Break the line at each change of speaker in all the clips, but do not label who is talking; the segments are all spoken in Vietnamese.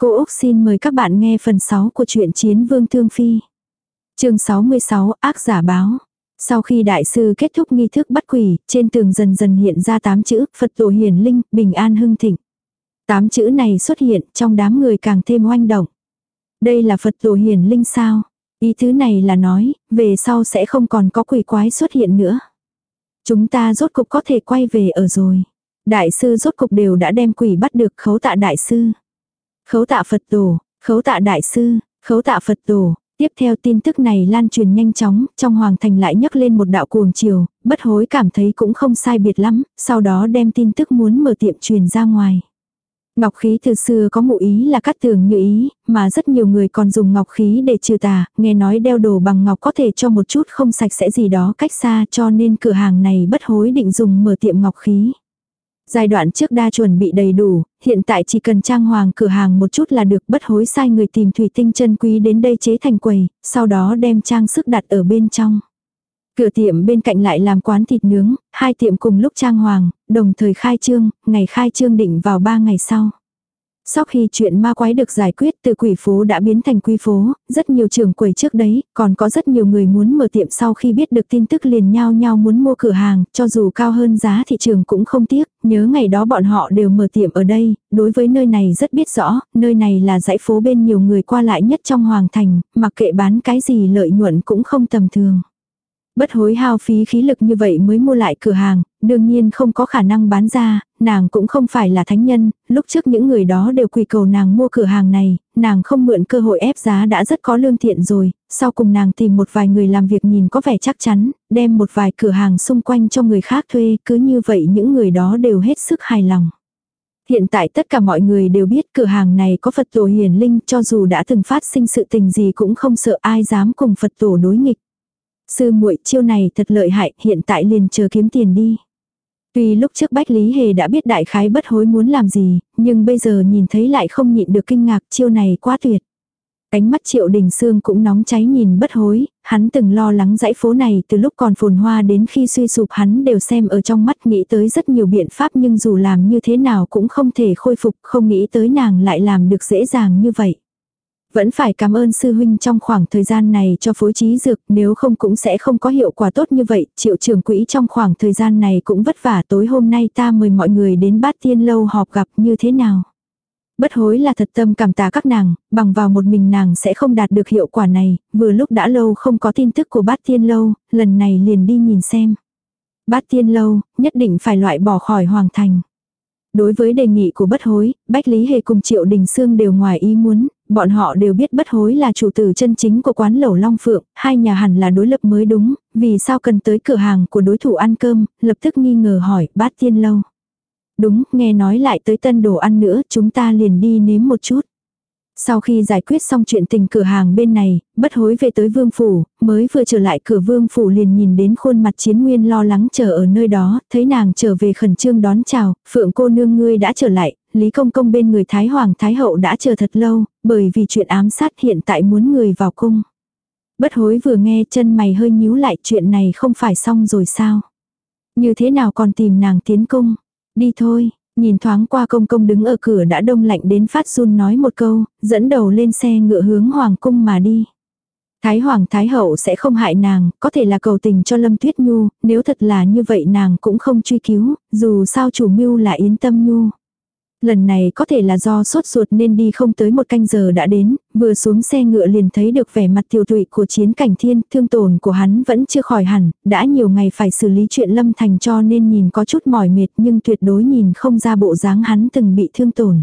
Cô Úc xin mời các bạn nghe phần 6 của truyện Chiến Vương Thương Phi. chương 66 Ác giả báo. Sau khi đại sư kết thúc nghi thức bắt quỷ, trên tường dần dần hiện ra tám chữ Phật tổ hiển linh, bình an hưng thịnh. Tám chữ này xuất hiện trong đám người càng thêm oanh động. Đây là Phật tổ hiển linh sao? Ý thứ này là nói, về sau sẽ không còn có quỷ quái xuất hiện nữa. Chúng ta rốt cục có thể quay về ở rồi. Đại sư rốt cục đều đã đem quỷ bắt được khấu tạ đại sư. Khấu tạ Phật tổ, khấu tạ đại sư, khấu tạ Phật tổ. Tiếp theo tin tức này lan truyền nhanh chóng, trong hoàng thành lại nhấc lên một đạo cuồng chiều, bất hối cảm thấy cũng không sai biệt lắm, sau đó đem tin tức muốn mở tiệm truyền ra ngoài. Ngọc khí từ xưa có ngụ ý là cắt tường như ý, mà rất nhiều người còn dùng ngọc khí để trừ tà, nghe nói đeo đồ bằng ngọc có thể cho một chút không sạch sẽ gì đó cách xa cho nên cửa hàng này bất hối định dùng mở tiệm ngọc khí. Giai đoạn trước đa chuẩn bị đầy đủ, hiện tại chỉ cần trang hoàng cửa hàng một chút là được bất hối sai người tìm thủy tinh chân quý đến đây chế thành quầy, sau đó đem trang sức đặt ở bên trong. Cửa tiệm bên cạnh lại làm quán thịt nướng, hai tiệm cùng lúc trang hoàng, đồng thời khai trương, ngày khai trương định vào ba ngày sau. Sau khi chuyện ma quái được giải quyết từ quỷ phố đã biến thành quy phố, rất nhiều trường quầy trước đấy, còn có rất nhiều người muốn mở tiệm sau khi biết được tin tức liền nhau nhau muốn mua cửa hàng, cho dù cao hơn giá thị trường cũng không tiếc, nhớ ngày đó bọn họ đều mở tiệm ở đây, đối với nơi này rất biết rõ, nơi này là dãy phố bên nhiều người qua lại nhất trong Hoàng Thành, mặc kệ bán cái gì lợi nhuận cũng không tầm thường. Bất hối hao phí khí lực như vậy mới mua lại cửa hàng, đương nhiên không có khả năng bán ra, nàng cũng không phải là thánh nhân, lúc trước những người đó đều quỳ cầu nàng mua cửa hàng này, nàng không mượn cơ hội ép giá đã rất có lương thiện rồi, sau cùng nàng tìm một vài người làm việc nhìn có vẻ chắc chắn, đem một vài cửa hàng xung quanh cho người khác thuê, cứ như vậy những người đó đều hết sức hài lòng. Hiện tại tất cả mọi người đều biết cửa hàng này có Phật tổ hiền linh cho dù đã từng phát sinh sự tình gì cũng không sợ ai dám cùng Phật tổ đối nghịch. Sư muội chiêu này thật lợi hại, hiện tại liền chờ kiếm tiền đi. Tuy lúc trước Bách Lý Hề đã biết đại khái bất hối muốn làm gì, nhưng bây giờ nhìn thấy lại không nhịn được kinh ngạc chiêu này quá tuyệt. Cánh mắt triệu đình xương cũng nóng cháy nhìn bất hối, hắn từng lo lắng dãy phố này từ lúc còn phồn hoa đến khi suy sụp hắn đều xem ở trong mắt nghĩ tới rất nhiều biện pháp nhưng dù làm như thế nào cũng không thể khôi phục, không nghĩ tới nàng lại làm được dễ dàng như vậy. Vẫn phải cảm ơn sư huynh trong khoảng thời gian này cho phối trí dược, nếu không cũng sẽ không có hiệu quả tốt như vậy, triệu trưởng quỹ trong khoảng thời gian này cũng vất vả tối hôm nay ta mời mọi người đến bát tiên lâu họp gặp như thế nào. Bất hối là thật tâm cảm tạ các nàng, bằng vào một mình nàng sẽ không đạt được hiệu quả này, vừa lúc đã lâu không có tin tức của bát tiên lâu, lần này liền đi nhìn xem. Bát tiên lâu, nhất định phải loại bỏ khỏi hoàng thành. Đối với đề nghị của bất hối, Bách Lý Hề cùng Triệu Đình Sương đều ngoài ý muốn, bọn họ đều biết bất hối là chủ tử chân chính của quán lẩu Long Phượng, hai nhà hẳn là đối lập mới đúng, vì sao cần tới cửa hàng của đối thủ ăn cơm, lập tức nghi ngờ hỏi bát tiên lâu. Đúng, nghe nói lại tới tân đồ ăn nữa, chúng ta liền đi nếm một chút. Sau khi giải quyết xong chuyện tình cửa hàng bên này, bất hối về tới vương phủ, mới vừa trở lại cửa vương phủ liền nhìn đến khuôn mặt chiến nguyên lo lắng chờ ở nơi đó, thấy nàng trở về khẩn trương đón chào, phượng cô nương ngươi đã trở lại, Lý Công Công bên người Thái Hoàng Thái Hậu đã chờ thật lâu, bởi vì chuyện ám sát hiện tại muốn người vào cung. Bất hối vừa nghe chân mày hơi nhíu lại chuyện này không phải xong rồi sao? Như thế nào còn tìm nàng tiến cung? Đi thôi, nhìn thoáng qua công công đứng ở cửa đã đông lạnh đến phát run nói một câu, dẫn đầu lên xe ngựa hướng hoàng cung mà đi. Thái Hoàng Thái Hậu sẽ không hại nàng, có thể là cầu tình cho Lâm Tuyết Nhu, nếu thật là như vậy nàng cũng không truy cứu, dù sao chủ mưu là Yến Tâm Nhu. Lần này có thể là do sốt ruột nên đi không tới một canh giờ đã đến, vừa xuống xe ngựa liền thấy được vẻ mặt tiêu tụy của chiến cảnh thiên, thương tổn của hắn vẫn chưa khỏi hẳn, đã nhiều ngày phải xử lý chuyện lâm thành cho nên nhìn có chút mỏi mệt nhưng tuyệt đối nhìn không ra bộ dáng hắn từng bị thương tổn.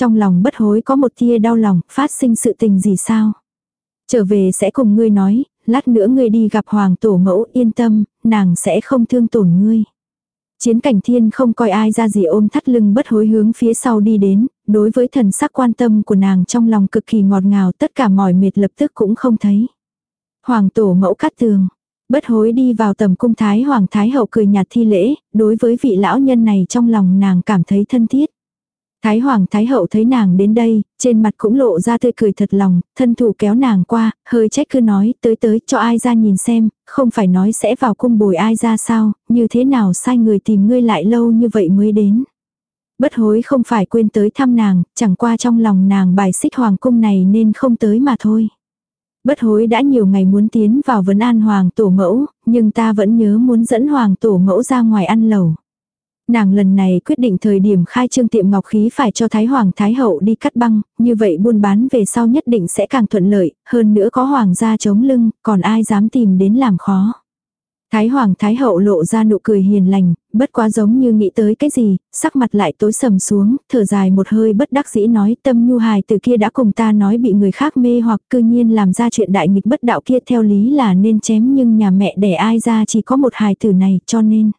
Trong lòng bất hối có một tia đau lòng, phát sinh sự tình gì sao? Trở về sẽ cùng ngươi nói, lát nữa ngươi đi gặp hoàng tổ mẫu yên tâm, nàng sẽ không thương tổn ngươi. Chiến cảnh thiên không coi ai ra gì ôm thắt lưng bất hối hướng phía sau đi đến, đối với thần sắc quan tâm của nàng trong lòng cực kỳ ngọt ngào tất cả mỏi mệt lập tức cũng không thấy. Hoàng tổ mẫu cắt tường. Bất hối đi vào tầm cung thái hoàng thái hậu cười nhạt thi lễ, đối với vị lão nhân này trong lòng nàng cảm thấy thân thiết. Thái Hoàng Thái Hậu thấy nàng đến đây, trên mặt cũng lộ ra tươi cười thật lòng, thân thủ kéo nàng qua, hơi trách cứ nói, tới tới, cho ai ra nhìn xem, không phải nói sẽ vào cung bồi ai ra sao, như thế nào sai người tìm ngươi lại lâu như vậy mới đến. Bất hối không phải quên tới thăm nàng, chẳng qua trong lòng nàng bài xích hoàng cung này nên không tới mà thôi. Bất hối đã nhiều ngày muốn tiến vào vấn an hoàng tổ mẫu, nhưng ta vẫn nhớ muốn dẫn hoàng tổ mẫu ra ngoài ăn lẩu. Nàng lần này quyết định thời điểm khai trương tiệm ngọc khí phải cho Thái Hoàng Thái Hậu đi cắt băng, như vậy buôn bán về sau nhất định sẽ càng thuận lợi, hơn nữa có hoàng gia chống lưng, còn ai dám tìm đến làm khó. Thái Hoàng Thái Hậu lộ ra nụ cười hiền lành, bất quá giống như nghĩ tới cái gì, sắc mặt lại tối sầm xuống, thở dài một hơi bất đắc dĩ nói tâm nhu hài từ kia đã cùng ta nói bị người khác mê hoặc cư nhiên làm ra chuyện đại nghịch bất đạo kia theo lý là nên chém nhưng nhà mẹ đẻ ai ra chỉ có một hài tử này cho nên.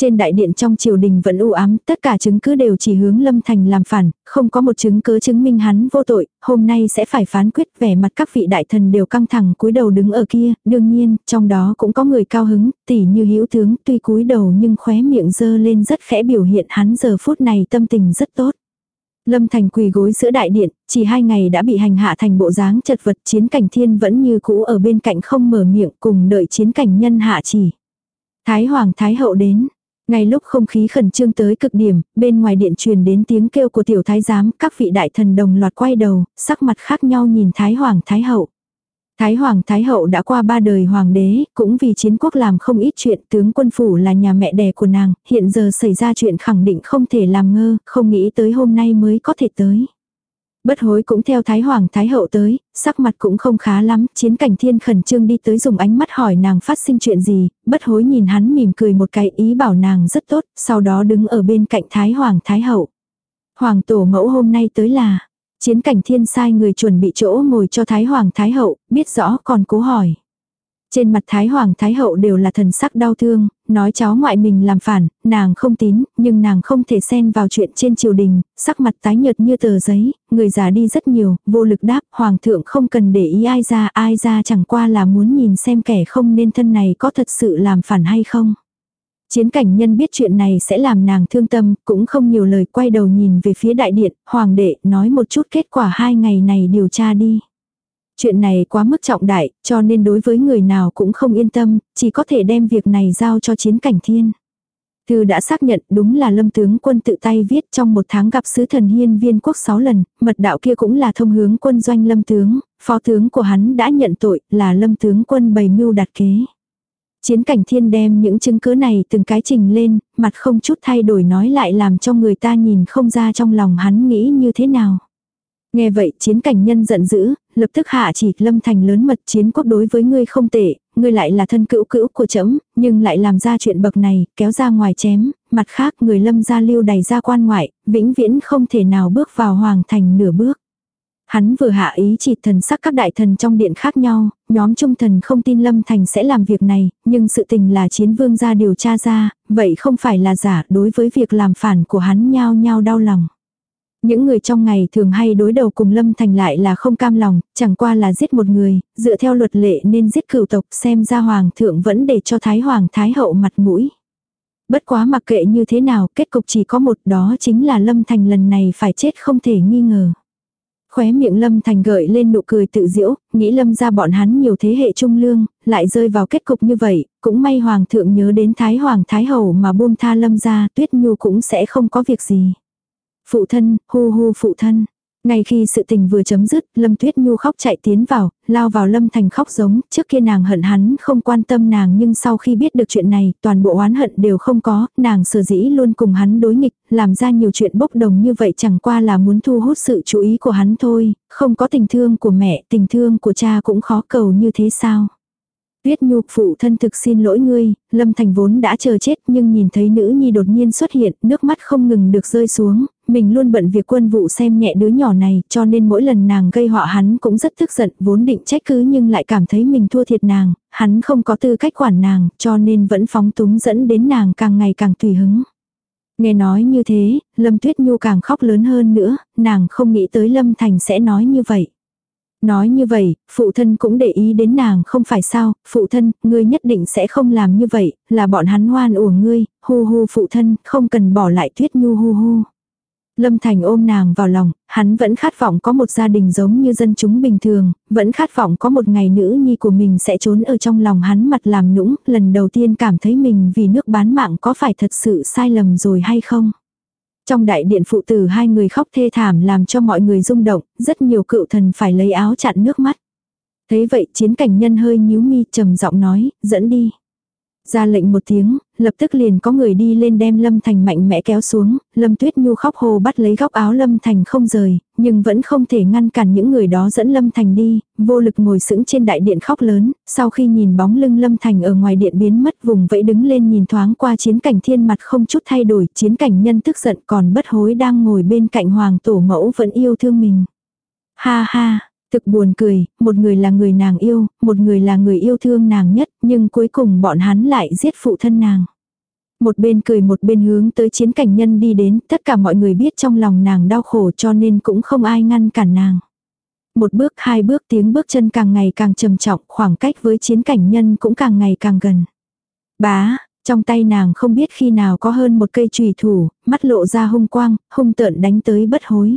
Trên đại điện trong triều đình vẫn u ám, tất cả chứng cứ đều chỉ hướng Lâm Thành làm phản, không có một chứng cứ chứng minh hắn vô tội, hôm nay sẽ phải phán quyết vẻ mặt các vị đại thần đều căng thẳng cúi đầu đứng ở kia, đương nhiên, trong đó cũng có người cao hứng, tỉ như hữu tướng, tuy cúi đầu nhưng khóe miệng dơ lên rất khẽ biểu hiện hắn giờ phút này tâm tình rất tốt. Lâm Thành quỳ gối giữa đại điện, chỉ hai ngày đã bị hành hạ thành bộ dáng chật vật chiến cảnh thiên vẫn như cũ ở bên cạnh không mở miệng cùng đợi chiến cảnh nhân hạ chỉ. Thái Hoàng Thái Hậu đến, ngay lúc không khí khẩn trương tới cực điểm, bên ngoài điện truyền đến tiếng kêu của tiểu thái giám, các vị đại thần đồng loạt quay đầu, sắc mặt khác nhau nhìn Thái Hoàng Thái Hậu. Thái Hoàng Thái Hậu đã qua ba đời hoàng đế, cũng vì chiến quốc làm không ít chuyện, tướng quân phủ là nhà mẹ đẻ của nàng, hiện giờ xảy ra chuyện khẳng định không thể làm ngơ, không nghĩ tới hôm nay mới có thể tới. Bất hối cũng theo Thái Hoàng Thái Hậu tới, sắc mặt cũng không khá lắm, chiến cảnh thiên khẩn trương đi tới dùng ánh mắt hỏi nàng phát sinh chuyện gì, bất hối nhìn hắn mỉm cười một cái ý bảo nàng rất tốt, sau đó đứng ở bên cạnh Thái Hoàng Thái Hậu. Hoàng tổ mẫu hôm nay tới là, chiến cảnh thiên sai người chuẩn bị chỗ ngồi cho Thái Hoàng Thái Hậu, biết rõ còn cố hỏi. Trên mặt Thái Hoàng Thái Hậu đều là thần sắc đau thương, nói cháu ngoại mình làm phản, nàng không tín, nhưng nàng không thể xen vào chuyện trên triều đình, sắc mặt tái nhợt như tờ giấy, người già đi rất nhiều, vô lực đáp, Hoàng thượng không cần để ý ai ra, ai ra chẳng qua là muốn nhìn xem kẻ không nên thân này có thật sự làm phản hay không. Chiến cảnh nhân biết chuyện này sẽ làm nàng thương tâm, cũng không nhiều lời quay đầu nhìn về phía đại điện, hoàng đệ nói một chút kết quả hai ngày này điều tra đi. Chuyện này quá mức trọng đại, cho nên đối với người nào cũng không yên tâm, chỉ có thể đem việc này giao cho chiến cảnh thiên. Thư đã xác nhận đúng là lâm tướng quân tự tay viết trong một tháng gặp sứ thần hiên viên quốc 6 lần, mật đạo kia cũng là thông hướng quân doanh lâm tướng, phó tướng của hắn đã nhận tội là lâm tướng quân bày mưu đặt kế. Chiến cảnh thiên đem những chứng cứ này từng cái trình lên, mặt không chút thay đổi nói lại làm cho người ta nhìn không ra trong lòng hắn nghĩ như thế nào. Nghe vậy chiến cảnh nhân giận dữ, lập tức hạ chỉ lâm thành lớn mật chiến quốc đối với ngươi không tệ, ngươi lại là thân cữu cữu của trẫm nhưng lại làm ra chuyện bậc này, kéo ra ngoài chém, mặt khác người lâm gia lưu đầy ra quan ngoại, vĩnh viễn không thể nào bước vào hoàng thành nửa bước. Hắn vừa hạ ý chỉ thần sắc các đại thần trong điện khác nhau, nhóm trung thần không tin Lâm Thành sẽ làm việc này, nhưng sự tình là chiến vương gia điều tra ra, vậy không phải là giả đối với việc làm phản của hắn nhao nhao đau lòng. Những người trong ngày thường hay đối đầu cùng Lâm Thành lại là không cam lòng, chẳng qua là giết một người, dựa theo luật lệ nên giết cửu tộc xem ra hoàng thượng vẫn để cho Thái Hoàng Thái Hậu mặt mũi. Bất quá mặc kệ như thế nào, kết cục chỉ có một đó chính là Lâm Thành lần này phải chết không thể nghi ngờ. Khóe miệng Lâm Thành gợi lên nụ cười tự diễu, nghĩ Lâm ra bọn hắn nhiều thế hệ trung lương, lại rơi vào kết cục như vậy, cũng may Hoàng thượng nhớ đến Thái Hoàng Thái Hậu mà buông tha Lâm ra, Tuyết Nhu cũng sẽ không có việc gì. Phụ thân, hu hu phụ thân. Ngay khi sự tình vừa chấm dứt, Lâm Tuyết Nhu khóc chạy tiến vào, lao vào Lâm Thành khóc giống, trước kia nàng hận hắn không quan tâm nàng nhưng sau khi biết được chuyện này, toàn bộ oán hận đều không có, nàng sở dĩ luôn cùng hắn đối nghịch, làm ra nhiều chuyện bốc đồng như vậy chẳng qua là muốn thu hút sự chú ý của hắn thôi, không có tình thương của mẹ, tình thương của cha cũng khó cầu như thế sao. Tuyết Nhu phụ thân thực xin lỗi ngươi, Lâm Thành vốn đã chờ chết nhưng nhìn thấy nữ nhi đột nhiên xuất hiện, nước mắt không ngừng được rơi xuống, mình luôn bận việc quân vụ xem nhẹ đứa nhỏ này cho nên mỗi lần nàng gây họa hắn cũng rất tức giận vốn định trách cứ nhưng lại cảm thấy mình thua thiệt nàng, hắn không có tư cách quản nàng cho nên vẫn phóng túng dẫn đến nàng càng ngày càng tùy hứng. Nghe nói như thế, Lâm Tuyết Nhu càng khóc lớn hơn nữa, nàng không nghĩ tới Lâm Thành sẽ nói như vậy. Nói như vậy, phụ thân cũng để ý đến nàng không phải sao, phụ thân, ngươi nhất định sẽ không làm như vậy, là bọn hắn hoan uổng ngươi, hu hu phụ thân, không cần bỏ lại tuyết nhu hu hu. Lâm Thành ôm nàng vào lòng, hắn vẫn khát vọng có một gia đình giống như dân chúng bình thường, vẫn khát vọng có một ngày nữ nhi của mình sẽ trốn ở trong lòng hắn mặt làm nũng, lần đầu tiên cảm thấy mình vì nước bán mạng có phải thật sự sai lầm rồi hay không. Trong đại điện phụ tử hai người khóc thê thảm làm cho mọi người rung động, rất nhiều cựu thần phải lấy áo chặn nước mắt. Thế vậy chiến cảnh nhân hơi nhíu mi trầm giọng nói, dẫn đi. Ra lệnh một tiếng, lập tức liền có người đi lên đem Lâm Thành mạnh mẽ kéo xuống, Lâm Tuyết Nhu khóc hồ bắt lấy góc áo Lâm Thành không rời, nhưng vẫn không thể ngăn cản những người đó dẫn Lâm Thành đi, vô lực ngồi sững trên đại điện khóc lớn, sau khi nhìn bóng lưng Lâm Thành ở ngoài điện biến mất vùng vẫy đứng lên nhìn thoáng qua chiến cảnh thiên mặt không chút thay đổi, chiến cảnh nhân tức giận còn bất hối đang ngồi bên cạnh hoàng tổ mẫu vẫn yêu thương mình. Ha ha, Thực buồn cười, một người là người nàng yêu, một người là người yêu thương nàng nhất, nhưng cuối cùng bọn hắn lại giết phụ thân nàng. Một bên cười một bên hướng tới chiến cảnh nhân đi đến, tất cả mọi người biết trong lòng nàng đau khổ cho nên cũng không ai ngăn cản nàng. Một bước hai bước tiếng bước chân càng ngày càng trầm trọng, khoảng cách với chiến cảnh nhân cũng càng ngày càng gần. Bá, trong tay nàng không biết khi nào có hơn một cây chùy thủ, mắt lộ ra hung quang, hung tợn đánh tới bất hối.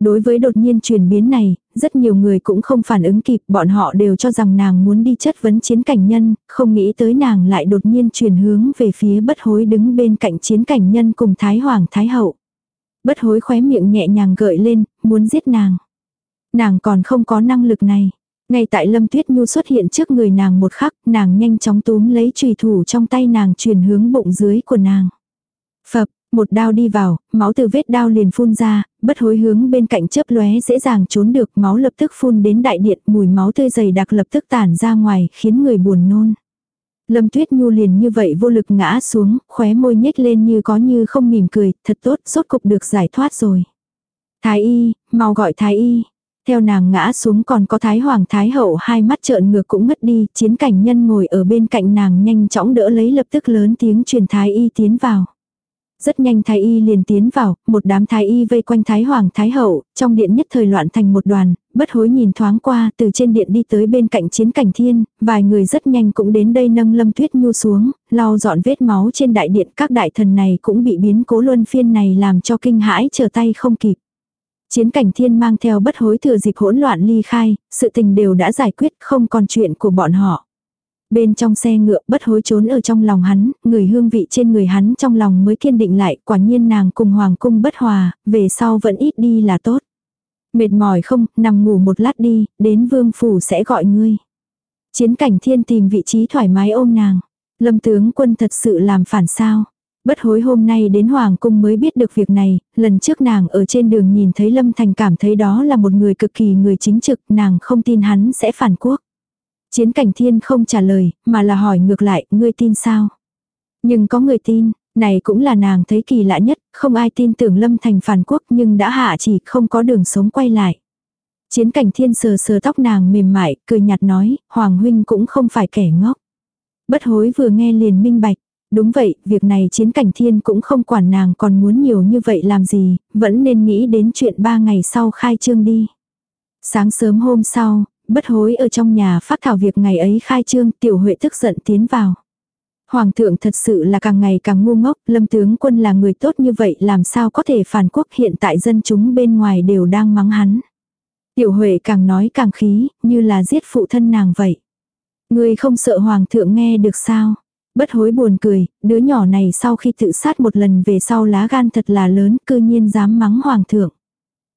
Đối với đột nhiên chuyển biến này, rất nhiều người cũng không phản ứng kịp, bọn họ đều cho rằng nàng muốn đi chất vấn chiến cảnh nhân, không nghĩ tới nàng lại đột nhiên chuyển hướng về phía bất hối đứng bên cạnh chiến cảnh nhân cùng Thái Hoàng Thái Hậu. Bất hối khóe miệng nhẹ nhàng gợi lên, muốn giết nàng. Nàng còn không có năng lực này. Ngay tại Lâm Tuyết Nhu xuất hiện trước người nàng một khắc, nàng nhanh chóng túm lấy trùy thủ trong tay nàng truyền hướng bụng dưới của nàng. Phập, một đao đi vào, máu từ vết đao liền phun ra, bất hối hướng bên cạnh chớp lóe dễ dàng trốn được, máu lập tức phun đến đại điện, mùi máu tươi dày đặc lập tức tản ra ngoài, khiến người buồn nôn. Lâm Tuyết Nhu liền như vậy vô lực ngã xuống, khóe môi nhếch lên như có như không mỉm cười, thật tốt, rốt cục được giải thoát rồi. Thái y, mau gọi thái y. Theo nàng ngã xuống còn có thái hoàng thái hậu hai mắt trợn ngược cũng ngất đi, chiến cảnh nhân ngồi ở bên cạnh nàng nhanh chóng đỡ lấy lập tức lớn tiếng truyền thái y tiến vào. Rất nhanh thái y liền tiến vào, một đám thái y vây quanh thái hoàng thái hậu, trong điện nhất thời loạn thành một đoàn, bất hối nhìn thoáng qua từ trên điện đi tới bên cạnh chiến cảnh thiên, vài người rất nhanh cũng đến đây nâng lâm tuyết nhu xuống, lau dọn vết máu trên đại điện các đại thần này cũng bị biến cố luân phiên này làm cho kinh hãi trở tay không kịp. Chiến cảnh thiên mang theo bất hối thừa dịp hỗn loạn ly khai, sự tình đều đã giải quyết không còn chuyện của bọn họ. Bên trong xe ngựa bất hối trốn ở trong lòng hắn, người hương vị trên người hắn trong lòng mới kiên định lại, quả nhiên nàng cùng hoàng cung bất hòa, về sau vẫn ít đi là tốt. Mệt mỏi không, nằm ngủ một lát đi, đến vương phủ sẽ gọi ngươi. Chiến cảnh thiên tìm vị trí thoải mái ôm nàng. Lâm tướng quân thật sự làm phản sao. Bất hối hôm nay đến Hoàng cung mới biết được việc này, lần trước nàng ở trên đường nhìn thấy Lâm Thành cảm thấy đó là một người cực kỳ người chính trực, nàng không tin hắn sẽ phản quốc. Chiến cảnh thiên không trả lời, mà là hỏi ngược lại, ngươi tin sao? Nhưng có người tin, này cũng là nàng thấy kỳ lạ nhất, không ai tin tưởng Lâm Thành phản quốc nhưng đã hạ chỉ không có đường sống quay lại. Chiến cảnh thiên sờ sờ tóc nàng mềm mại, cười nhạt nói, Hoàng huynh cũng không phải kẻ ngốc. Bất hối vừa nghe liền minh bạch. Đúng vậy, việc này chiến cảnh thiên cũng không quản nàng còn muốn nhiều như vậy làm gì, vẫn nên nghĩ đến chuyện ba ngày sau khai trương đi. Sáng sớm hôm sau, bất hối ở trong nhà phát thảo việc ngày ấy khai trương, tiểu huệ tức giận tiến vào. Hoàng thượng thật sự là càng ngày càng ngu ngốc, lâm tướng quân là người tốt như vậy làm sao có thể phản quốc hiện tại dân chúng bên ngoài đều đang mắng hắn. Tiểu Huệ càng nói càng khí, như là giết phụ thân nàng vậy. Người không sợ hoàng thượng nghe được sao? Bất hối buồn cười, đứa nhỏ này sau khi tự sát một lần về sau lá gan thật là lớn, cư nhiên dám mắng hoàng thượng.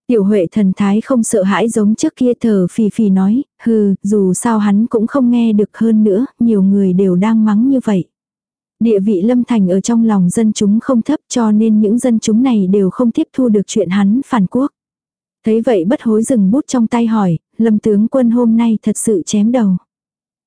Tiểu Huệ thần thái không sợ hãi giống trước kia thở phì phì nói, hừ, dù sao hắn cũng không nghe được hơn nữa, nhiều người đều đang mắng như vậy. Địa vị lâm thành ở trong lòng dân chúng không thấp cho nên những dân chúng này đều không tiếp thu được chuyện hắn phản quốc. Thấy vậy bất hối dừng bút trong tay hỏi, lâm tướng quân hôm nay thật sự chém đầu.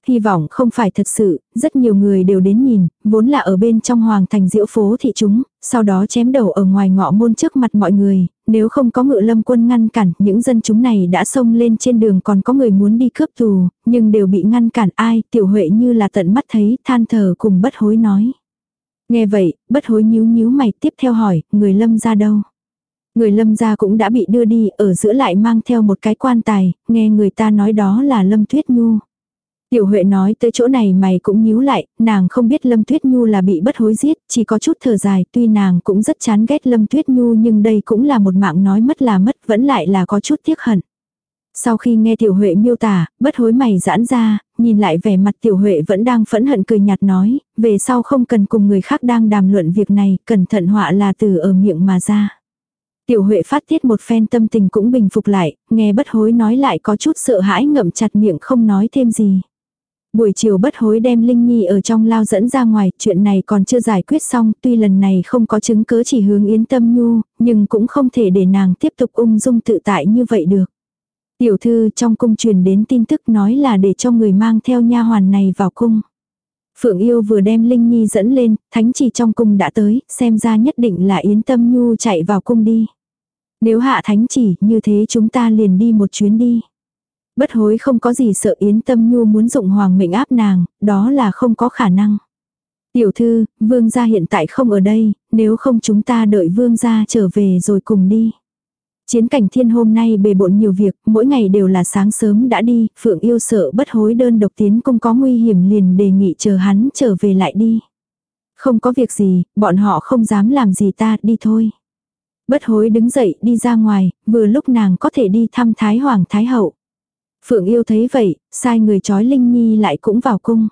Hy vọng không phải thật sự, rất nhiều người đều đến nhìn, vốn là ở bên trong hoàng thành diễu phố thị chúng, sau đó chém đầu ở ngoài ngõ môn trước mặt mọi người, nếu không có ngự lâm quân ngăn cản, những dân chúng này đã xông lên trên đường còn có người muốn đi cướp tù, nhưng đều bị ngăn cản ai, tiểu huệ như là tận mắt thấy, than thở cùng bất hối nói. Nghe vậy, bất hối nhíu nhíu mày tiếp theo hỏi, người lâm ra đâu? Người lâm gia cũng đã bị đưa đi, ở giữa lại mang theo một cái quan tài, nghe người ta nói đó là lâm tuyết nhu. Tiểu Huệ nói tới chỗ này mày cũng nhíu lại, nàng không biết Lâm Tuyết Nhu là bị bất hối giết, chỉ có chút thở dài, tuy nàng cũng rất chán ghét Lâm Tuyết Nhu nhưng đây cũng là một mạng nói mất là mất, vẫn lại là có chút tiếc hận. Sau khi nghe Tiểu Huệ miêu tả, bất hối mày giãn ra, nhìn lại vẻ mặt tiểu huệ vẫn đang phẫn hận cười nhạt nói, về sau không cần cùng người khác đang đàm luận việc này, cẩn thận họa là từ ở miệng mà ra. Tiểu Huệ phát tiết một phen tâm tình cũng bình phục lại, nghe bất hối nói lại có chút sợ hãi ngậm chặt miệng không nói thêm gì. Buổi chiều bất hối đem Linh Nhi ở trong lao dẫn ra ngoài, chuyện này còn chưa giải quyết xong, tuy lần này không có chứng cứ chỉ hướng Yến Tâm Nhu, nhưng cũng không thể để nàng tiếp tục ung dung tự tại như vậy được. Tiểu thư trong cung truyền đến tin tức nói là để cho người mang theo nha hoàn này vào cung. Phượng yêu vừa đem Linh Nhi dẫn lên, thánh chỉ trong cung đã tới, xem ra nhất định là Yến Tâm Nhu chạy vào cung đi. Nếu hạ thánh chỉ, như thế chúng ta liền đi một chuyến đi. Bất hối không có gì sợ Yến Tâm Nhu muốn dụng hoàng mệnh áp nàng, đó là không có khả năng. Tiểu thư, vương gia hiện tại không ở đây, nếu không chúng ta đợi vương gia trở về rồi cùng đi. Chiến cảnh thiên hôm nay bề bộn nhiều việc, mỗi ngày đều là sáng sớm đã đi, Phượng yêu sợ bất hối đơn độc tiến cũng có nguy hiểm liền đề nghị chờ hắn trở về lại đi. Không có việc gì, bọn họ không dám làm gì ta, đi thôi. Bất hối đứng dậy đi ra ngoài, vừa lúc nàng có thể đi thăm Thái Hoàng Thái Hậu. Phượng yêu thấy vậy, sai người trói Linh Nhi lại cũng vào cung.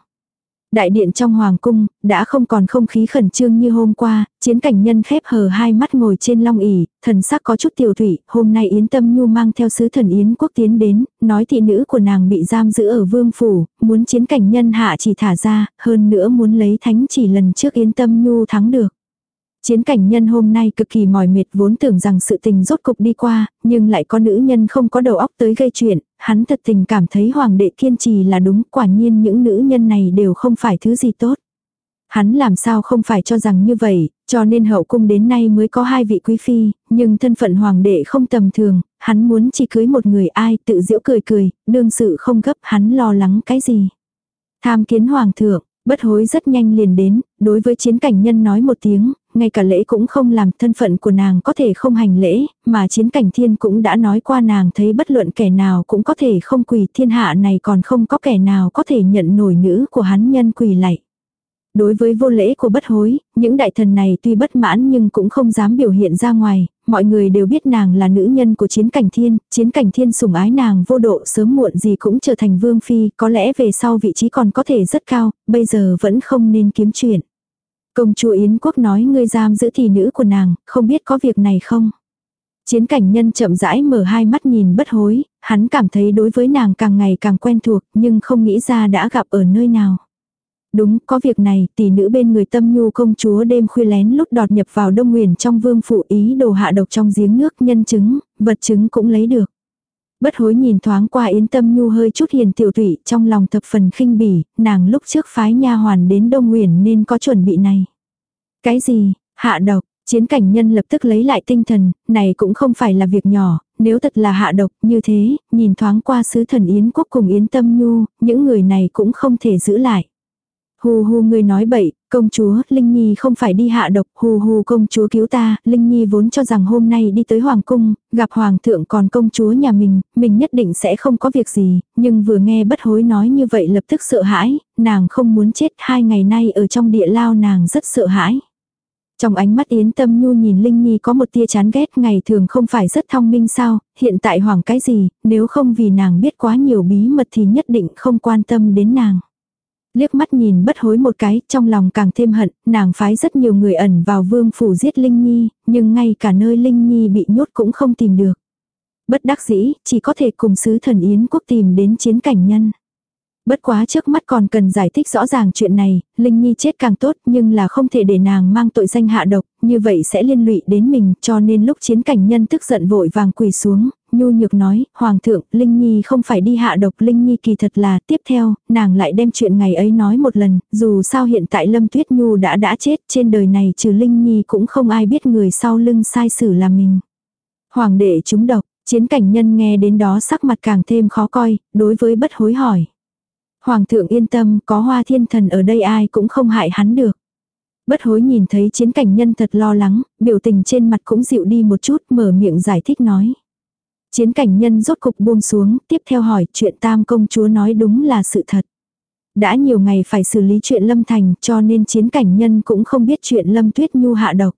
Đại điện trong hoàng cung, đã không còn không khí khẩn trương như hôm qua, chiến cảnh nhân khép hờ hai mắt ngồi trên long ỷ thần sắc có chút tiểu thủy, hôm nay Yến Tâm Nhu mang theo sứ thần Yến quốc tiến đến, nói thị nữ của nàng bị giam giữ ở vương phủ, muốn chiến cảnh nhân hạ chỉ thả ra, hơn nữa muốn lấy thánh chỉ lần trước Yến Tâm Nhu thắng được. Chiến cảnh nhân hôm nay cực kỳ mỏi mệt vốn tưởng rằng sự tình rốt cục đi qua, nhưng lại có nữ nhân không có đầu óc tới gây chuyện, hắn thật tình cảm thấy hoàng đệ kiên trì là đúng, quả nhiên những nữ nhân này đều không phải thứ gì tốt. Hắn làm sao không phải cho rằng như vậy, cho nên hậu cung đến nay mới có hai vị quý phi, nhưng thân phận hoàng đệ không tầm thường, hắn muốn chỉ cưới một người ai tự giễu cười cười, đương sự không gấp hắn lo lắng cái gì. Tham kiến hoàng thượng, bất hối rất nhanh liền đến, đối với chiến cảnh nhân nói một tiếng, ngay cả lễ cũng không làm thân phận của nàng có thể không hành lễ, mà chiến cảnh thiên cũng đã nói qua nàng thấy bất luận kẻ nào cũng có thể không quỳ thiên hạ này còn không có kẻ nào có thể nhận nổi nữ của hắn nhân quỳ lạy. Đối với vô lễ của bất hối, những đại thần này tuy bất mãn nhưng cũng không dám biểu hiện ra ngoài, mọi người đều biết nàng là nữ nhân của chiến cảnh thiên, chiến cảnh thiên sủng ái nàng vô độ sớm muộn gì cũng trở thành vương phi, có lẽ về sau vị trí còn có thể rất cao, bây giờ vẫn không nên kiếm chuyện. Công chúa Yến Quốc nói ngươi giam giữ thị nữ của nàng, không biết có việc này không? Chiến cảnh nhân chậm rãi mở hai mắt nhìn bất hối, hắn cảm thấy đối với nàng càng ngày càng quen thuộc nhưng không nghĩ ra đã gặp ở nơi nào. Đúng, có việc này, tỷ nữ bên người tâm nhu công chúa đêm khuya lén lúc đọt nhập vào đông nguyền trong vương phụ ý đồ hạ độc trong giếng nước nhân chứng, vật chứng cũng lấy được. Bất hối nhìn thoáng qua yến tâm nhu hơi chút hiền tiểu thủy trong lòng thập phần khinh bỉ, nàng lúc trước phái nha hoàn đến đông nguyền nên có chuẩn bị này. Cái gì, hạ độc, chiến cảnh nhân lập tức lấy lại tinh thần, này cũng không phải là việc nhỏ, nếu thật là hạ độc như thế, nhìn thoáng qua sứ thần Yến quốc cùng Yến Tâm Nhu, những người này cũng không thể giữ lại. Hù hù người nói bậy, công chúa, Linh Nhi không phải đi hạ độc, hù hù công chúa cứu ta, Linh Nhi vốn cho rằng hôm nay đi tới Hoàng cung, gặp Hoàng thượng còn công chúa nhà mình, mình nhất định sẽ không có việc gì, nhưng vừa nghe bất hối nói như vậy lập tức sợ hãi, nàng không muốn chết. Hai ngày nay ở trong địa lao nàng rất sợ hãi. Trong ánh mắt Yến Tâm Nhu nhìn Linh Nhi có một tia chán ghét ngày thường không phải rất thông minh sao, hiện tại hoàng cái gì, nếu không vì nàng biết quá nhiều bí mật thì nhất định không quan tâm đến nàng liếc mắt nhìn bất hối một cái, trong lòng càng thêm hận, nàng phái rất nhiều người ẩn vào vương phủ giết Linh Nhi, nhưng ngay cả nơi Linh Nhi bị nhốt cũng không tìm được. Bất đắc dĩ, chỉ có thể cùng sứ thần Yến quốc tìm đến chiến cảnh nhân. Bất quá trước mắt còn cần giải thích rõ ràng chuyện này, Linh Nhi chết càng tốt nhưng là không thể để nàng mang tội danh hạ độc, như vậy sẽ liên lụy đến mình cho nên lúc chiến cảnh nhân tức giận vội vàng quỳ xuống, nhu nhược nói, Hoàng thượng, Linh Nhi không phải đi hạ độc Linh Nhi kỳ thật là tiếp theo, nàng lại đem chuyện ngày ấy nói một lần, dù sao hiện tại Lâm Tuyết Nhu đã đã chết, trên đời này trừ Linh Nhi cũng không ai biết người sau lưng sai xử là mình. Hoàng đệ chúng độc, chiến cảnh nhân nghe đến đó sắc mặt càng thêm khó coi, đối với bất hối hỏi. Hoàng thượng yên tâm, có hoa thiên thần ở đây ai cũng không hại hắn được. Bất hối nhìn thấy chiến cảnh nhân thật lo lắng, biểu tình trên mặt cũng dịu đi một chút, mở miệng giải thích nói. Chiến cảnh nhân rốt cục buông xuống, tiếp theo hỏi chuyện tam công chúa nói đúng là sự thật. Đã nhiều ngày phải xử lý chuyện lâm thành cho nên chiến cảnh nhân cũng không biết chuyện lâm tuyết nhu hạ độc.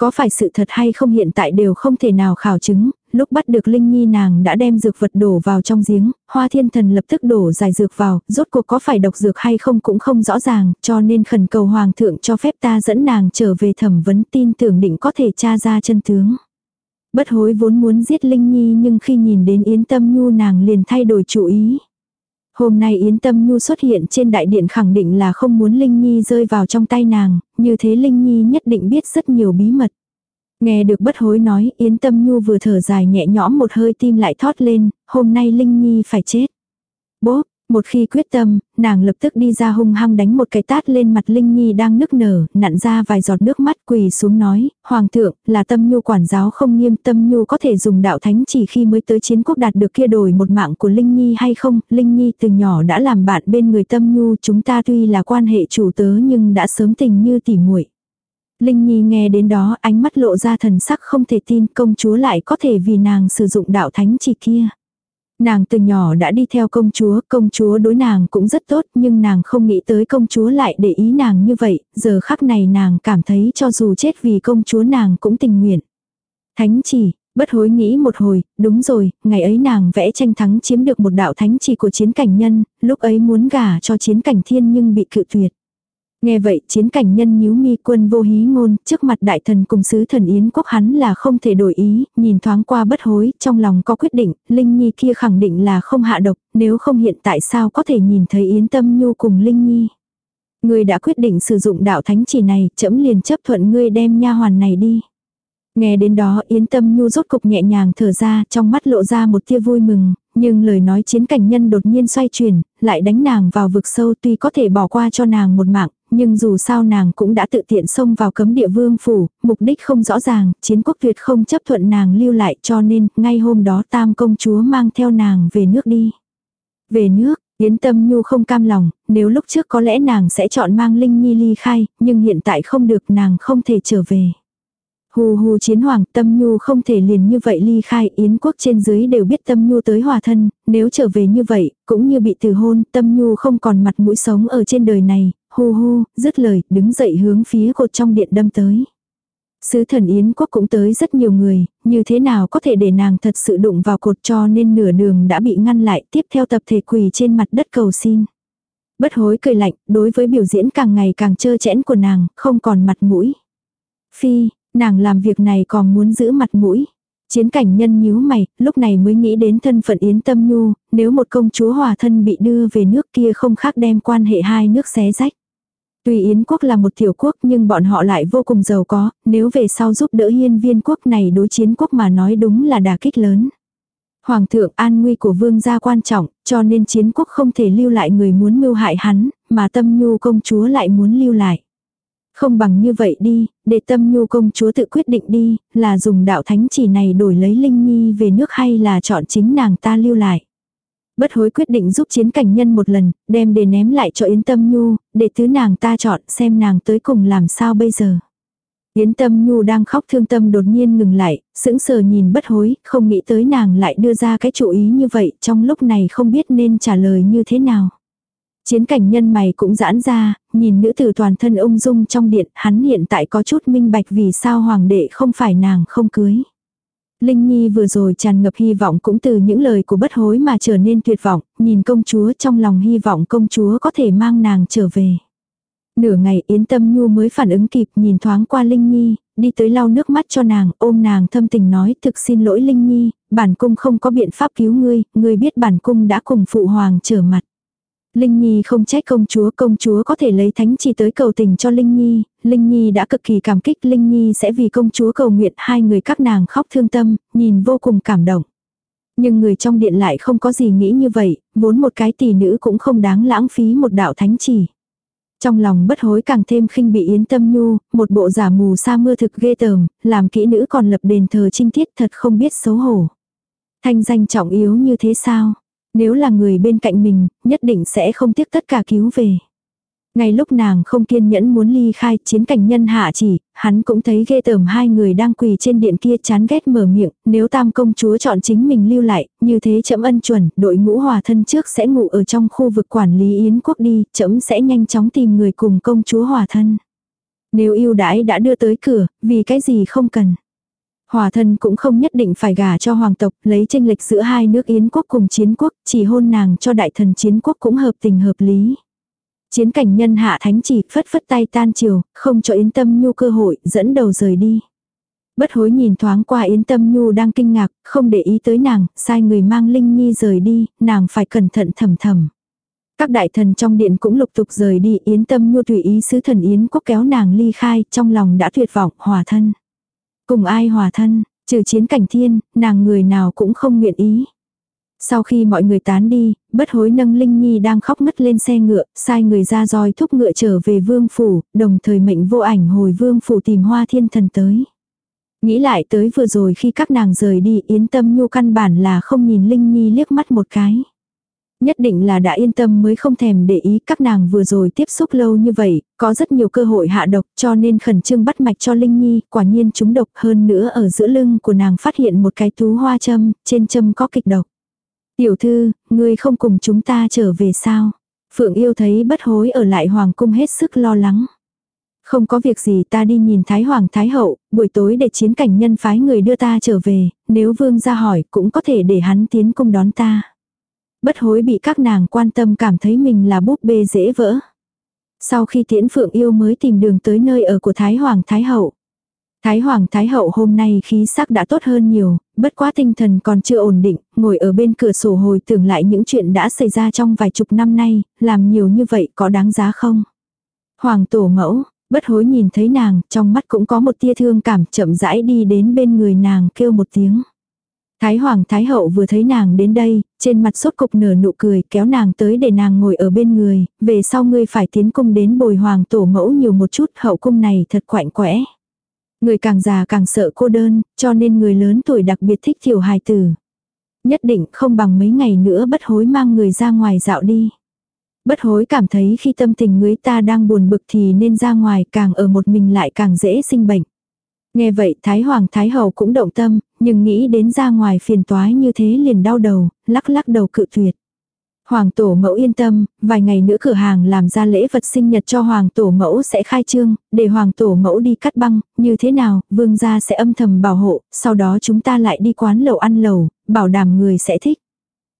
Có phải sự thật hay không hiện tại đều không thể nào khảo chứng, lúc bắt được Linh Nhi nàng đã đem dược vật đổ vào trong giếng, hoa thiên thần lập tức đổ giải dược vào, rốt cuộc có phải độc dược hay không cũng không rõ ràng, cho nên khẩn cầu hoàng thượng cho phép ta dẫn nàng trở về thẩm vấn tin tưởng định có thể tra ra chân tướng. Bất hối vốn muốn giết Linh Nhi nhưng khi nhìn đến Yến Tâm Nhu nàng liền thay đổi chủ ý. Hôm nay Yến Tâm Nhu xuất hiện trên đại điện khẳng định là không muốn Linh Nhi rơi vào trong tay nàng, như thế Linh Nhi nhất định biết rất nhiều bí mật. Nghe được bất hối nói, Yến Tâm Nhu vừa thở dài nhẹ nhõm một hơi tim lại thoát lên, hôm nay Linh Nhi phải chết. Bố, một khi quyết tâm, nàng lập tức đi ra hung hăng đánh một cái tát lên mặt Linh Nhi đang nức nở, nặn ra vài giọt nước mắt quỳ xuống nói, Hoàng thượng, là tâm nhu quản giáo không nghiêm tâm nhu có thể dùng đạo thánh chỉ khi mới tới chiến quốc đạt được kia đổi một mạng của Linh Nhi hay không, Linh Nhi từ nhỏ đã làm bạn bên người tâm nhu chúng ta tuy là quan hệ chủ tớ nhưng đã sớm tình như tỉ muội Linh Nhi nghe đến đó ánh mắt lộ ra thần sắc không thể tin công chúa lại có thể vì nàng sử dụng đạo thánh chỉ kia. Nàng từ nhỏ đã đi theo công chúa, công chúa đối nàng cũng rất tốt nhưng nàng không nghĩ tới công chúa lại để ý nàng như vậy, giờ khắc này nàng cảm thấy cho dù chết vì công chúa nàng cũng tình nguyện. Thánh chỉ, bất hối nghĩ một hồi, đúng rồi, ngày ấy nàng vẽ tranh thắng chiếm được một đạo thánh chỉ của chiến cảnh nhân, lúc ấy muốn gả cho chiến cảnh thiên nhưng bị cự tuyệt. Nghe vậy chiến cảnh nhân nhíu mi quân vô hí ngôn, trước mặt đại thần cùng sứ thần Yến quốc hắn là không thể đổi ý, nhìn thoáng qua bất hối, trong lòng có quyết định, Linh Nhi kia khẳng định là không hạ độc, nếu không hiện tại sao có thể nhìn thấy Yến Tâm Nhu cùng Linh Nhi. Người đã quyết định sử dụng đạo thánh chỉ này, chấm liền chấp thuận ngươi đem nha hoàn này đi. Nghe đến đó Yến Tâm Nhu rốt cục nhẹ nhàng thở ra, trong mắt lộ ra một tia vui mừng, nhưng lời nói chiến cảnh nhân đột nhiên xoay chuyển, lại đánh nàng vào vực sâu tuy có thể bỏ qua cho nàng một mạng, nhưng dù sao nàng cũng đã tự tiện xông vào cấm địa vương phủ, mục đích không rõ ràng, chiến quốc tuyệt không chấp thuận nàng lưu lại cho nên, ngay hôm đó tam công chúa mang theo nàng về nước đi. Về nước, Yến Tâm Nhu không cam lòng, nếu lúc trước có lẽ nàng sẽ chọn mang Linh Nhi ly khai, nhưng hiện tại không được nàng không thể trở về. Hù hù chiến hoàng tâm nhu không thể liền như vậy ly khai yến quốc trên dưới đều biết tâm nhu tới hòa thân, nếu trở về như vậy, cũng như bị từ hôn, tâm nhu không còn mặt mũi sống ở trên đời này, hù hù dứt lời, đứng dậy hướng phía cột trong điện đâm tới. Sứ thần Yến quốc cũng tới rất nhiều người, như thế nào có thể để nàng thật sự đụng vào cột cho nên nửa đường đã bị ngăn lại tiếp theo tập thể quỳ trên mặt đất cầu xin. Bất hối cười lạnh, đối với biểu diễn càng ngày càng trơ chẽn của nàng, không còn mặt mũi. Phi, Nàng làm việc này còn muốn giữ mặt mũi. Chiến cảnh nhân nhíu mày, lúc này mới nghĩ đến thân phận Yến Tâm Nhu, nếu một công chúa hòa thân bị đưa về nước kia không khác đem quan hệ hai nước xé rách. Tuy Yến quốc là một tiểu quốc nhưng bọn họ lại vô cùng giàu có, nếu về sau giúp đỡ hiên viên quốc này đối chiến quốc mà nói đúng là đà kích lớn. Hoàng thượng an nguy của vương gia quan trọng, cho nên chiến quốc không thể lưu lại người muốn mưu hại hắn, mà tâm nhu công chúa lại muốn lưu lại. Không bằng như vậy đi, để tâm nhu công chúa tự quyết định đi, là dùng đạo thánh chỉ này đổi lấy Linh Nhi về nước hay là chọn chính nàng ta lưu lại. Bất hối quyết định giúp chiến cảnh nhân một lần, đem để ném lại cho Yến Tâm Nhu, để thứ nàng ta chọn xem nàng tới cùng làm sao bây giờ. Yến Tâm Nhu đang khóc thương tâm đột nhiên ngừng lại, sững sờ nhìn bất hối, không nghĩ tới nàng lại đưa ra cái chủ ý như vậy, trong lúc này không biết nên trả lời như thế nào. Chiến cảnh nhân mày cũng giãn ra, nhìn nữ tử toàn thân ung dung trong điện, hắn hiện tại có chút minh bạch vì sao hoàng đệ không phải nàng không cưới. Linh Nhi vừa rồi tràn ngập hy vọng cũng từ những lời của bất hối mà trở nên tuyệt vọng, nhìn công chúa trong lòng hy vọng công chúa có thể mang nàng trở về. Nửa ngày Yến Tâm Nhu mới phản ứng kịp nhìn thoáng qua Linh Nhi, đi tới lau nước mắt cho nàng, ôm nàng thâm tình nói thực xin lỗi Linh Nhi, bản cung không có biện pháp cứu ngươi, ngươi biết bản cung đã cùng phụ hoàng trở mặt. Linh Nhi không trách công chúa, công chúa có thể lấy thánh chỉ tới cầu tình cho Linh Nhi, Linh Nhi đã cực kỳ cảm kích Linh Nhi sẽ vì công chúa cầu nguyện hai người các nàng khóc thương tâm, nhìn vô cùng cảm động. Nhưng người trong điện lại không có gì nghĩ như vậy, vốn một cái tỷ nữ cũng không đáng lãng phí một đạo thánh chỉ. Trong lòng bất hối càng thêm khinh bị Yến Tâm Nhu, một bộ giả mù sa mưa thực ghê tởm, làm kỹ nữ còn lập đền thờ trinh tiết thật không biết xấu hổ. Thanh danh trọng yếu như thế sao? Nếu là người bên cạnh mình, nhất định sẽ không tiếc tất cả cứu về. Ngay lúc nàng không kiên nhẫn muốn ly khai chiến cảnh nhân hạ chỉ, hắn cũng thấy ghê tởm hai người đang quỳ trên điện kia chán ghét mở miệng, nếu tam công chúa chọn chính mình lưu lại, như thế chậm ân chuẩn, đội ngũ hòa thân trước sẽ ngủ ở trong khu vực quản lý Yến quốc đi, chậm sẽ nhanh chóng tìm người cùng công chúa hòa thân. Nếu yêu đãi đã đưa tới cửa, vì cái gì không cần. Hòa thân cũng không nhất định phải gả cho hoàng tộc, lấy tranh lệch giữa hai nước Yến quốc cùng chiến quốc, chỉ hôn nàng cho đại thần chiến quốc cũng hợp tình hợp lý. Chiến cảnh nhân hạ thánh chỉ phất phất tay tan chiều, không cho Yến Tâm Nhu cơ hội, dẫn đầu rời đi. Bất hối nhìn thoáng qua Yến Tâm Nhu đang kinh ngạc, không để ý tới nàng, sai người mang Linh Nhi rời đi, nàng phải cẩn thận thầm thầm. Các đại thần trong điện cũng lục tục rời đi, Yến Tâm Nhu tùy ý sứ thần Yến quốc kéo nàng ly khai, trong lòng đã tuyệt vọng, hòa thân. Cùng ai hòa thân, trừ chiến cảnh thiên, nàng người nào cũng không nguyện ý. Sau khi mọi người tán đi, bất hối nâng Linh Nhi đang khóc ngất lên xe ngựa, sai người ra roi thúc ngựa trở về vương phủ, đồng thời mệnh vô ảnh hồi vương phủ tìm hoa thiên thần tới. Nghĩ lại tới vừa rồi khi các nàng rời đi yến tâm nhu căn bản là không nhìn Linh Nhi liếc mắt một cái. Nhất định là đã yên tâm mới không thèm để ý các nàng vừa rồi tiếp xúc lâu như vậy, có rất nhiều cơ hội hạ độc cho nên khẩn trương bắt mạch cho Linh Nhi, quả nhiên chúng độc hơn nữa ở giữa lưng của nàng phát hiện một cái tú hoa châm, trên châm có kịch độc. Tiểu thư, ngươi không cùng chúng ta trở về sao? Phượng yêu thấy bất hối ở lại hoàng cung hết sức lo lắng. Không có việc gì ta đi nhìn Thái Hoàng Thái Hậu, buổi tối để chiến cảnh nhân phái người đưa ta trở về, nếu vương ra hỏi cũng có thể để hắn tiến cung đón ta. Bất hối bị các nàng quan tâm cảm thấy mình là búp bê dễ vỡ. Sau khi tiễn Phượng yêu mới tìm đường tới nơi ở của Thái Hoàng Thái Hậu. Thái Hoàng Thái Hậu hôm nay khí sắc đã tốt hơn nhiều, bất quá tinh thần còn chưa ổn định, ngồi ở bên cửa sổ hồi tưởng lại những chuyện đã xảy ra trong vài chục năm nay, làm nhiều như vậy có đáng giá không? Hoàng tổ mẫu, bất hối nhìn thấy nàng, trong mắt cũng có một tia thương cảm chậm rãi đi đến bên người nàng kêu một tiếng. Thái Hoàng Thái Hậu vừa thấy nàng đến đây, trên mặt sốt cục nở nụ cười kéo nàng tới để nàng ngồi ở bên người, về sau ngươi phải tiến cung đến bồi hoàng tổ mẫu nhiều một chút hậu cung này thật quạnh quẽ. Người càng già càng sợ cô đơn, cho nên người lớn tuổi đặc biệt thích tiểu hài tử. Nhất định không bằng mấy ngày nữa bất hối mang người ra ngoài dạo đi. Bất hối cảm thấy khi tâm tình người ta đang buồn bực thì nên ra ngoài càng ở một mình lại càng dễ sinh bệnh. Nghe vậy Thái Hoàng Thái Hậu cũng động tâm, nhưng nghĩ đến ra ngoài phiền toái như thế liền đau đầu, lắc lắc đầu cự tuyệt. Hoàng tổ mẫu yên tâm, vài ngày nữa cửa hàng làm ra lễ vật sinh nhật cho hoàng tổ mẫu sẽ khai trương, để hoàng tổ mẫu đi cắt băng, như thế nào, vương gia sẽ âm thầm bảo hộ, sau đó chúng ta lại đi quán lẩu ăn lẩu, bảo đảm người sẽ thích.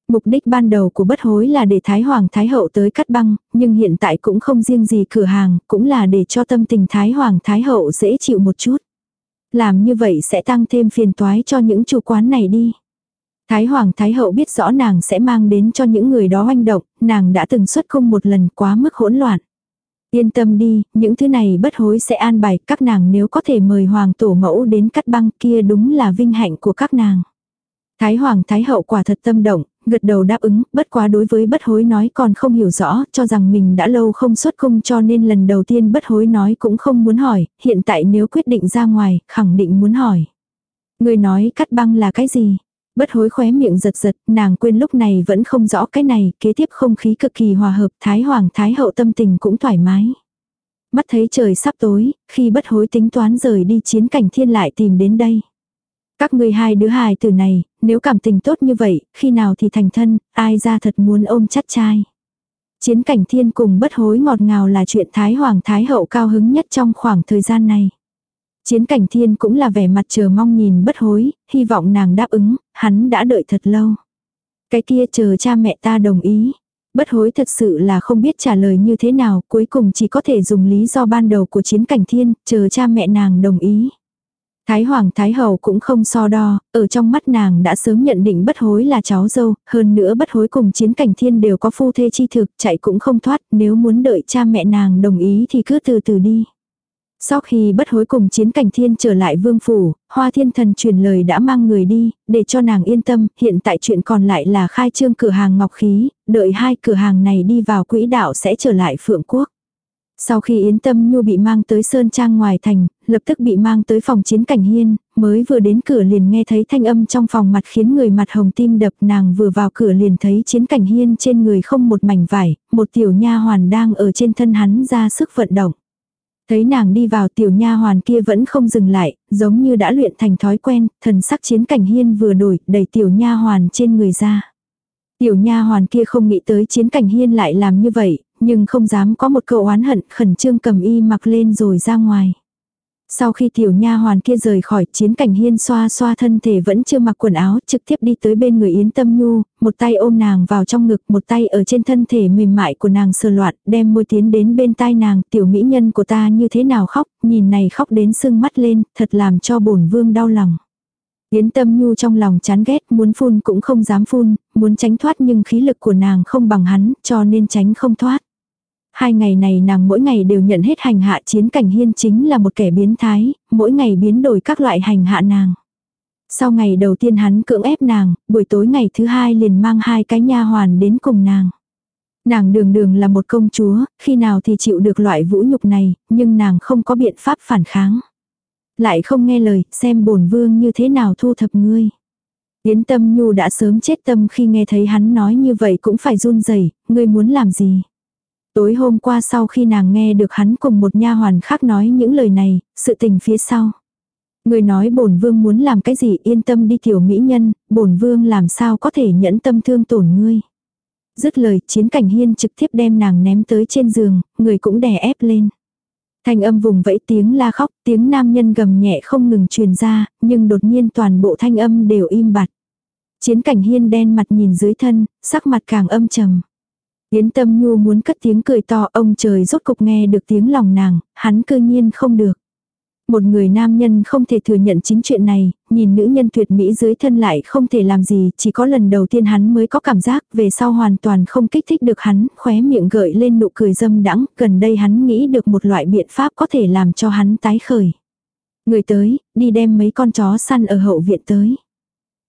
Mục đích ban đầu của bất hối là để Thái Hoàng Thái Hậu tới cắt băng, nhưng hiện tại cũng không riêng gì cửa hàng, cũng là để cho tâm tình Thái Hoàng Thái Hậu dễ chịu một chút. Làm như vậy sẽ tăng thêm phiền toái cho những chủ quán này đi. Thái Hoàng Thái Hậu biết rõ nàng sẽ mang đến cho những người đó oanh động, nàng đã từng xuất cung một lần quá mức hỗn loạn. Yên tâm đi, những thứ này bất hối sẽ an bài các nàng nếu có thể mời Hoàng Tổ Mẫu đến cắt băng kia đúng là vinh hạnh của các nàng. Thái Hoàng Thái Hậu quả thật tâm động, gật đầu đáp ứng, bất quá đối với bất hối nói còn không hiểu rõ, cho rằng mình đã lâu không xuất cung cho nên lần đầu tiên bất hối nói cũng không muốn hỏi, hiện tại nếu quyết định ra ngoài, khẳng định muốn hỏi. Người nói cắt băng là cái gì? Bất hối khóe miệng giật giật, nàng quên lúc này vẫn không rõ cái này, kế tiếp không khí cực kỳ hòa hợp, thái hoàng thái hậu tâm tình cũng thoải mái. Mắt thấy trời sắp tối, khi bất hối tính toán rời đi chiến cảnh thiên lại tìm đến đây. Các ngươi hai đứa hài từ này, nếu cảm tình tốt như vậy, khi nào thì thành thân, ai ra thật muốn ôm chắt trai. Chiến cảnh thiên cùng bất hối ngọt ngào là chuyện Thái Hoàng Thái Hậu cao hứng nhất trong khoảng thời gian này. Chiến cảnh thiên cũng là vẻ mặt chờ mong nhìn bất hối, hy vọng nàng đáp ứng, hắn đã đợi thật lâu. Cái kia chờ cha mẹ ta đồng ý. Bất hối thật sự là không biết trả lời như thế nào, cuối cùng chỉ có thể dùng lý do ban đầu của chiến cảnh thiên, chờ cha mẹ nàng đồng ý. Thái Hoàng Thái Hậu cũng không so đo, ở trong mắt nàng đã sớm nhận định bất hối là cháu dâu, hơn nữa bất hối cùng chiến cảnh thiên đều có phu thê chi thực, chạy cũng không thoát, nếu muốn đợi cha mẹ nàng đồng ý thì cứ từ từ đi. Sau khi bất hối cùng chiến cảnh thiên trở lại vương phủ, hoa thiên thần truyền lời đã mang người đi, để cho nàng yên tâm, hiện tại chuyện còn lại là khai trương cửa hàng ngọc khí, đợi hai cửa hàng này đi vào quỹ đạo sẽ trở lại phượng quốc. Sau khi Yến Tâm Nhu bị mang tới Sơn Trang ngoài thành, lập tức bị mang tới phòng chiến cảnh hiên, mới vừa đến cửa liền nghe thấy thanh âm trong phòng mặt khiến người mặt hồng tim đập nàng vừa vào cửa liền thấy chiến cảnh hiên trên người không một mảnh vải, một tiểu nha hoàn đang ở trên thân hắn ra sức vận động. Thấy nàng đi vào tiểu nha hoàn kia vẫn không dừng lại, giống như đã luyện thành thói quen, thần sắc chiến cảnh hiên vừa đổi, đẩy tiểu nha hoàn trên người ra. Tiểu nha hoàn kia không nghĩ tới chiến cảnh hiên lại làm như vậy, nhưng không dám có một câu oán hận, khẩn trương cầm y mặc lên rồi ra ngoài. Sau khi tiểu nha hoàn kia rời khỏi chiến cảnh hiên xoa xoa thân thể vẫn chưa mặc quần áo trực tiếp đi tới bên người Yến Tâm Nhu, một tay ôm nàng vào trong ngực, một tay ở trên thân thể mềm mại của nàng sờ loạn, đem môi tiến đến bên tai nàng, tiểu mỹ nhân của ta như thế nào khóc, nhìn này khóc đến sưng mắt lên, thật làm cho bổn vương đau lòng. Yến Tâm Nhu trong lòng chán ghét, muốn phun cũng không dám phun, muốn tránh thoát nhưng khí lực của nàng không bằng hắn, cho nên tránh không thoát. Hai ngày này nàng mỗi ngày đều nhận hết hành hạ chiến cảnh hiên chính là một kẻ biến thái, mỗi ngày biến đổi các loại hành hạ nàng. Sau ngày đầu tiên hắn cưỡng ép nàng, buổi tối ngày thứ hai liền mang hai cái nha hoàn đến cùng nàng. Nàng đường đường là một công chúa, khi nào thì chịu được loại vũ nhục này, nhưng nàng không có biện pháp phản kháng. Lại không nghe lời, xem bổn vương như thế nào thu thập ngươi. Yến tâm nhu đã sớm chết tâm khi nghe thấy hắn nói như vậy cũng phải run rẩy ngươi muốn làm gì. Tối hôm qua sau khi nàng nghe được hắn cùng một nha hoàn khác nói những lời này, sự tình phía sau. Người nói bổn vương muốn làm cái gì yên tâm đi tiểu mỹ nhân, bổn vương làm sao có thể nhẫn tâm thương tổn ngươi. Dứt lời chiến cảnh hiên trực tiếp đem nàng ném tới trên giường, người cũng đè ép lên. Thanh âm vùng vẫy tiếng la khóc, tiếng nam nhân gầm nhẹ không ngừng truyền ra, nhưng đột nhiên toàn bộ thanh âm đều im bặt. Chiến cảnh hiên đen mặt nhìn dưới thân, sắc mặt càng âm trầm. Yến tâm nhu muốn cất tiếng cười to ông trời rốt cục nghe được tiếng lòng nàng, hắn cơ nhiên không được. Một người nam nhân không thể thừa nhận chính chuyện này, nhìn nữ nhân tuyệt mỹ dưới thân lại không thể làm gì, chỉ có lần đầu tiên hắn mới có cảm giác, về sau hoàn toàn không kích thích được hắn, khóe miệng gợi lên nụ cười dâm đãng gần đây hắn nghĩ được một loại biện pháp có thể làm cho hắn tái khởi. Người tới, đi đem mấy con chó săn ở hậu viện tới.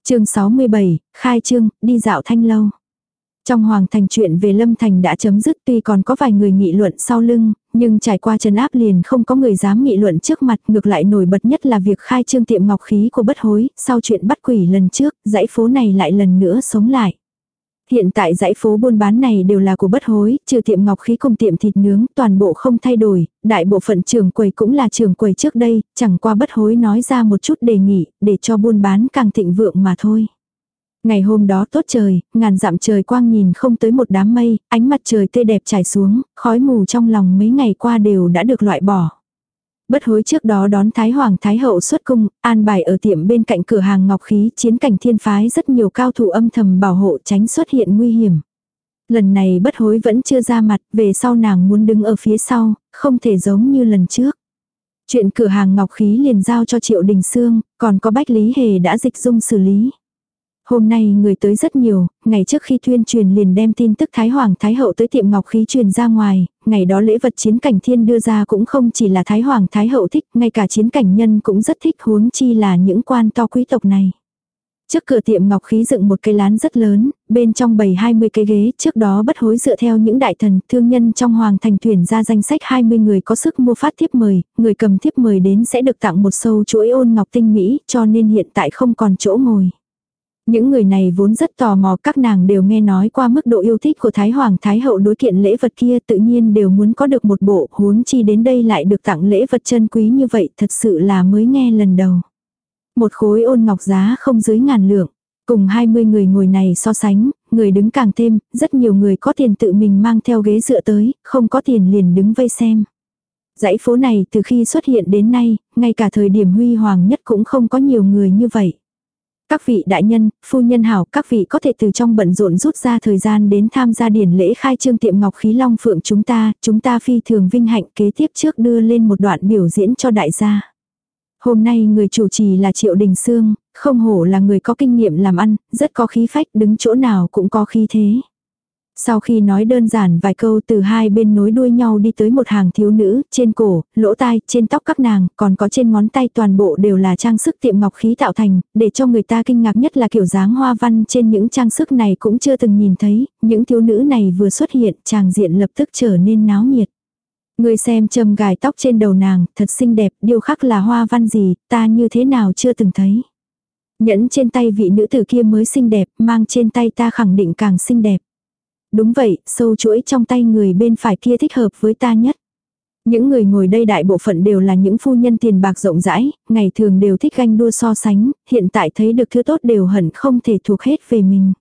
chương 67, khai trương, đi dạo thanh lâu. Trong hoàng thành chuyện về Lâm Thành đã chấm dứt tuy còn có vài người nghị luận sau lưng, nhưng trải qua trấn áp liền không có người dám nghị luận trước mặt ngược lại nổi bật nhất là việc khai trương tiệm ngọc khí của bất hối, sau chuyện bắt quỷ lần trước, dãy phố này lại lần nữa sống lại. Hiện tại dãy phố buôn bán này đều là của bất hối, trừ tiệm ngọc khí cùng tiệm thịt nướng, toàn bộ không thay đổi, đại bộ phận trưởng quầy cũng là trưởng quầy trước đây, chẳng qua bất hối nói ra một chút đề nghị, để cho buôn bán càng thịnh vượng mà thôi. Ngày hôm đó tốt trời, ngàn dặm trời quang nhìn không tới một đám mây, ánh mặt trời tươi đẹp trải xuống, khói mù trong lòng mấy ngày qua đều đã được loại bỏ. Bất hối trước đó đón Thái Hoàng Thái Hậu xuất cung, an bài ở tiệm bên cạnh cửa hàng ngọc khí chiến cảnh thiên phái rất nhiều cao thủ âm thầm bảo hộ tránh xuất hiện nguy hiểm. Lần này bất hối vẫn chưa ra mặt, về sau nàng muốn đứng ở phía sau, không thể giống như lần trước. Chuyện cửa hàng ngọc khí liền giao cho Triệu Đình Sương, còn có Bách Lý Hề đã dịch dung xử lý. Hôm nay người tới rất nhiều, ngày trước khi tuyên truyền liền đem tin tức Thái Hoàng Thái Hậu tới tiệm ngọc khí truyền ra ngoài, ngày đó lễ vật chiến cảnh thiên đưa ra cũng không chỉ là Thái Hoàng Thái Hậu thích, ngay cả chiến cảnh nhân cũng rất thích huống chi là những quan to quý tộc này. Trước cửa tiệm ngọc khí dựng một cây lán rất lớn, bên trong bầy 20 cái ghế, trước đó bất hối dựa theo những đại thần, thương nhân trong hoàng thành tuyển ra danh sách 20 người có sức mua phát thiếp mời, người cầm thiếp mời đến sẽ được tặng một sâu chuỗi ôn ngọc tinh mỹ, cho nên hiện tại không còn chỗ ngồi. Những người này vốn rất tò mò các nàng đều nghe nói qua mức độ yêu thích của Thái Hoàng Thái Hậu đối kiện lễ vật kia tự nhiên đều muốn có được một bộ huống chi đến đây lại được tặng lễ vật chân quý như vậy thật sự là mới nghe lần đầu. Một khối ôn ngọc giá không dưới ngàn lượng. Cùng 20 người ngồi này so sánh, người đứng càng thêm, rất nhiều người có tiền tự mình mang theo ghế dựa tới, không có tiền liền đứng vây xem. Dãy phố này từ khi xuất hiện đến nay, ngay cả thời điểm huy hoàng nhất cũng không có nhiều người như vậy. Các vị đại nhân, phu nhân hảo, các vị có thể từ trong bận rộn rút ra thời gian đến tham gia điển lễ khai trương tiệm ngọc khí long phượng chúng ta, chúng ta phi thường vinh hạnh kế tiếp trước đưa lên một đoạn biểu diễn cho đại gia. Hôm nay người chủ trì là Triệu Đình Sương, không hổ là người có kinh nghiệm làm ăn, rất có khí phách, đứng chỗ nào cũng có khí thế. Sau khi nói đơn giản vài câu từ hai bên nối đuôi nhau đi tới một hàng thiếu nữ, trên cổ, lỗ tai, trên tóc các nàng, còn có trên ngón tay toàn bộ đều là trang sức tiệm ngọc khí tạo thành, để cho người ta kinh ngạc nhất là kiểu dáng hoa văn trên những trang sức này cũng chưa từng nhìn thấy, những thiếu nữ này vừa xuất hiện, chàng diện lập tức trở nên náo nhiệt. Người xem châm gài tóc trên đầu nàng, thật xinh đẹp, điều khắc là hoa văn gì, ta như thế nào chưa từng thấy. Nhẫn trên tay vị nữ tử kia mới xinh đẹp, mang trên tay ta khẳng định càng xinh đẹp. Đúng vậy, sâu chuỗi trong tay người bên phải kia thích hợp với ta nhất. Những người ngồi đây đại bộ phận đều là những phu nhân tiền bạc rộng rãi, ngày thường đều thích ganh đua so sánh, hiện tại thấy được thứ tốt đều hẳn không thể thuộc hết về mình.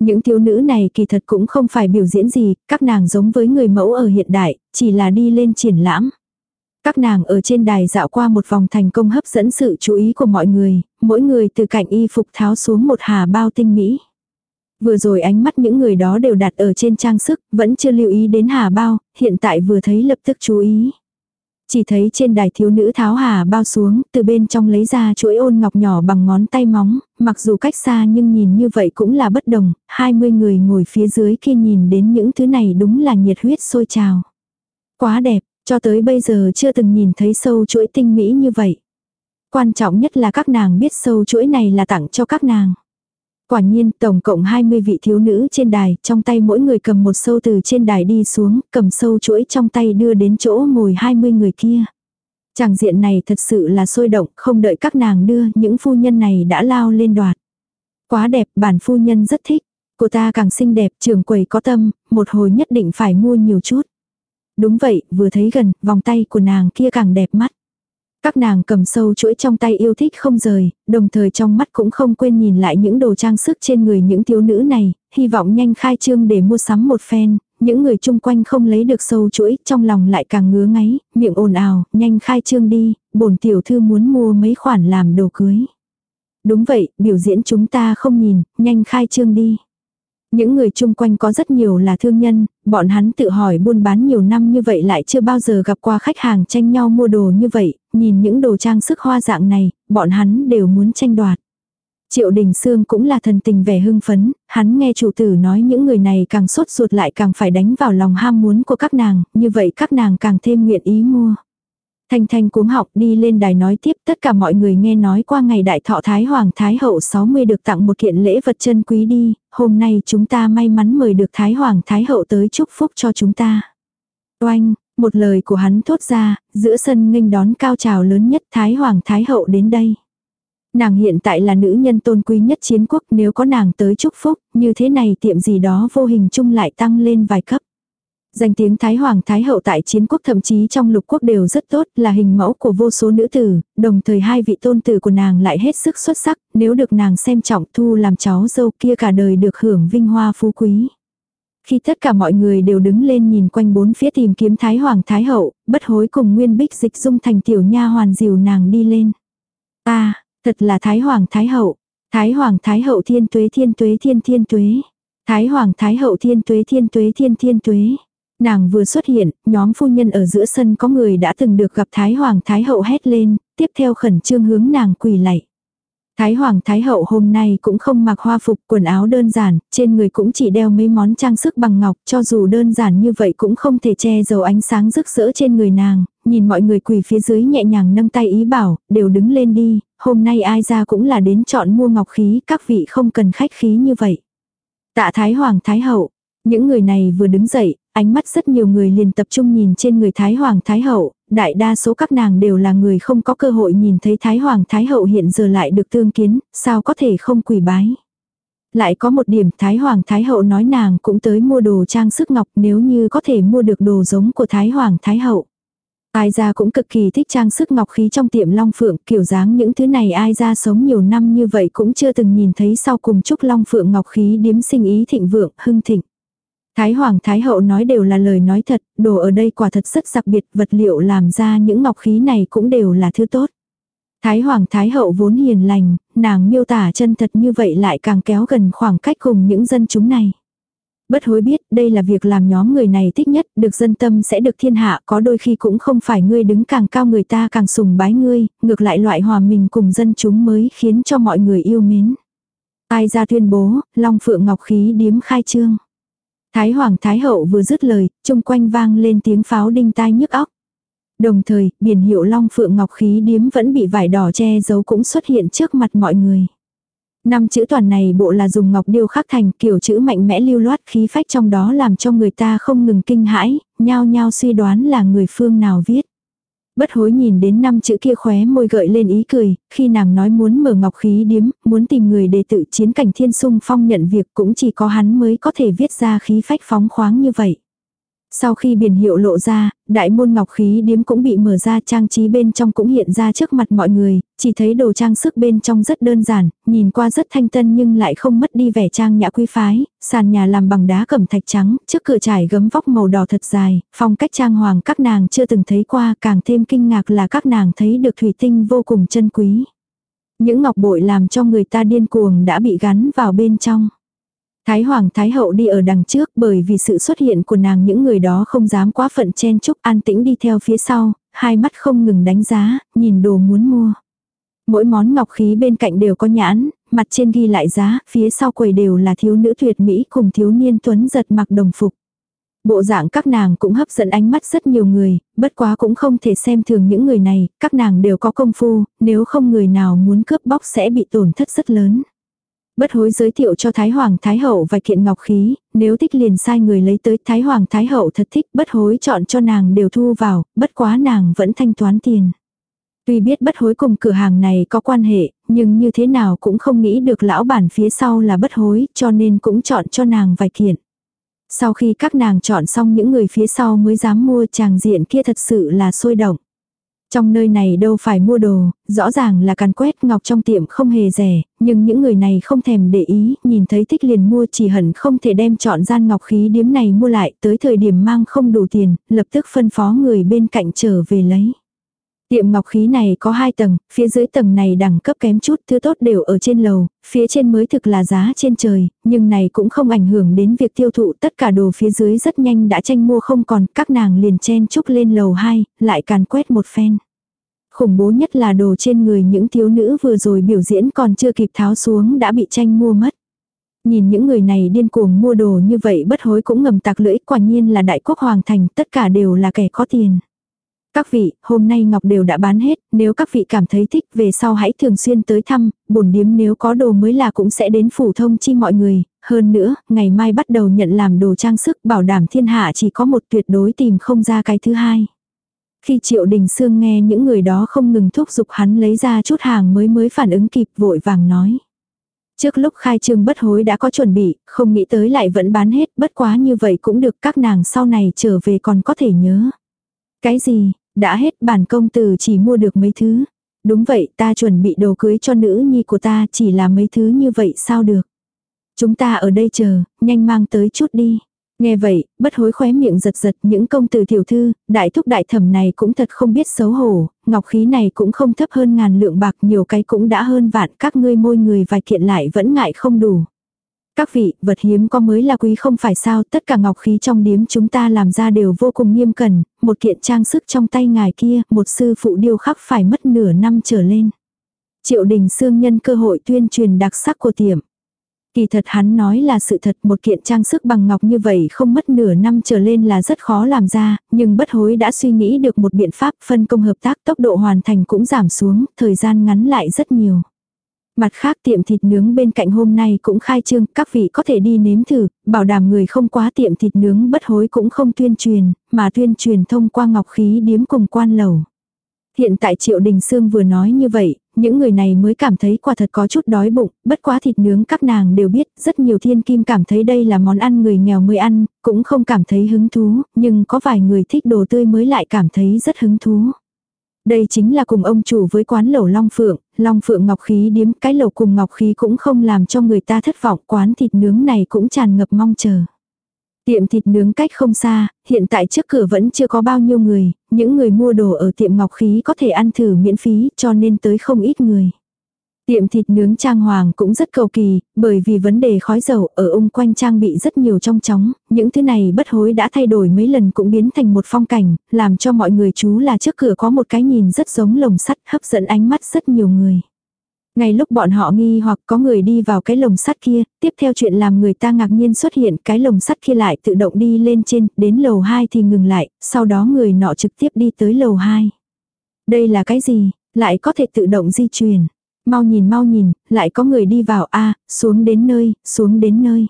Những thiếu nữ này kỳ thật cũng không phải biểu diễn gì, các nàng giống với người mẫu ở hiện đại, chỉ là đi lên triển lãm. Các nàng ở trên đài dạo qua một vòng thành công hấp dẫn sự chú ý của mọi người, mỗi người từ cạnh y phục tháo xuống một hà bao tinh mỹ. Vừa rồi ánh mắt những người đó đều đặt ở trên trang sức, vẫn chưa lưu ý đến hà bao, hiện tại vừa thấy lập tức chú ý. Chỉ thấy trên đài thiếu nữ tháo hà bao xuống, từ bên trong lấy ra chuỗi ôn ngọc nhỏ bằng ngón tay móng, mặc dù cách xa nhưng nhìn như vậy cũng là bất đồng, 20 người ngồi phía dưới khi nhìn đến những thứ này đúng là nhiệt huyết sôi trào. Quá đẹp, cho tới bây giờ chưa từng nhìn thấy sâu chuỗi tinh mỹ như vậy. Quan trọng nhất là các nàng biết sâu chuỗi này là tặng cho các nàng. Quả nhiên, tổng cộng 20 vị thiếu nữ trên đài, trong tay mỗi người cầm một sâu từ trên đài đi xuống, cầm sâu chuỗi trong tay đưa đến chỗ ngồi 20 người kia. Chàng diện này thật sự là sôi động, không đợi các nàng đưa, những phu nhân này đã lao lên đoạt. Quá đẹp, bản phu nhân rất thích. Cô ta càng xinh đẹp, trường quầy có tâm, một hồi nhất định phải mua nhiều chút. Đúng vậy, vừa thấy gần, vòng tay của nàng kia càng đẹp mắt. Các nàng cầm sâu chuỗi trong tay yêu thích không rời, đồng thời trong mắt cũng không quên nhìn lại những đồ trang sức trên người những thiếu nữ này, hy vọng nhanh khai trương để mua sắm một phen. Những người chung quanh không lấy được sâu chuỗi, trong lòng lại càng ngứa ngáy, miệng ồn ào, nhanh khai trương đi, bổn tiểu thư muốn mua mấy khoản làm đồ cưới. Đúng vậy, biểu diễn chúng ta không nhìn, nhanh khai trương đi. Những người chung quanh có rất nhiều là thương nhân, bọn hắn tự hỏi buôn bán nhiều năm như vậy lại chưa bao giờ gặp qua khách hàng tranh nhau mua đồ như vậy, nhìn những đồ trang sức hoa dạng này, bọn hắn đều muốn tranh đoạt. Triệu Đình Sương cũng là thần tình vẻ hưng phấn, hắn nghe chủ tử nói những người này càng sốt ruột lại càng phải đánh vào lòng ham muốn của các nàng, như vậy các nàng càng thêm nguyện ý mua. Thanh Thanh cuống học đi lên đài nói tiếp tất cả mọi người nghe nói qua ngày đại thọ Thái Hoàng Thái Hậu 60 được tặng một kiện lễ vật chân quý đi, hôm nay chúng ta may mắn mời được Thái Hoàng Thái Hậu tới chúc phúc cho chúng ta. Oanh, một lời của hắn thốt ra, giữa sân nghênh đón cao trào lớn nhất Thái Hoàng Thái Hậu đến đây. Nàng hiện tại là nữ nhân tôn quý nhất chiến quốc nếu có nàng tới chúc phúc, như thế này tiệm gì đó vô hình chung lại tăng lên vài cấp. Danh tiếng Thái Hoàng Thái Hậu tại chiến quốc thậm chí trong lục quốc đều rất tốt, là hình mẫu của vô số nữ tử, đồng thời hai vị tôn tử của nàng lại hết sức xuất sắc, nếu được nàng xem trọng thu làm cháu dâu kia cả đời được hưởng vinh hoa phú quý. Khi tất cả mọi người đều đứng lên nhìn quanh bốn phía tìm kiếm Thái Hoàng Thái Hậu, bất hối cùng Nguyên Bích dịch dung thành tiểu nha hoàn dìu nàng đi lên. ta thật là Thái Hoàng Thái Hậu. Thái Hoàng Thái Hậu thiên tuế thiên tuế thiên thiên tuế. Thái Hoàng Thái Hậu thiên tuế thiên tuế thiên thiên tuế. Nàng vừa xuất hiện, nhóm phu nhân ở giữa sân có người đã từng được gặp Thái Hoàng Thái Hậu hét lên, tiếp theo khẩn trương hướng nàng quỳ lạy. Thái Hoàng Thái Hậu hôm nay cũng không mặc hoa phục quần áo đơn giản, trên người cũng chỉ đeo mấy món trang sức bằng ngọc, cho dù đơn giản như vậy cũng không thể che giấu ánh sáng rực rỡ trên người nàng, nhìn mọi người quỳ phía dưới nhẹ nhàng nâng tay ý bảo, đều đứng lên đi, hôm nay ai ra cũng là đến chọn mua ngọc khí, các vị không cần khách khí như vậy. Tạ Thái Hoàng Thái Hậu, những người này vừa đứng dậy, ánh mắt rất nhiều người liền tập trung nhìn trên người Thái Hoàng Thái Hậu, đại đa số các nàng đều là người không có cơ hội nhìn thấy Thái Hoàng Thái Hậu hiện giờ lại được tương kiến, sao có thể không quỳ bái. Lại có một điểm Thái Hoàng Thái Hậu nói nàng cũng tới mua đồ trang sức ngọc nếu như có thể mua được đồ giống của Thái Hoàng Thái Hậu. Ai ra cũng cực kỳ thích trang sức ngọc khí trong tiệm Long Phượng, kiểu dáng những thứ này ai ra sống nhiều năm như vậy cũng chưa từng nhìn thấy sau cùng chúc Long Phượng ngọc khí điếm sinh ý thịnh vượng, hưng thịnh. Thái Hoàng Thái Hậu nói đều là lời nói thật, đồ ở đây quả thật rất đặc biệt, vật liệu làm ra những ngọc khí này cũng đều là thứ tốt. Thái Hoàng Thái Hậu vốn hiền lành, nàng miêu tả chân thật như vậy lại càng kéo gần khoảng cách cùng những dân chúng này. Bất hối biết đây là việc làm nhóm người này thích nhất, được dân tâm sẽ được thiên hạ, có đôi khi cũng không phải ngươi đứng càng cao người ta càng sùng bái ngươi, ngược lại loại hòa mình cùng dân chúng mới khiến cho mọi người yêu mến. Ai ra tuyên bố, Long Phượng Ngọc Khí điếm khai trương. Thái Hoàng Thái Hậu vừa dứt lời, chung quanh vang lên tiếng pháo đinh tai nhức óc. Đồng thời, biển hiệu Long Phượng Ngọc Khí điếm vẫn bị vải đỏ che giấu cũng xuất hiện trước mặt mọi người. Năm chữ toàn này bộ là dùng ngọc điêu khắc thành kiểu chữ mạnh mẽ lưu loát khí phách trong đó làm cho người ta không ngừng kinh hãi, nhao nhao suy đoán là người phương nào viết. Bất hối nhìn đến năm chữ kia khóe môi gợi lên ý cười, khi nàng nói muốn mở ngọc khí điếm, muốn tìm người để tự chiến cảnh thiên sung phong nhận việc cũng chỉ có hắn mới có thể viết ra khí phách phóng khoáng như vậy. Sau khi biển hiệu lộ ra, đại môn ngọc khí điếm cũng bị mở ra trang trí bên trong cũng hiện ra trước mặt mọi người, chỉ thấy đồ trang sức bên trong rất đơn giản, nhìn qua rất thanh tân nhưng lại không mất đi vẻ trang nhã quý phái, sàn nhà làm bằng đá cẩm thạch trắng, trước cửa trải gấm vóc màu đỏ thật dài, phong cách trang hoàng các nàng chưa từng thấy qua, càng thêm kinh ngạc là các nàng thấy được thủy tinh vô cùng chân quý. Những ngọc bội làm cho người ta điên cuồng đã bị gắn vào bên trong. Thái Hoàng Thái Hậu đi ở đằng trước bởi vì sự xuất hiện của nàng những người đó không dám quá phận chen chúc an tĩnh đi theo phía sau, hai mắt không ngừng đánh giá, nhìn đồ muốn mua. Mỗi món ngọc khí bên cạnh đều có nhãn, mặt trên ghi lại giá, phía sau quầy đều là thiếu nữ tuyệt mỹ cùng thiếu niên tuấn giật mặc đồng phục. Bộ dạng các nàng cũng hấp dẫn ánh mắt rất nhiều người, bất quá cũng không thể xem thường những người này, các nàng đều có công phu, nếu không người nào muốn cướp bóc sẽ bị tổn thất rất lớn. Bất hối giới thiệu cho Thái Hoàng Thái Hậu vài kiện ngọc khí, nếu thích liền sai người lấy tới Thái Hoàng Thái Hậu thật thích, bất hối chọn cho nàng đều thu vào, bất quá nàng vẫn thanh toán tiền. Tuy biết bất hối cùng cửa hàng này có quan hệ, nhưng như thế nào cũng không nghĩ được lão bản phía sau là bất hối, cho nên cũng chọn cho nàng vài kiện. Sau khi các nàng chọn xong những người phía sau mới dám mua chàng diện kia thật sự là sôi động. Trong nơi này đâu phải mua đồ, rõ ràng là càn quét ngọc trong tiệm không hề rẻ, nhưng những người này không thèm để ý, nhìn thấy thích liền mua chỉ hẳn không thể đem chọn gian ngọc khí điếm này mua lại, tới thời điểm mang không đủ tiền, lập tức phân phó người bên cạnh trở về lấy. Tiệm ngọc khí này có hai tầng, phía dưới tầng này đẳng cấp kém chút, thứ tốt đều ở trên lầu, phía trên mới thực là giá trên trời, nhưng này cũng không ảnh hưởng đến việc tiêu thụ, tất cả đồ phía dưới rất nhanh đã tranh mua không còn, các nàng liền chen chúc lên lầu 2, lại càn quét một phen. Khủng bố nhất là đồ trên người những thiếu nữ vừa rồi biểu diễn còn chưa kịp tháo xuống đã bị tranh mua mất. Nhìn những người này điên cuồng mua đồ như vậy bất hối cũng ngầm tạc lưỡi quả nhiên là đại quốc hoàng thành tất cả đều là kẻ có tiền. Các vị, hôm nay ngọc đều đã bán hết, nếu các vị cảm thấy thích về sau hãy thường xuyên tới thăm, bổn điếm nếu có đồ mới là cũng sẽ đến phủ thông chi mọi người, hơn nữa, ngày mai bắt đầu nhận làm đồ trang sức bảo đảm thiên hạ chỉ có một tuyệt đối tìm không ra cái thứ hai. Khi Triệu Đình Sương nghe những người đó không ngừng thúc giục hắn lấy ra chút hàng mới mới phản ứng kịp vội vàng nói. Trước lúc khai trương bất hối đã có chuẩn bị, không nghĩ tới lại vẫn bán hết, bất quá như vậy cũng được các nàng sau này trở về còn có thể nhớ. Cái gì, đã hết bản công tử chỉ mua được mấy thứ. Đúng vậy ta chuẩn bị đồ cưới cho nữ nhi của ta chỉ là mấy thứ như vậy sao được. Chúng ta ở đây chờ, nhanh mang tới chút đi. Nghe vậy, bất hối khóe miệng giật giật những công tử tiểu thư, đại thúc đại thẩm này cũng thật không biết xấu hổ, ngọc khí này cũng không thấp hơn ngàn lượng bạc nhiều cái cũng đã hơn vạn các ngươi môi người vài kiện lại vẫn ngại không đủ. Các vị, vật hiếm có mới là quý không phải sao, tất cả ngọc khí trong điếm chúng ta làm ra đều vô cùng nghiêm cẩn, một kiện trang sức trong tay ngài kia, một sư phụ điêu khắc phải mất nửa năm trở lên. Triệu đình xương nhân cơ hội tuyên truyền đặc sắc của tiệm. Kỳ thật hắn nói là sự thật một kiện trang sức bằng ngọc như vậy không mất nửa năm trở lên là rất khó làm ra, nhưng bất hối đã suy nghĩ được một biện pháp phân công hợp tác tốc độ hoàn thành cũng giảm xuống, thời gian ngắn lại rất nhiều. Mặt khác tiệm thịt nướng bên cạnh hôm nay cũng khai trương, các vị có thể đi nếm thử, bảo đảm người không quá tiệm thịt nướng bất hối cũng không tuyên truyền, mà tuyên truyền thông qua ngọc khí điếm cùng quan lầu. Hiện tại Triệu Đình Sương vừa nói như vậy, những người này mới cảm thấy quả thật có chút đói bụng, bất quá thịt nướng các nàng đều biết, rất nhiều thiên kim cảm thấy đây là món ăn người nghèo mới ăn, cũng không cảm thấy hứng thú, nhưng có vài người thích đồ tươi mới lại cảm thấy rất hứng thú. Đây chính là cùng ông chủ với quán lẩu Long Phượng, Long Phượng Ngọc Khí điếm cái lẩu cùng Ngọc Khí cũng không làm cho người ta thất vọng quán thịt nướng này cũng tràn ngập mong chờ. Tiệm thịt nướng cách không xa, hiện tại trước cửa vẫn chưa có bao nhiêu người, những người mua đồ ở tiệm Ngọc Khí có thể ăn thử miễn phí cho nên tới không ít người. Tiệm thịt nướng trang hoàng cũng rất cầu kỳ, bởi vì vấn đề khói dầu ở ung quanh trang bị rất nhiều trong chóng, những thứ này bất hối đã thay đổi mấy lần cũng biến thành một phong cảnh, làm cho mọi người chú là trước cửa có một cái nhìn rất giống lồng sắt hấp dẫn ánh mắt rất nhiều người. Ngay lúc bọn họ nghi hoặc có người đi vào cái lồng sắt kia, tiếp theo chuyện làm người ta ngạc nhiên xuất hiện cái lồng sắt kia lại tự động đi lên trên, đến lầu 2 thì ngừng lại, sau đó người nọ trực tiếp đi tới lầu 2. Đây là cái gì, lại có thể tự động di chuyển mau nhìn mau nhìn, lại có người đi vào a xuống đến nơi, xuống đến nơi.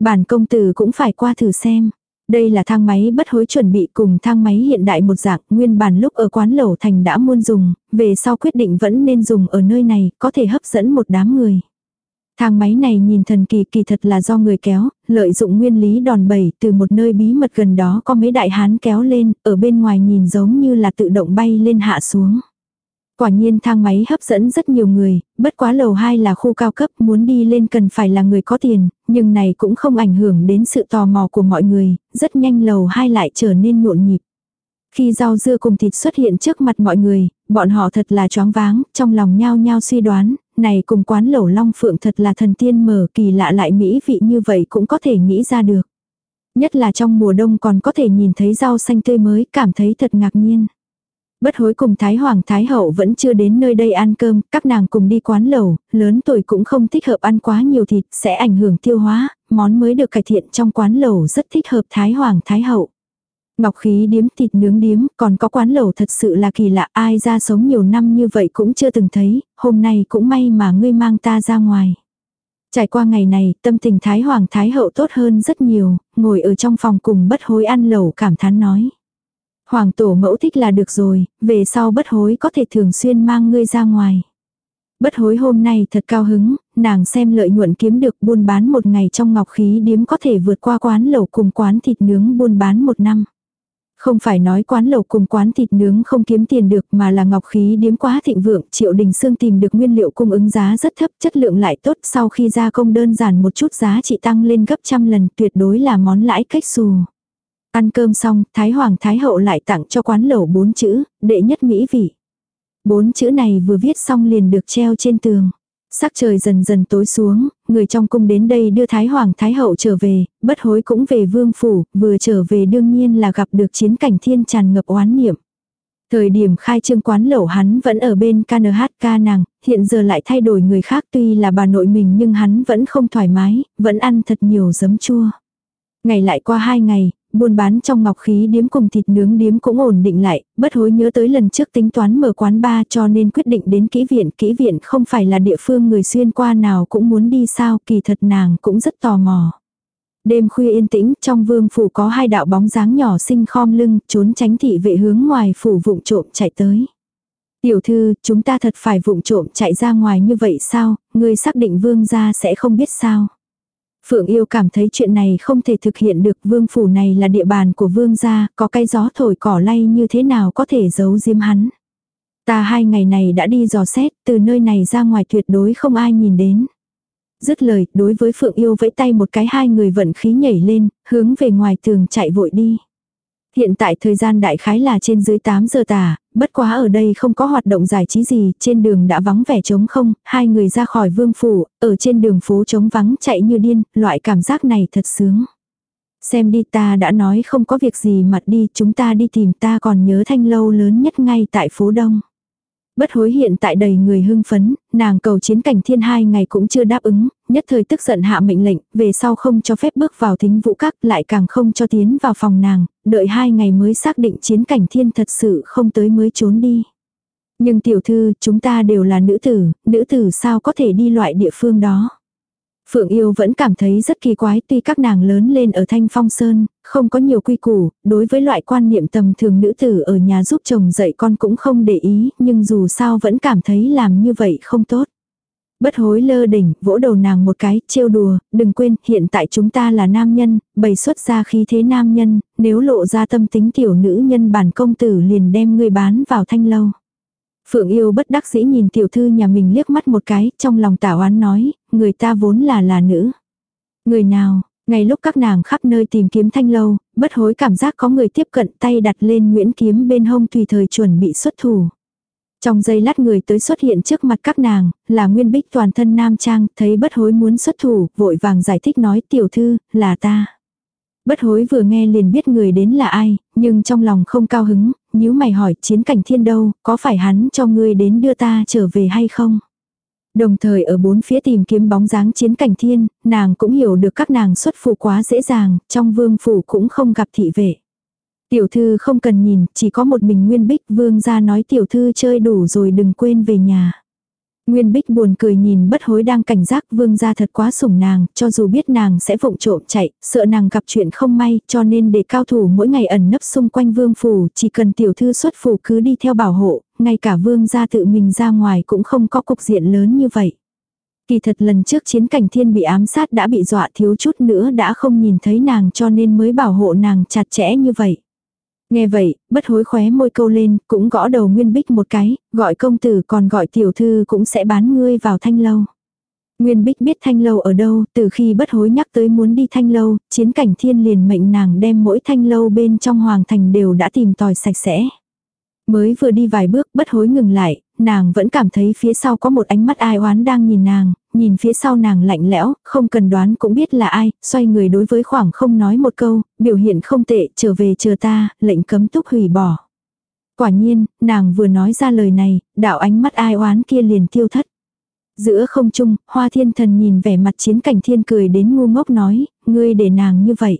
Bản công tử cũng phải qua thử xem. Đây là thang máy bất hối chuẩn bị cùng thang máy hiện đại một dạng, nguyên bản lúc ở quán lẩu thành đã muôn dùng, về sau quyết định vẫn nên dùng ở nơi này, có thể hấp dẫn một đám người. Thang máy này nhìn thần kỳ kỳ thật là do người kéo, lợi dụng nguyên lý đòn bẩy từ một nơi bí mật gần đó có mấy đại hán kéo lên, ở bên ngoài nhìn giống như là tự động bay lên hạ xuống. Quả nhiên thang máy hấp dẫn rất nhiều người, bất quá lầu 2 là khu cao cấp muốn đi lên cần phải là người có tiền, nhưng này cũng không ảnh hưởng đến sự tò mò của mọi người, rất nhanh lầu 2 lại trở nên nhộn nhịp. Khi rau dưa cùng thịt xuất hiện trước mặt mọi người, bọn họ thật là choáng váng, trong lòng nhao nhao suy đoán, này cùng quán lẩu long phượng thật là thần tiên mở kỳ lạ lại mỹ vị như vậy cũng có thể nghĩ ra được. Nhất là trong mùa đông còn có thể nhìn thấy rau xanh tươi mới, cảm thấy thật ngạc nhiên. Bất hối cùng Thái Hoàng Thái Hậu vẫn chưa đến nơi đây ăn cơm, các nàng cùng đi quán lẩu, lớn tuổi cũng không thích hợp ăn quá nhiều thịt, sẽ ảnh hưởng tiêu hóa, món mới được cải thiện trong quán lẩu rất thích hợp Thái Hoàng Thái Hậu. Ngọc khí điếm thịt nướng điếm, còn có quán lẩu thật sự là kỳ lạ, ai ra sống nhiều năm như vậy cũng chưa từng thấy, hôm nay cũng may mà ngươi mang ta ra ngoài. Trải qua ngày này, tâm tình Thái Hoàng Thái Hậu tốt hơn rất nhiều, ngồi ở trong phòng cùng bất hối ăn lẩu cảm thán nói. Hoàng tổ mẫu thích là được rồi, về sau bất hối có thể thường xuyên mang ngươi ra ngoài. Bất hối hôm nay thật cao hứng, nàng xem lợi nhuận kiếm được buôn bán một ngày trong ngọc khí điếm có thể vượt qua quán lẩu cùng quán thịt nướng buôn bán một năm. Không phải nói quán lẩu cùng quán thịt nướng không kiếm tiền được mà là ngọc khí điếm quá thịnh vượng, triệu đình xương tìm được nguyên liệu cung ứng giá rất thấp, chất lượng lại tốt, sau khi gia công đơn giản một chút giá trị tăng lên gấp trăm lần, tuyệt đối là món lãi cách xù. Ăn cơm xong, Thái Hoàng Thái Hậu lại tặng cho quán lẩu bốn chữ, đệ nhất mỹ vị. Bốn chữ này vừa viết xong liền được treo trên tường. Sắc trời dần dần tối xuống, người trong cung đến đây đưa Thái Hoàng Thái Hậu trở về, bất hối cũng về vương phủ, vừa trở về đương nhiên là gặp được chiến cảnh thiên tràn ngập oán niệm. Thời điểm khai trương quán lẩu hắn vẫn ở bên KNHK ca nàng, hiện giờ lại thay đổi người khác tuy là bà nội mình nhưng hắn vẫn không thoải mái, vẫn ăn thật nhiều giấm chua. Ngày lại qua hai ngày, buôn bán trong ngọc khí điếm cùng thịt nướng điếm cũng ổn định lại, bất hối nhớ tới lần trước tính toán mở quán ba cho nên quyết định đến kỹ viện. Kỹ viện không phải là địa phương người xuyên qua nào cũng muốn đi sao, kỳ thật nàng cũng rất tò mò. Đêm khuya yên tĩnh, trong vương phủ có hai đạo bóng dáng nhỏ xinh khom lưng, trốn tránh thị vệ hướng ngoài phủ vụng trộm chạy tới. Tiểu thư, chúng ta thật phải vụng trộm chạy ra ngoài như vậy sao, người xác định vương gia sẽ không biết sao. Phượng yêu cảm thấy chuyện này không thể thực hiện được vương phủ này là địa bàn của vương gia, có cái gió thổi cỏ lay như thế nào có thể giấu diêm hắn. Ta hai ngày này đã đi dò xét, từ nơi này ra ngoài tuyệt đối không ai nhìn đến. Dứt lời, đối với Phượng yêu vẫy tay một cái hai người vận khí nhảy lên, hướng về ngoài tường chạy vội đi. Hiện tại thời gian đại khái là trên dưới 8 giờ tà. bất quá ở đây không có hoạt động giải trí gì, trên đường đã vắng vẻ trống không, hai người ra khỏi vương phủ, ở trên đường phố trống vắng chạy như điên, loại cảm giác này thật sướng. Xem đi ta đã nói không có việc gì mặt đi, chúng ta đi tìm ta còn nhớ thanh lâu lớn nhất ngay tại phố đông. Bất hối hiện tại đầy người hưng phấn, nàng cầu chiến cảnh thiên hai ngày cũng chưa đáp ứng, nhất thời tức giận hạ mệnh lệnh, về sau không cho phép bước vào thính vũ các lại càng không cho tiến vào phòng nàng, đợi hai ngày mới xác định chiến cảnh thiên thật sự không tới mới trốn đi. Nhưng tiểu thư, chúng ta đều là nữ tử, nữ tử sao có thể đi loại địa phương đó. Phượng Yêu vẫn cảm thấy rất kỳ quái tuy các nàng lớn lên ở Thanh Phong Sơn, không có nhiều quy củ, đối với loại quan niệm tầm thường nữ tử ở nhà giúp chồng dạy con cũng không để ý, nhưng dù sao vẫn cảm thấy làm như vậy không tốt. Bất hối lơ đỉnh, vỗ đầu nàng một cái, trêu đùa, đừng quên, hiện tại chúng ta là nam nhân, bày xuất ra khí thế nam nhân, nếu lộ ra tâm tính tiểu nữ nhân bản công tử liền đem ngươi bán vào thanh lâu. Phượng yêu bất đắc dĩ nhìn tiểu thư nhà mình liếc mắt một cái, trong lòng tảo oán nói, người ta vốn là là nữ. Người nào, ngay lúc các nàng khắp nơi tìm kiếm thanh lâu, bất hối cảm giác có người tiếp cận tay đặt lên nguyễn kiếm bên hông tùy thời chuẩn bị xuất thủ. Trong giây lát người tới xuất hiện trước mặt các nàng, là Nguyên Bích toàn thân nam trang, thấy bất hối muốn xuất thủ, vội vàng giải thích nói tiểu thư, là ta. Bất hối vừa nghe liền biết người đến là ai, nhưng trong lòng không cao hứng, nhíu mày hỏi chiến cảnh thiên đâu, có phải hắn cho ngươi đến đưa ta trở về hay không? Đồng thời ở bốn phía tìm kiếm bóng dáng chiến cảnh thiên, nàng cũng hiểu được các nàng xuất phủ quá dễ dàng, trong vương phủ cũng không gặp thị vệ. Tiểu thư không cần nhìn, chỉ có một mình Nguyên Bích vương ra nói tiểu thư chơi đủ rồi đừng quên về nhà. Nguyên Bích buồn cười nhìn bất hối đang cảnh giác vương gia thật quá sủng nàng, cho dù biết nàng sẽ vụng trộm chạy, sợ nàng gặp chuyện không may, cho nên để cao thủ mỗi ngày ẩn nấp xung quanh vương phủ, chỉ cần tiểu thư xuất phủ cứ đi theo bảo hộ, ngay cả vương gia tự mình ra ngoài cũng không có cục diện lớn như vậy. Kỳ thật lần trước chiến cảnh thiên bị ám sát đã bị dọa thiếu chút nữa đã không nhìn thấy nàng cho nên mới bảo hộ nàng chặt chẽ như vậy. Nghe vậy, bất hối khóe môi câu lên, cũng gõ đầu Nguyên Bích một cái, gọi công tử còn gọi tiểu thư cũng sẽ bán ngươi vào thanh lâu. Nguyên Bích biết thanh lâu ở đâu, từ khi bất hối nhắc tới muốn đi thanh lâu, chiến cảnh thiên liền mệnh nàng đem mỗi thanh lâu bên trong hoàng thành đều đã tìm tòi sạch sẽ. Mới vừa đi vài bước bất hối ngừng lại, nàng vẫn cảm thấy phía sau có một ánh mắt ai oán đang nhìn nàng, nhìn phía sau nàng lạnh lẽo, không cần đoán cũng biết là ai, xoay người đối với khoảng không nói một câu, biểu hiện không tệ, trở về chờ ta, lệnh cấm túc hủy bỏ. Quả nhiên, nàng vừa nói ra lời này, đạo ánh mắt ai oán kia liền tiêu thất. Giữa không trung, hoa thiên thần nhìn vẻ mặt chiến cảnh thiên cười đến ngu ngốc nói, ngươi để nàng như vậy.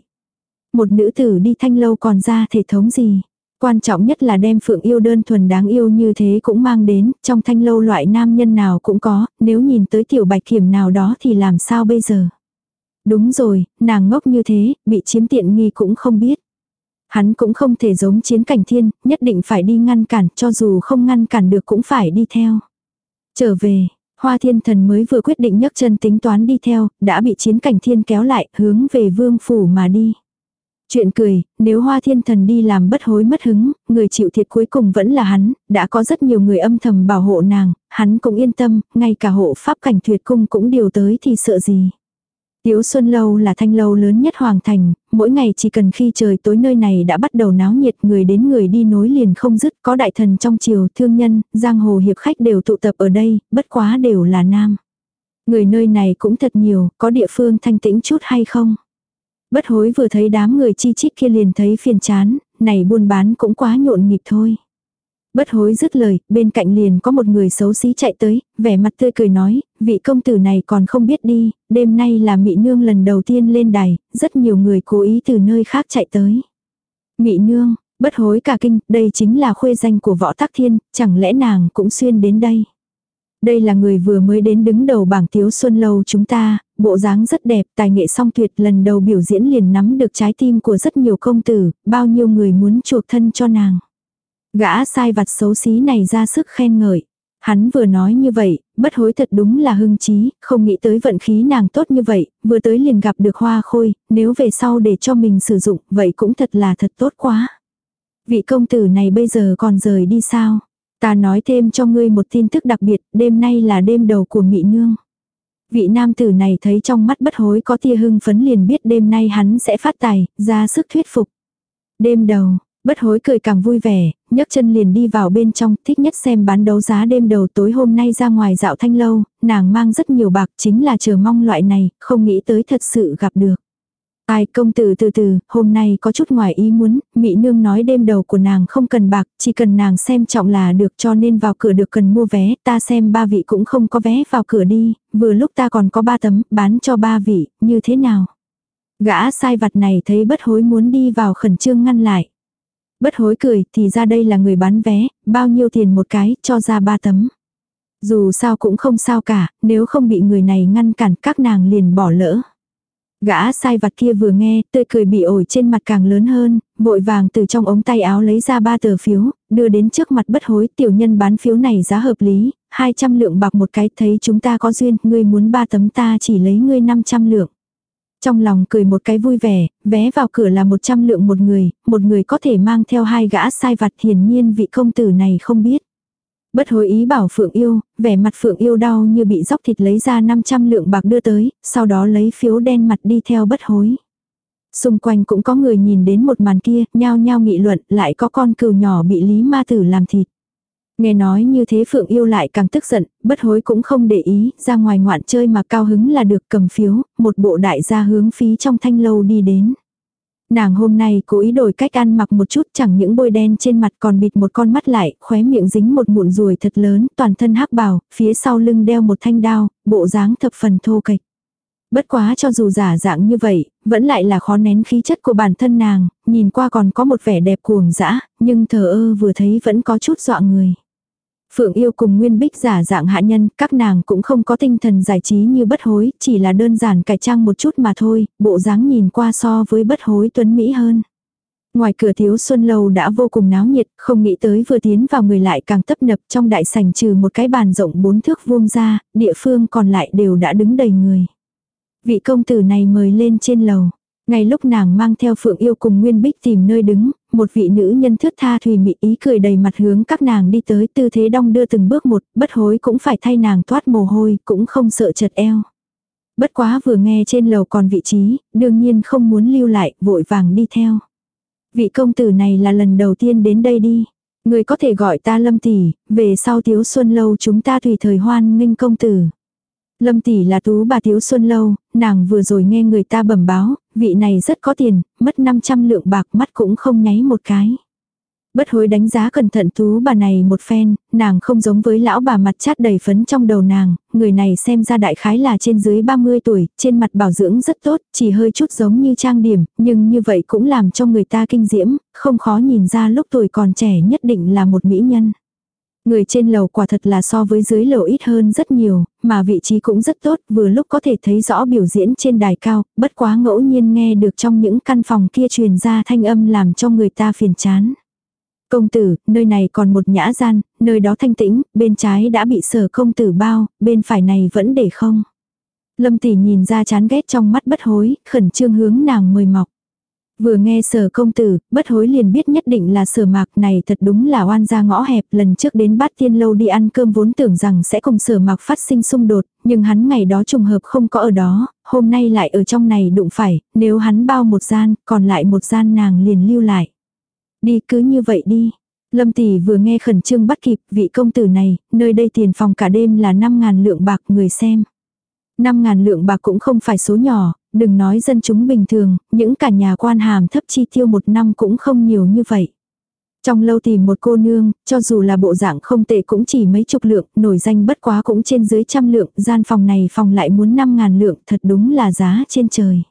Một nữ tử đi thanh lâu còn ra thể thống gì. Quan trọng nhất là đem phượng yêu đơn thuần đáng yêu như thế cũng mang đến, trong thanh lâu loại nam nhân nào cũng có, nếu nhìn tới tiểu bạch kiểm nào đó thì làm sao bây giờ. Đúng rồi, nàng ngốc như thế, bị chiếm tiện nghi cũng không biết. Hắn cũng không thể giống chiến cảnh thiên, nhất định phải đi ngăn cản, cho dù không ngăn cản được cũng phải đi theo. Trở về, Hoa thiên thần mới vừa quyết định nhấc chân tính toán đi theo, đã bị chiến cảnh thiên kéo lại, hướng về vương phủ mà đi. Chuyện cười, nếu hoa thiên thần đi làm bất hối mất hứng, người chịu thiệt cuối cùng vẫn là hắn, đã có rất nhiều người âm thầm bảo hộ nàng, hắn cũng yên tâm, ngay cả hộ pháp cảnh tuyệt cung cũng điều tới thì sợ gì. Tiếu Xuân Lâu là thanh lâu lớn nhất Hoàng Thành, mỗi ngày chỉ cần khi trời tối nơi này đã bắt đầu náo nhiệt người đến người đi nối liền không dứt, có đại thần trong triều, thương nhân, giang hồ hiệp khách đều tụ tập ở đây, bất quá đều là nam. Người nơi này cũng thật nhiều, có địa phương thanh tĩnh chút hay không? Bất hối vừa thấy đám người chi chít kia liền thấy phiền chán, này buôn bán cũng quá nhộn nhịp thôi. Bất hối dứt lời, bên cạnh liền có một người xấu xí chạy tới, vẻ mặt tươi cười nói, vị công tử này còn không biết đi, đêm nay là mị nương lần đầu tiên lên đài, rất nhiều người cố ý từ nơi khác chạy tới. Mị nương, bất hối cả kinh, đây chính là khuê danh của võ tắc thiên, chẳng lẽ nàng cũng xuyên đến đây. Đây là người vừa mới đến đứng đầu bảng tiếu xuân lâu chúng ta, bộ dáng rất đẹp, tài nghệ song tuyệt lần đầu biểu diễn liền nắm được trái tim của rất nhiều công tử, bao nhiêu người muốn chuộc thân cho nàng. Gã sai vặt xấu xí này ra sức khen ngợi. Hắn vừa nói như vậy, bất hối thật đúng là hưng trí, không nghĩ tới vận khí nàng tốt như vậy, vừa tới liền gặp được hoa khôi, nếu về sau để cho mình sử dụng, vậy cũng thật là thật tốt quá. Vị công tử này bây giờ còn rời đi sao? Ta nói thêm cho ngươi một tin tức đặc biệt, đêm nay là đêm đầu của mỹ nương. Vị nam tử này thấy trong mắt bất hối có tia hưng phấn liền biết đêm nay hắn sẽ phát tài, ra sức thuyết phục. Đêm đầu, Bất hối cười càng vui vẻ, nhấc chân liền đi vào bên trong, thích nhất xem bán đấu giá đêm đầu tối hôm nay ra ngoài dạo thanh lâu, nàng mang rất nhiều bạc chính là chờ mong loại này, không nghĩ tới thật sự gặp được. Ai công tử từ từ, hôm nay có chút ngoài ý muốn, mỹ nương nói đêm đầu của nàng không cần bạc, chỉ cần nàng xem trọng là được cho nên vào cửa được cần mua vé, ta xem ba vị cũng không có vé vào cửa đi, vừa lúc ta còn có ba tấm, bán cho ba vị, như thế nào? Gã sai vặt này thấy bất hối muốn đi vào khẩn trương ngăn lại. Bất hối cười, thì ra đây là người bán vé, bao nhiêu tiền một cái, cho ra ba tấm. Dù sao cũng không sao cả, nếu không bị người này ngăn cản các nàng liền bỏ lỡ. Gã sai vặt kia vừa nghe, tươi cười bị ổi trên mặt càng lớn hơn, vội vàng từ trong ống tay áo lấy ra ba tờ phiếu, đưa đến trước mặt bất hối tiểu nhân bán phiếu này giá hợp lý, 200 lượng bạc một cái thấy chúng ta có duyên, ngươi muốn ba tấm ta chỉ lấy ngươi 500 lượng. Trong lòng cười một cái vui vẻ, vé vào cửa là 100 lượng một người, một người có thể mang theo hai gã sai vặt hiển nhiên vị công tử này không biết. Bất hối ý bảo Phượng yêu, vẻ mặt Phượng yêu đau như bị dóc thịt lấy ra 500 lượng bạc đưa tới, sau đó lấy phiếu đen mặt đi theo bất hối. Xung quanh cũng có người nhìn đến một màn kia, nhao nhao nghị luận, lại có con cừu nhỏ bị Lý Ma Tử làm thịt. Nghe nói như thế Phượng yêu lại càng tức giận, bất hối cũng không để ý, ra ngoài ngoạn chơi mà cao hứng là được cầm phiếu, một bộ đại gia hướng phí trong thanh lâu đi đến. Nàng hôm nay cố ý đổi cách ăn mặc một chút chẳng những bôi đen trên mặt còn bịt một con mắt lại, khóe miệng dính một mụn ruồi thật lớn, toàn thân hắc bào, phía sau lưng đeo một thanh đao, bộ dáng thập phần thô kệch. Bất quá cho dù giả dạng như vậy, vẫn lại là khó nén khí chất của bản thân nàng, nhìn qua còn có một vẻ đẹp cuồng dã, nhưng thờ ơ vừa thấy vẫn có chút dọa người. Phượng yêu cùng Nguyên Bích giả dạng hạ nhân, các nàng cũng không có tinh thần giải trí như bất hối, chỉ là đơn giản cải trang một chút mà thôi, bộ dáng nhìn qua so với bất hối tuấn Mỹ hơn. Ngoài cửa thiếu xuân lâu đã vô cùng náo nhiệt, không nghĩ tới vừa tiến vào người lại càng tấp nập trong đại sảnh trừ một cái bàn rộng bốn thước vuông ra, địa phương còn lại đều đã đứng đầy người. Vị công tử này mời lên trên lầu. Ngay lúc nàng mang theo Phượng Yêu cùng Nguyên Bích tìm nơi đứng, một vị nữ nhân thướt tha thùy mị ý cười đầy mặt hướng các nàng đi tới tư thế đong đưa từng bước một, bất hối cũng phải thay nàng thoát mồ hôi, cũng không sợ chật eo. Bất quá vừa nghe trên lầu còn vị trí, đương nhiên không muốn lưu lại, vội vàng đi theo. Vị công tử này là lần đầu tiên đến đây đi. Người có thể gọi ta lâm tỷ, về sau tiếu xuân lâu chúng ta tùy thời hoan nghênh công tử. Lâm tỷ là tú bà Tiếu Xuân Lâu, nàng vừa rồi nghe người ta bẩm báo, vị này rất có tiền, mất 500 lượng bạc mắt cũng không nháy một cái. Bất hối đánh giá cẩn thận tú bà này một phen, nàng không giống với lão bà mặt chát đầy phấn trong đầu nàng, người này xem ra đại khái là trên dưới 30 tuổi, trên mặt bảo dưỡng rất tốt, chỉ hơi chút giống như trang điểm, nhưng như vậy cũng làm cho người ta kinh diễm, không khó nhìn ra lúc tuổi còn trẻ nhất định là một mỹ nhân. Người trên lầu quả thật là so với dưới lầu ít hơn rất nhiều, mà vị trí cũng rất tốt, vừa lúc có thể thấy rõ biểu diễn trên đài cao, bất quá ngẫu nhiên nghe được trong những căn phòng kia truyền ra thanh âm làm cho người ta phiền chán. Công tử, nơi này còn một nhã gian, nơi đó thanh tĩnh, bên trái đã bị sở công tử bao, bên phải này vẫn để không. Lâm tỷ nhìn ra chán ghét trong mắt bất hối, khẩn trương hướng nàng mời mọc. Vừa nghe sở công tử, bất hối liền biết nhất định là sở mạc này thật đúng là oan ra ngõ hẹp lần trước đến bát tiên lâu đi ăn cơm vốn tưởng rằng sẽ cùng sở mạc phát sinh xung đột, nhưng hắn ngày đó trùng hợp không có ở đó, hôm nay lại ở trong này đụng phải, nếu hắn bao một gian, còn lại một gian nàng liền lưu lại. Đi cứ như vậy đi. Lâm tỷ vừa nghe khẩn trương bắt kịp vị công tử này, nơi đây tiền phòng cả đêm là 5.000 lượng bạc người xem. 5.000 lượng bạc cũng không phải số nhỏ, đừng nói dân chúng bình thường, những cả nhà quan hàm thấp chi tiêu một năm cũng không nhiều như vậy. Trong lâu tìm một cô nương, cho dù là bộ dạng không tệ cũng chỉ mấy chục lượng, nổi danh bất quá cũng trên dưới trăm lượng, gian phòng này phòng lại muốn năm ngàn lượng, thật đúng là giá trên trời.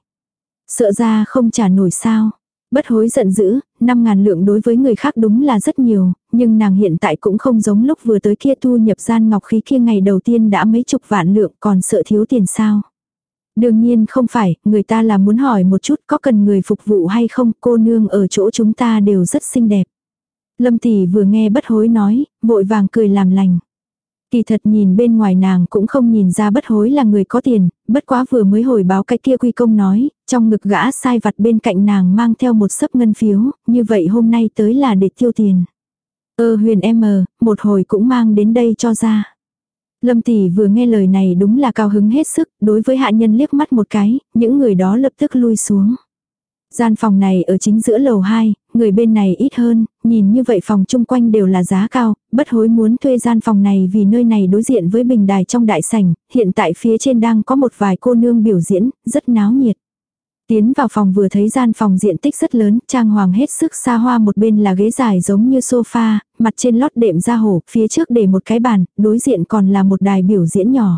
Sợ ra không trả nổi sao. Bất hối giận dữ, 5.000 lượng đối với người khác đúng là rất nhiều, nhưng nàng hiện tại cũng không giống lúc vừa tới kia thu nhập gian ngọc khí kia ngày đầu tiên đã mấy chục vạn lượng còn sợ thiếu tiền sao. Đương nhiên không phải, người ta là muốn hỏi một chút có cần người phục vụ hay không, cô nương ở chỗ chúng ta đều rất xinh đẹp. Lâm tỷ vừa nghe bất hối nói, vội vàng cười làm lành. Kỳ thật nhìn bên ngoài nàng cũng không nhìn ra bất hối là người có tiền, bất quá vừa mới hồi báo cái kia quy công nói, trong ngực gã sai vặt bên cạnh nàng mang theo một sấp ngân phiếu, như vậy hôm nay tới là để tiêu tiền. Ơ huyền em mờ, một hồi cũng mang đến đây cho ra. Lâm tỷ vừa nghe lời này đúng là cao hứng hết sức, đối với hạ nhân liếc mắt một cái, những người đó lập tức lui xuống. Gian phòng này ở chính giữa lầu 2, người bên này ít hơn, nhìn như vậy phòng chung quanh đều là giá cao, bất hối muốn thuê gian phòng này vì nơi này đối diện với bình đài trong đại sảnh, hiện tại phía trên đang có một vài cô nương biểu diễn, rất náo nhiệt. Tiến vào phòng vừa thấy gian phòng diện tích rất lớn, trang hoàng hết sức xa hoa một bên là ghế dài giống như sofa, mặt trên lót đệm da hổ, phía trước để một cái bàn, đối diện còn là một đài biểu diễn nhỏ.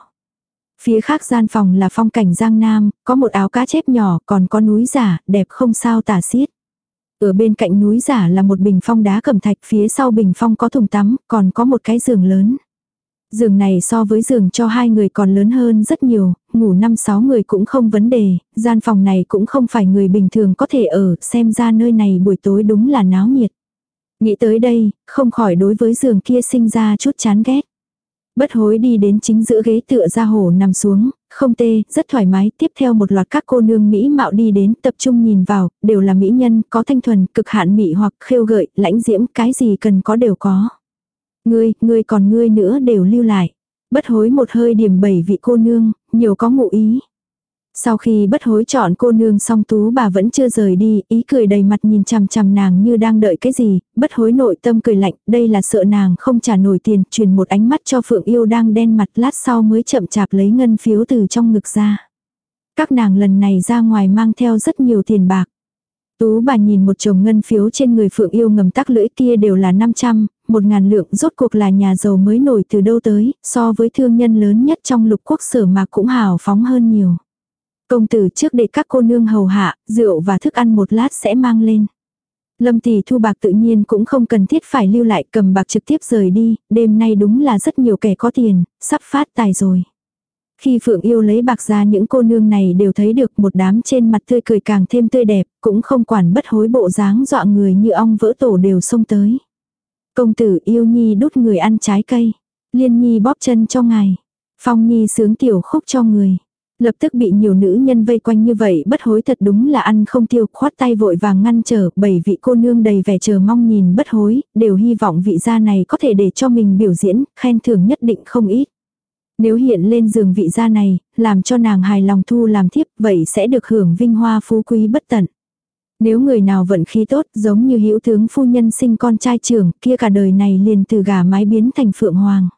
Phía khác gian phòng là phong cảnh giang nam, có một áo cá chép nhỏ, còn có núi giả, đẹp không sao tả xiết. Ở bên cạnh núi giả là một bình phong đá cẩm thạch, phía sau bình phong có thùng tắm, còn có một cái giường lớn. Giường này so với giường cho hai người còn lớn hơn rất nhiều, ngủ năm sáu người cũng không vấn đề, gian phòng này cũng không phải người bình thường có thể ở, xem ra nơi này buổi tối đúng là náo nhiệt. Nghĩ tới đây, không khỏi đối với giường kia sinh ra chút chán ghét. Bất hối đi đến chính giữa ghế tựa ra hồ nằm xuống, không tê, rất thoải mái, tiếp theo một loạt các cô nương Mỹ mạo đi đến tập trung nhìn vào, đều là mỹ nhân, có thanh thuần, cực hạn mỹ hoặc khêu gợi, lãnh diễm, cái gì cần có đều có. Ngươi, ngươi còn ngươi nữa đều lưu lại. Bất hối một hơi điểm bảy vị cô nương, nhiều có ngụ ý. Sau khi bất hối chọn cô nương xong tú bà vẫn chưa rời đi, ý cười đầy mặt nhìn chằm chằm nàng như đang đợi cái gì, bất hối nội tâm cười lạnh, đây là sợ nàng không trả nổi tiền, truyền một ánh mắt cho Phượng Yêu đang đen mặt lát sau mới chậm chạp lấy ngân phiếu từ trong ngực ra. Các nàng lần này ra ngoài mang theo rất nhiều tiền bạc. Tú bà nhìn một chồng ngân phiếu trên người Phượng Yêu ngầm tắc lưỡi kia đều là 500, một ngàn lượng rốt cuộc là nhà giàu mới nổi từ đâu tới, so với thương nhân lớn nhất trong lục quốc sở mà cũng hào phóng hơn nhiều. Công tử trước để các cô nương hầu hạ, rượu và thức ăn một lát sẽ mang lên. Lâm tỷ thu bạc tự nhiên cũng không cần thiết phải lưu lại cầm bạc trực tiếp rời đi, đêm nay đúng là rất nhiều kẻ có tiền, sắp phát tài rồi. Khi Phượng yêu lấy bạc ra những cô nương này đều thấy được một đám trên mặt tươi cười càng thêm tươi đẹp, cũng không quản bất hối bộ dáng dọa người như ong vỡ tổ đều xông tới. Công tử yêu nhi đút người ăn trái cây. Liên nhi bóp chân cho ngài. Phong nhi sướng tiểu khúc cho người. Lập tức bị nhiều nữ nhân vây quanh như vậy bất hối thật đúng là ăn không tiêu khoát tay vội vàng ngăn trở bảy vị cô nương đầy vẻ chờ mong nhìn bất hối, đều hy vọng vị gia này có thể để cho mình biểu diễn, khen thưởng nhất định không ít. Nếu hiện lên giường vị gia này, làm cho nàng hài lòng thu làm thiếp, vậy sẽ được hưởng vinh hoa phú quý bất tận. Nếu người nào vận khí tốt giống như hữu tướng phu nhân sinh con trai trưởng kia cả đời này liền từ gà mái biến thành phượng hoàng.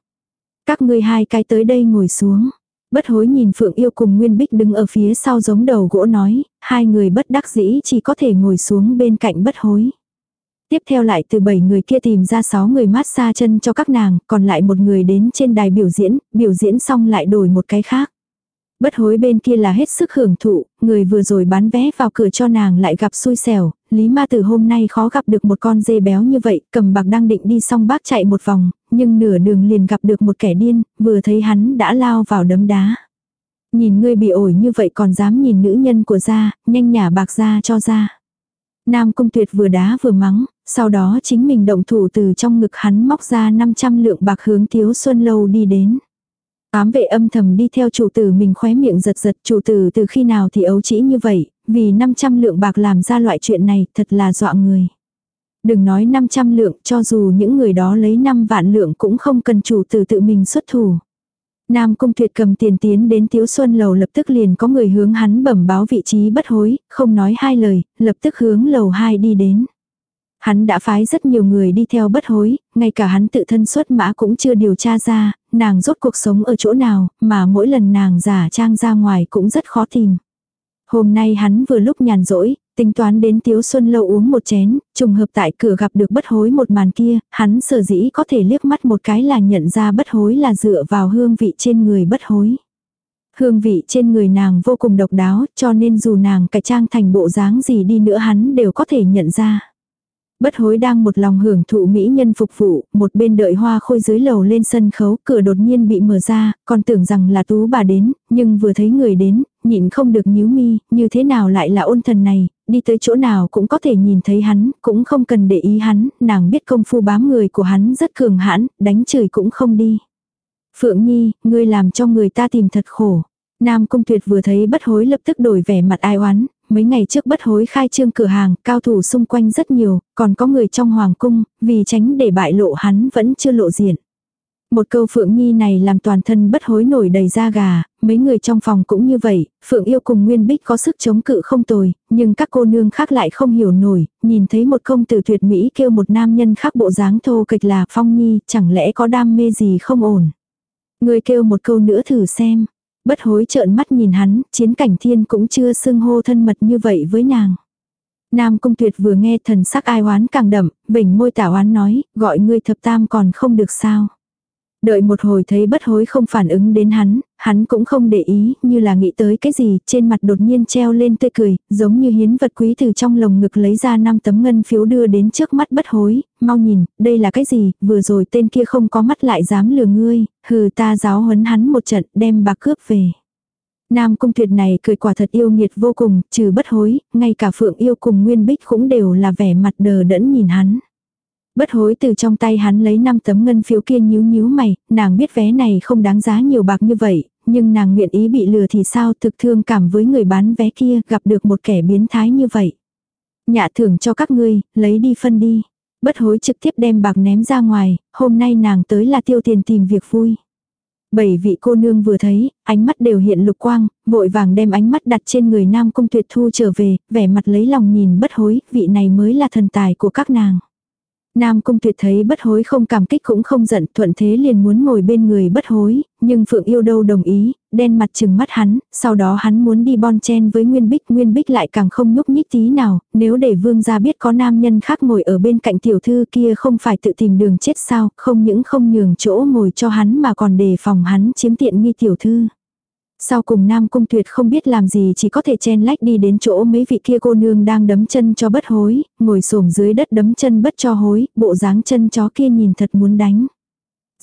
Các ngươi hai cái tới đây ngồi xuống. Bất hối nhìn Phượng Yêu cùng Nguyên Bích đứng ở phía sau giống đầu gỗ nói, hai người bất đắc dĩ chỉ có thể ngồi xuống bên cạnh bất hối. Tiếp theo lại từ bảy người kia tìm ra sáu người mát xa chân cho các nàng, còn lại một người đến trên đài biểu diễn, biểu diễn xong lại đổi một cái khác. Bất hối bên kia là hết sức hưởng thụ, người vừa rồi bán vé vào cửa cho nàng lại gặp xui xẻo, Lý Ma Tử hôm nay khó gặp được một con dê béo như vậy, cầm bạc đang định đi xong bác chạy một vòng, nhưng nửa đường liền gặp được một kẻ điên, vừa thấy hắn đã lao vào đấm đá. Nhìn ngươi bị ổi như vậy còn dám nhìn nữ nhân của gia, nhanh nhả bạc ra cho ra. Nam Cung Tuyệt vừa đá vừa mắng, sau đó chính mình động thủ từ trong ngực hắn móc ra 500 lượng bạc hướng Tiếu Xuân Lâu đi đến. Ám vệ âm thầm đi theo chủ tử mình khóe miệng giật giật chủ tử từ khi nào thì ấu trĩ như vậy, vì 500 lượng bạc làm ra loại chuyện này thật là dọa người. Đừng nói 500 lượng cho dù những người đó lấy 5 vạn lượng cũng không cần chủ tử tự mình xuất thủ. Nam Cung Tuyệt cầm tiền tiến đến Tiếu Xuân Lầu lập tức liền có người hướng hắn bẩm báo vị trí bất hối, không nói hai lời, lập tức hướng lầu 2 đi đến. Hắn đã phái rất nhiều người đi theo bất hối, ngay cả hắn tự thân xuất mã cũng chưa điều tra ra, nàng rốt cuộc sống ở chỗ nào, mà mỗi lần nàng giả trang ra ngoài cũng rất khó tìm. Hôm nay hắn vừa lúc nhàn rỗi, tính toán đến Tiếu Xuân Lâu uống một chén, trùng hợp tại cửa gặp được bất hối một màn kia, hắn sở dĩ có thể liếc mắt một cái là nhận ra bất hối là dựa vào hương vị trên người bất hối. Hương vị trên người nàng vô cùng độc đáo, cho nên dù nàng cải trang thành bộ dáng gì đi nữa hắn đều có thể nhận ra. Bất hối đang một lòng hưởng thụ mỹ nhân phục vụ, một bên đợi hoa khôi dưới lầu lên sân khấu, cửa đột nhiên bị mở ra, còn tưởng rằng là tú bà đến, nhưng vừa thấy người đến, nhịn không được nhíu mi, như thế nào lại là ôn thần này, đi tới chỗ nào cũng có thể nhìn thấy hắn, cũng không cần để ý hắn, nàng biết công phu bám người của hắn rất cường hãn, đánh chửi cũng không đi. Phượng Nhi, ngươi làm cho người ta tìm thật khổ. Nam công Tuyệt vừa thấy bất hối lập tức đổi vẻ mặt ai oán, mấy ngày trước bất hối khai trương cửa hàng, cao thủ xung quanh rất nhiều, còn có người trong hoàng cung, vì tránh để bại lộ hắn vẫn chưa lộ diện. Một câu Phượng Nhi này làm toàn thân bất hối nổi đầy da gà, mấy người trong phòng cũng như vậy, Phượng yêu cùng Nguyên Bích có sức chống cự không tồi, nhưng các cô nương khác lại không hiểu nổi, nhìn thấy một công tử tuyệt mỹ kêu một nam nhân khác bộ dáng thô kịch là Phong Nhi, chẳng lẽ có đam mê gì không ổn. Người kêu một câu nữa thử xem, bất hối trợn mắt nhìn hắn, chiến cảnh thiên cũng chưa xưng hô thân mật như vậy với nàng. Nam Cung Tuyệt vừa nghe thần sắc ai oán càng đậm, bình môi tảo oán nói, gọi ngươi thập tam còn không được sao. Đợi một hồi thấy bất hối không phản ứng đến hắn, hắn cũng không để ý, như là nghĩ tới cái gì, trên mặt đột nhiên treo lên tươi cười, giống như hiến vật quý từ trong lồng ngực lấy ra năm tấm ngân phiếu đưa đến trước mắt bất hối, mau nhìn, đây là cái gì, vừa rồi tên kia không có mắt lại dám lừa ngươi, hừ ta giáo huấn hắn một trận, đem bạc cướp về. Nam cung tuyệt này cười quả thật yêu nghiệt vô cùng, trừ bất hối, ngay cả phượng yêu cùng nguyên bích cũng đều là vẻ mặt đờ đẫn nhìn hắn. Bất hối từ trong tay hắn lấy năm tấm ngân phiếu kia nhíu nhíu mày, nàng biết vé này không đáng giá nhiều bạc như vậy, nhưng nàng nguyện ý bị lừa thì sao thực thương cảm với người bán vé kia gặp được một kẻ biến thái như vậy. Nhạ thưởng cho các ngươi, lấy đi phân đi. Bất hối trực tiếp đem bạc ném ra ngoài, hôm nay nàng tới là tiêu tiền tìm việc vui. Bảy vị cô nương vừa thấy, ánh mắt đều hiện lục quang, vội vàng đem ánh mắt đặt trên người nam cung tuyệt thu trở về, vẻ mặt lấy lòng nhìn bất hối, vị này mới là thần tài của các nàng. Nam Cung Tuyệt thấy bất hối không cảm kích cũng không giận, thuận thế liền muốn ngồi bên người bất hối, nhưng Phượng yêu đâu đồng ý, đen mặt chừng mắt hắn, sau đó hắn muốn đi bon chen với Nguyên Bích, Nguyên Bích lại càng không nhúc nhích tí nào, nếu để vương gia biết có nam nhân khác ngồi ở bên cạnh tiểu thư kia không phải tự tìm đường chết sao, không những không nhường chỗ ngồi cho hắn mà còn đề phòng hắn chiếm tiện nghi tiểu thư. Sau cùng Nam Cung Tuyệt không biết làm gì chỉ có thể chen lách đi đến chỗ mấy vị kia cô nương đang đấm chân cho bất hối, ngồi xổm dưới đất đấm chân bất cho hối, bộ dáng chân chó kia nhìn thật muốn đánh.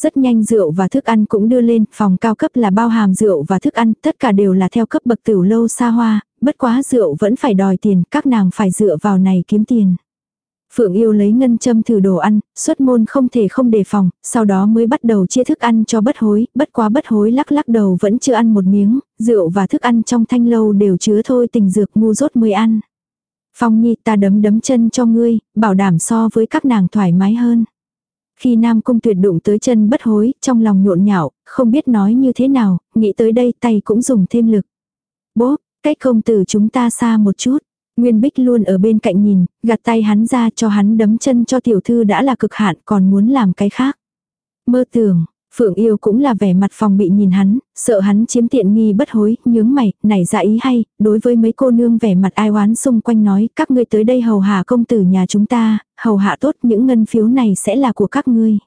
Rất nhanh rượu và thức ăn cũng đưa lên, phòng cao cấp là bao hàm rượu và thức ăn, tất cả đều là theo cấp bậc tiểu lâu xa hoa, bất quá rượu vẫn phải đòi tiền, các nàng phải dựa vào này kiếm tiền. Phượng yêu lấy ngân châm thử đồ ăn, xuất môn không thể không đề phòng, sau đó mới bắt đầu chia thức ăn cho bất hối, bất quá bất hối lắc lắc đầu vẫn chưa ăn một miếng, rượu và thức ăn trong thanh lâu đều chứa thôi tình dược ngu rốt mới ăn. Phong nhi ta đấm đấm chân cho ngươi, bảo đảm so với các nàng thoải mái hơn. Khi Nam Cung tuyệt đụng tới chân bất hối, trong lòng nhộn nhạo, không biết nói như thế nào, nghĩ tới đây tay cũng dùng thêm lực. Bố, cách công tử chúng ta xa một chút. Nguyên Bích luôn ở bên cạnh nhìn, gạt tay hắn ra cho hắn đấm chân cho tiểu thư đã là cực hạn còn muốn làm cái khác. Mơ tưởng, Phượng yêu cũng là vẻ mặt phòng bị nhìn hắn, sợ hắn chiếm tiện nghi bất hối, nhướng mày, nảy ra ý hay, đối với mấy cô nương vẻ mặt ai oán xung quanh nói, các ngươi tới đây hầu hạ công tử nhà chúng ta, hầu hạ tốt những ngân phiếu này sẽ là của các ngươi.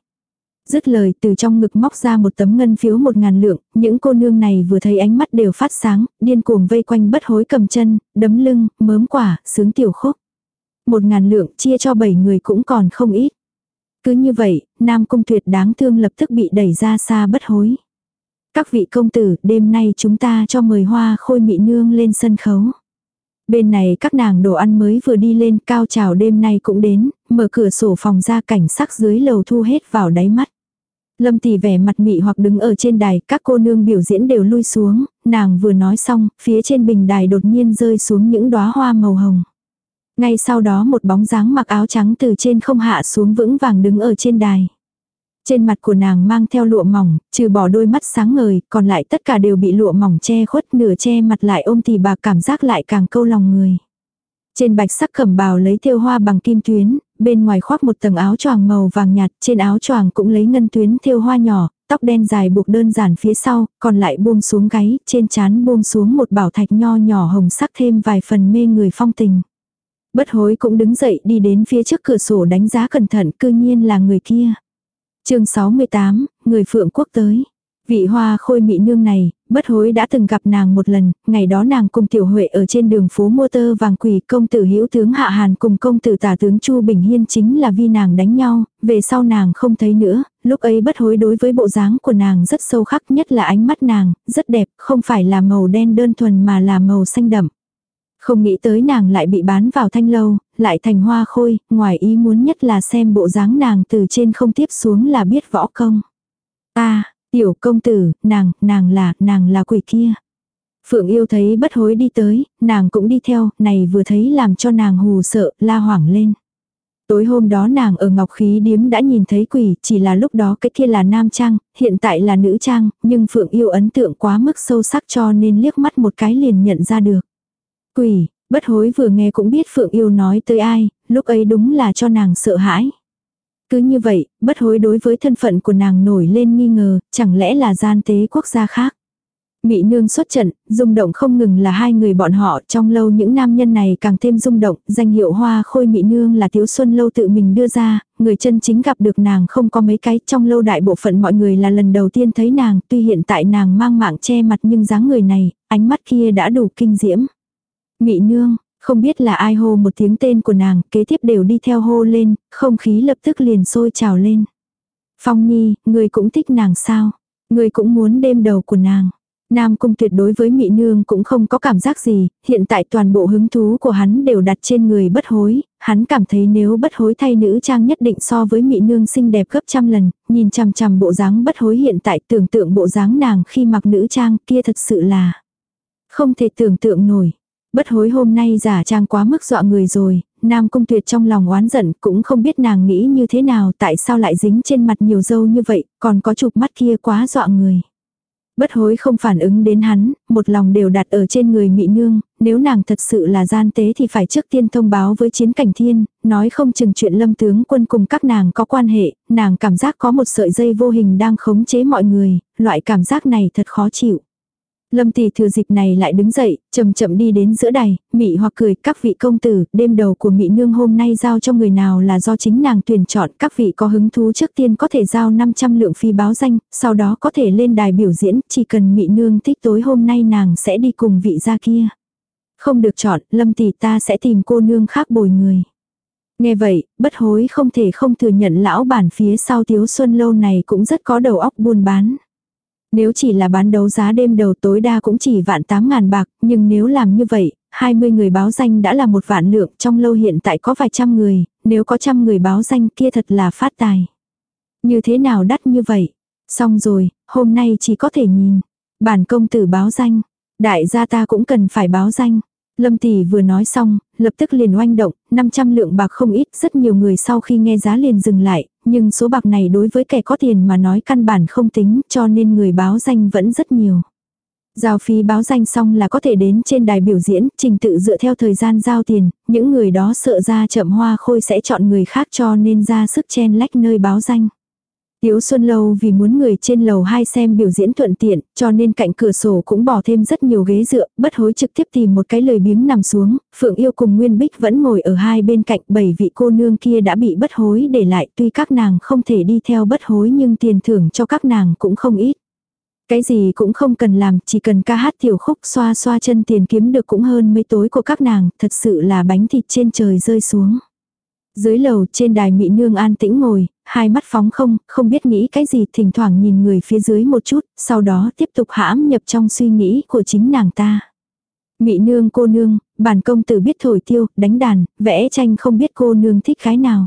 Dứt lời từ trong ngực móc ra một tấm ngân phiếu một ngàn lượng, những cô nương này vừa thấy ánh mắt đều phát sáng, điên cuồng vây quanh bất hối cầm chân, đấm lưng, mớm quả, sướng tiểu khúc. Một ngàn lượng chia cho bảy người cũng còn không ít. Cứ như vậy, Nam Cung Tuyệt đáng thương lập tức bị đẩy ra xa bất hối. Các vị công tử, đêm nay chúng ta cho mời hoa khôi mị nương lên sân khấu. Bên này các nàng đồ ăn mới vừa đi lên cao trào đêm nay cũng đến, mở cửa sổ phòng ra cảnh sắc dưới lầu thu hết vào đáy mắt. Lâm tỷ vẻ mặt mị hoặc đứng ở trên đài, các cô nương biểu diễn đều lui xuống, nàng vừa nói xong, phía trên bình đài đột nhiên rơi xuống những đóa hoa màu hồng. Ngay sau đó một bóng dáng mặc áo trắng từ trên không hạ xuống vững vàng đứng ở trên đài. Trên mặt của nàng mang theo lụa mỏng, trừ bỏ đôi mắt sáng ngời, còn lại tất cả đều bị lụa mỏng che khuất nửa che mặt lại ôm thì bà cảm giác lại càng câu lòng người. Trên bạch sắc cẩm bào lấy thêu hoa bằng kim tuyến, bên ngoài khoác một tầng áo choàng màu vàng nhạt, trên áo choàng cũng lấy ngân tuyến thêu hoa nhỏ, tóc đen dài buộc đơn giản phía sau, còn lại buông xuống gáy, trên trán buông xuống một bảo thạch nho nhỏ hồng sắc thêm vài phần mê người phong tình. Bất hối cũng đứng dậy đi đến phía trước cửa sổ đánh giá cẩn thận cư nhiên là người kia. chương 68, người phượng quốc tới. Vị hoa khôi mị nương này, bất hối đã từng gặp nàng một lần, ngày đó nàng cùng tiểu huệ ở trên đường phố mua tơ vàng quỷ công tử hữu tướng Hạ Hàn cùng công tử tả tướng Chu Bình Hiên chính là vì nàng đánh nhau, về sau nàng không thấy nữa, lúc ấy bất hối đối với bộ dáng của nàng rất sâu khắc nhất là ánh mắt nàng, rất đẹp, không phải là màu đen đơn thuần mà là màu xanh đậm. Không nghĩ tới nàng lại bị bán vào thanh lâu, lại thành hoa khôi, ngoài ý muốn nhất là xem bộ dáng nàng từ trên không tiếp xuống là biết võ công. ta tiểu công tử, nàng, nàng là, nàng là quỷ kia. Phượng yêu thấy bất hối đi tới, nàng cũng đi theo, này vừa thấy làm cho nàng hù sợ, la hoảng lên. Tối hôm đó nàng ở Ngọc Khí Điếm đã nhìn thấy quỷ, chỉ là lúc đó cái kia là nam trang, hiện tại là nữ trang, nhưng Phượng yêu ấn tượng quá mức sâu sắc cho nên liếc mắt một cái liền nhận ra được. Quỷ, bất hối vừa nghe cũng biết Phượng yêu nói tới ai, lúc ấy đúng là cho nàng sợ hãi. Cứ như vậy, bất hối đối với thân phận của nàng nổi lên nghi ngờ, chẳng lẽ là gian tế quốc gia khác. Mị nương xuất trận, rung động không ngừng là hai người bọn họ, trong lâu những nam nhân này càng thêm rung động, danh hiệu hoa khôi mị nương là tiếu xuân lâu tự mình đưa ra, người chân chính gặp được nàng không có mấy cái, trong lâu đại bộ phận mọi người là lần đầu tiên thấy nàng, tuy hiện tại nàng mang mạng che mặt nhưng dáng người này, ánh mắt kia đã đủ kinh diễm. Mị nương, không biết là ai hô một tiếng tên của nàng, kế tiếp đều đi theo hô lên, không khí lập tức liền sôi trào lên. Phong Nhi, người cũng thích nàng sao? Người cũng muốn đêm đầu của nàng. Nam cung tuyệt đối với mị nương cũng không có cảm giác gì, hiện tại toàn bộ hứng thú của hắn đều đặt trên người bất hối, hắn cảm thấy nếu bất hối thay nữ trang nhất định so với mị nương xinh đẹp gấp trăm lần, nhìn chằm chằm bộ dáng bất hối hiện tại tưởng tượng bộ dáng nàng khi mặc nữ trang kia thật sự là không thể tưởng tượng nổi. Bất hối hôm nay giả trang quá mức dọa người rồi, Nam Cung Tuyệt trong lòng oán giận cũng không biết nàng nghĩ như thế nào tại sao lại dính trên mặt nhiều dâu như vậy, còn có chụp mắt kia quá dọa người. Bất hối không phản ứng đến hắn, một lòng đều đặt ở trên người mị nương, nếu nàng thật sự là gian tế thì phải trước tiên thông báo với chiến cảnh thiên, nói không chừng chuyện lâm tướng quân cùng các nàng có quan hệ, nàng cảm giác có một sợi dây vô hình đang khống chế mọi người, loại cảm giác này thật khó chịu. Lâm tỷ thừa dịp này lại đứng dậy, chậm chậm đi đến giữa đài, mị hoặc cười, các vị công tử, đêm đầu của mị nương hôm nay giao cho người nào là do chính nàng tuyển chọn, các vị có hứng thú trước tiên có thể giao 500 lượng phi báo danh, sau đó có thể lên đài biểu diễn, chỉ cần mị nương thích tối hôm nay nàng sẽ đi cùng vị gia kia. Không được chọn, lâm tỷ ta sẽ tìm cô nương khác bồi người. Nghe vậy, bất hối không thể không thừa nhận lão bản phía sau Tiếu Xuân Lâu này cũng rất có đầu óc buôn bán. Nếu chỉ là bán đấu giá đêm đầu tối đa cũng chỉ vạn tám ngàn bạc, nhưng nếu làm như vậy, 20 người báo danh đã là một vạn lượng, trong lâu hiện tại có vài trăm người, nếu có trăm người báo danh kia thật là phát tài. Như thế nào đắt như vậy? Xong rồi, hôm nay chỉ có thể nhìn. Bản công tử báo danh. Đại gia ta cũng cần phải báo danh. Lâm tỷ vừa nói xong, lập tức liền oanh động, 500 lượng bạc không ít, rất nhiều người sau khi nghe giá liền dừng lại, nhưng số bạc này đối với kẻ có tiền mà nói căn bản không tính, cho nên người báo danh vẫn rất nhiều. Giao phí báo danh xong là có thể đến trên đài biểu diễn, trình tự dựa theo thời gian giao tiền, những người đó sợ ra chậm hoa khôi sẽ chọn người khác cho nên ra sức chen lách nơi báo danh. Tiếu Xuân Lâu vì muốn người trên lầu 2 xem biểu diễn thuận tiện, cho nên cạnh cửa sổ cũng bỏ thêm rất nhiều ghế dựa, bất hối trực tiếp tìm một cái lời biếng nằm xuống, Phượng Yêu cùng Nguyên Bích vẫn ngồi ở hai bên cạnh bảy vị cô nương kia đã bị bất hối để lại tuy các nàng không thể đi theo bất hối nhưng tiền thưởng cho các nàng cũng không ít. Cái gì cũng không cần làm, chỉ cần ca hát tiểu khúc xoa xoa chân tiền kiếm được cũng hơn mấy tối của các nàng, thật sự là bánh thịt trên trời rơi xuống. Dưới lầu trên đài mỹ nương an tĩnh ngồi, hai mắt phóng không, không biết nghĩ cái gì thỉnh thoảng nhìn người phía dưới một chút, sau đó tiếp tục hãm nhập trong suy nghĩ của chính nàng ta. Mị nương cô nương, bản công tử biết thổi tiêu, đánh đàn, vẽ tranh không biết cô nương thích cái nào.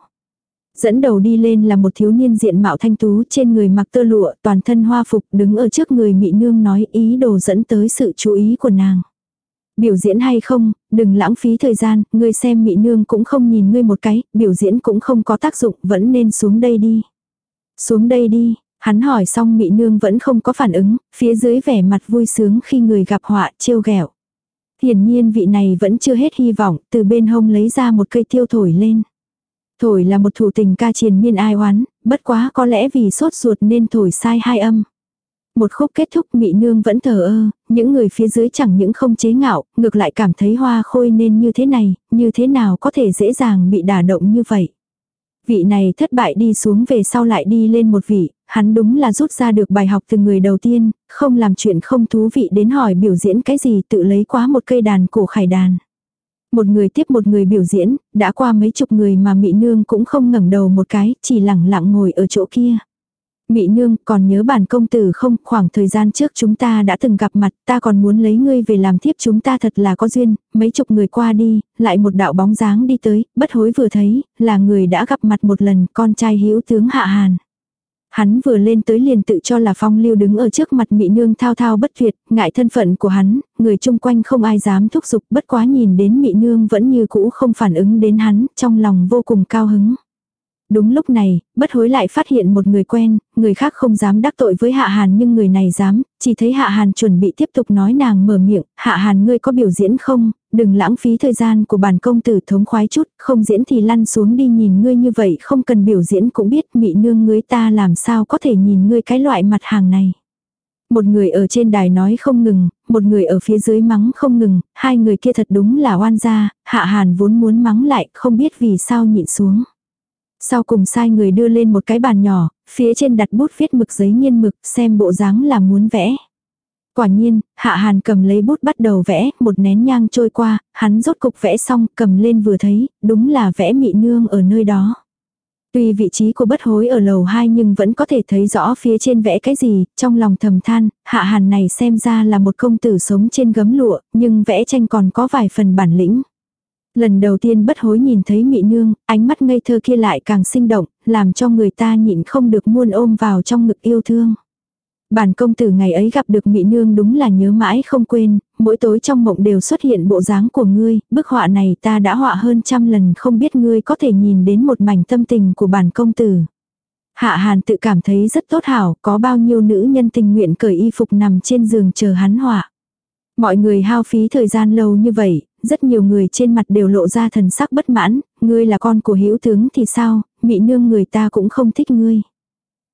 Dẫn đầu đi lên là một thiếu niên diện mạo thanh tú trên người mặc tơ lụa toàn thân hoa phục đứng ở trước người mị nương nói ý đồ dẫn tới sự chú ý của nàng. Biểu diễn hay không, đừng lãng phí thời gian, ngươi xem mị nương cũng không nhìn ngươi một cái, biểu diễn cũng không có tác dụng, vẫn nên xuống đây đi. Xuống đây đi, hắn hỏi xong mị nương vẫn không có phản ứng, phía dưới vẻ mặt vui sướng khi người gặp họa, trêu ghẹo. Hiển nhiên vị này vẫn chưa hết hy vọng, từ bên hông lấy ra một cây tiêu thổi lên. Thổi là một thủ tình ca triền miên ai oán, bất quá có lẽ vì sốt ruột nên thổi sai hai âm. Một khúc kết thúc mị nương vẫn thờ ơ, những người phía dưới chẳng những không chế ngạo, ngược lại cảm thấy hoa khôi nên như thế này, như thế nào có thể dễ dàng bị đả động như vậy. Vị này thất bại đi xuống về sau lại đi lên một vị, hắn đúng là rút ra được bài học từ người đầu tiên, không làm chuyện không thú vị đến hỏi biểu diễn cái gì tự lấy quá một cây đàn cổ khải đàn. Một người tiếp một người biểu diễn, đã qua mấy chục người mà mị nương cũng không ngẩng đầu một cái, chỉ lẳng lặng ngồi ở chỗ kia. Mị nương, còn nhớ bản công tử không, khoảng thời gian trước chúng ta đã từng gặp mặt, ta còn muốn lấy ngươi về làm thiếp chúng ta thật là có duyên, mấy chục người qua đi, lại một đạo bóng dáng đi tới, bất hối vừa thấy, là người đã gặp mặt một lần, con trai hữu tướng Hạ Hàn. Hắn vừa lên tới liền tự cho là phong lưu đứng ở trước mặt mị nương thao thao bất tuyệt, ngại thân phận của hắn, người chung quanh không ai dám thúc giục bất quá nhìn đến mị nương vẫn như cũ không phản ứng đến hắn, trong lòng vô cùng cao hứng. Đúng lúc này, bất hối lại phát hiện một người quen, người khác không dám đắc tội với Hạ Hàn nhưng người này dám, chỉ thấy Hạ Hàn chuẩn bị tiếp tục nói nàng mở miệng, Hạ Hàn ngươi có biểu diễn không, đừng lãng phí thời gian của bản công tử thống khoái chút, không diễn thì lăn xuống đi nhìn ngươi như vậy không cần biểu diễn cũng biết mị nương ngươi ta làm sao có thể nhìn ngươi cái loại mặt hàng này. Một người ở trên đài nói không ngừng, một người ở phía dưới mắng không ngừng, hai người kia thật đúng là oan gia, Hạ Hàn vốn muốn mắng lại, không biết vì sao nhịn xuống. Sau cùng sai người đưa lên một cái bàn nhỏ, phía trên đặt bút viết mực giấy nghiên mực xem bộ dáng là muốn vẽ. Quả nhiên, Hạ Hàn cầm lấy bút bắt đầu vẽ, một nén nhang trôi qua, hắn rốt cục vẽ xong, cầm lên vừa thấy, đúng là vẽ mị nương ở nơi đó. Tuy vị trí của bất hối ở lầu 2 nhưng vẫn có thể thấy rõ phía trên vẽ cái gì, trong lòng thầm than, Hạ Hàn này xem ra là một công tử sống trên gấm lụa, nhưng vẽ tranh còn có vài phần bản lĩnh. Lần đầu tiên bất hối nhìn thấy mị nương, ánh mắt ngây thơ kia lại càng sinh động, làm cho người ta nhịn không được muôn ôm vào trong ngực yêu thương. Bản công tử ngày ấy gặp được mị nương đúng là nhớ mãi không quên, mỗi tối trong mộng đều xuất hiện bộ dáng của ngươi, bức họa này ta đã họa hơn trăm lần không biết ngươi có thể nhìn đến một mảnh tâm tình của bản công tử. Hạ Hàn tự cảm thấy rất tốt hảo, có bao nhiêu nữ nhân tình nguyện cởi y phục nằm trên giường chờ hắn họa. Mọi người hao phí thời gian lâu như vậy, rất nhiều người trên mặt đều lộ ra thần sắc bất mãn, ngươi là con của hữu tướng thì sao, mị nương người ta cũng không thích ngươi.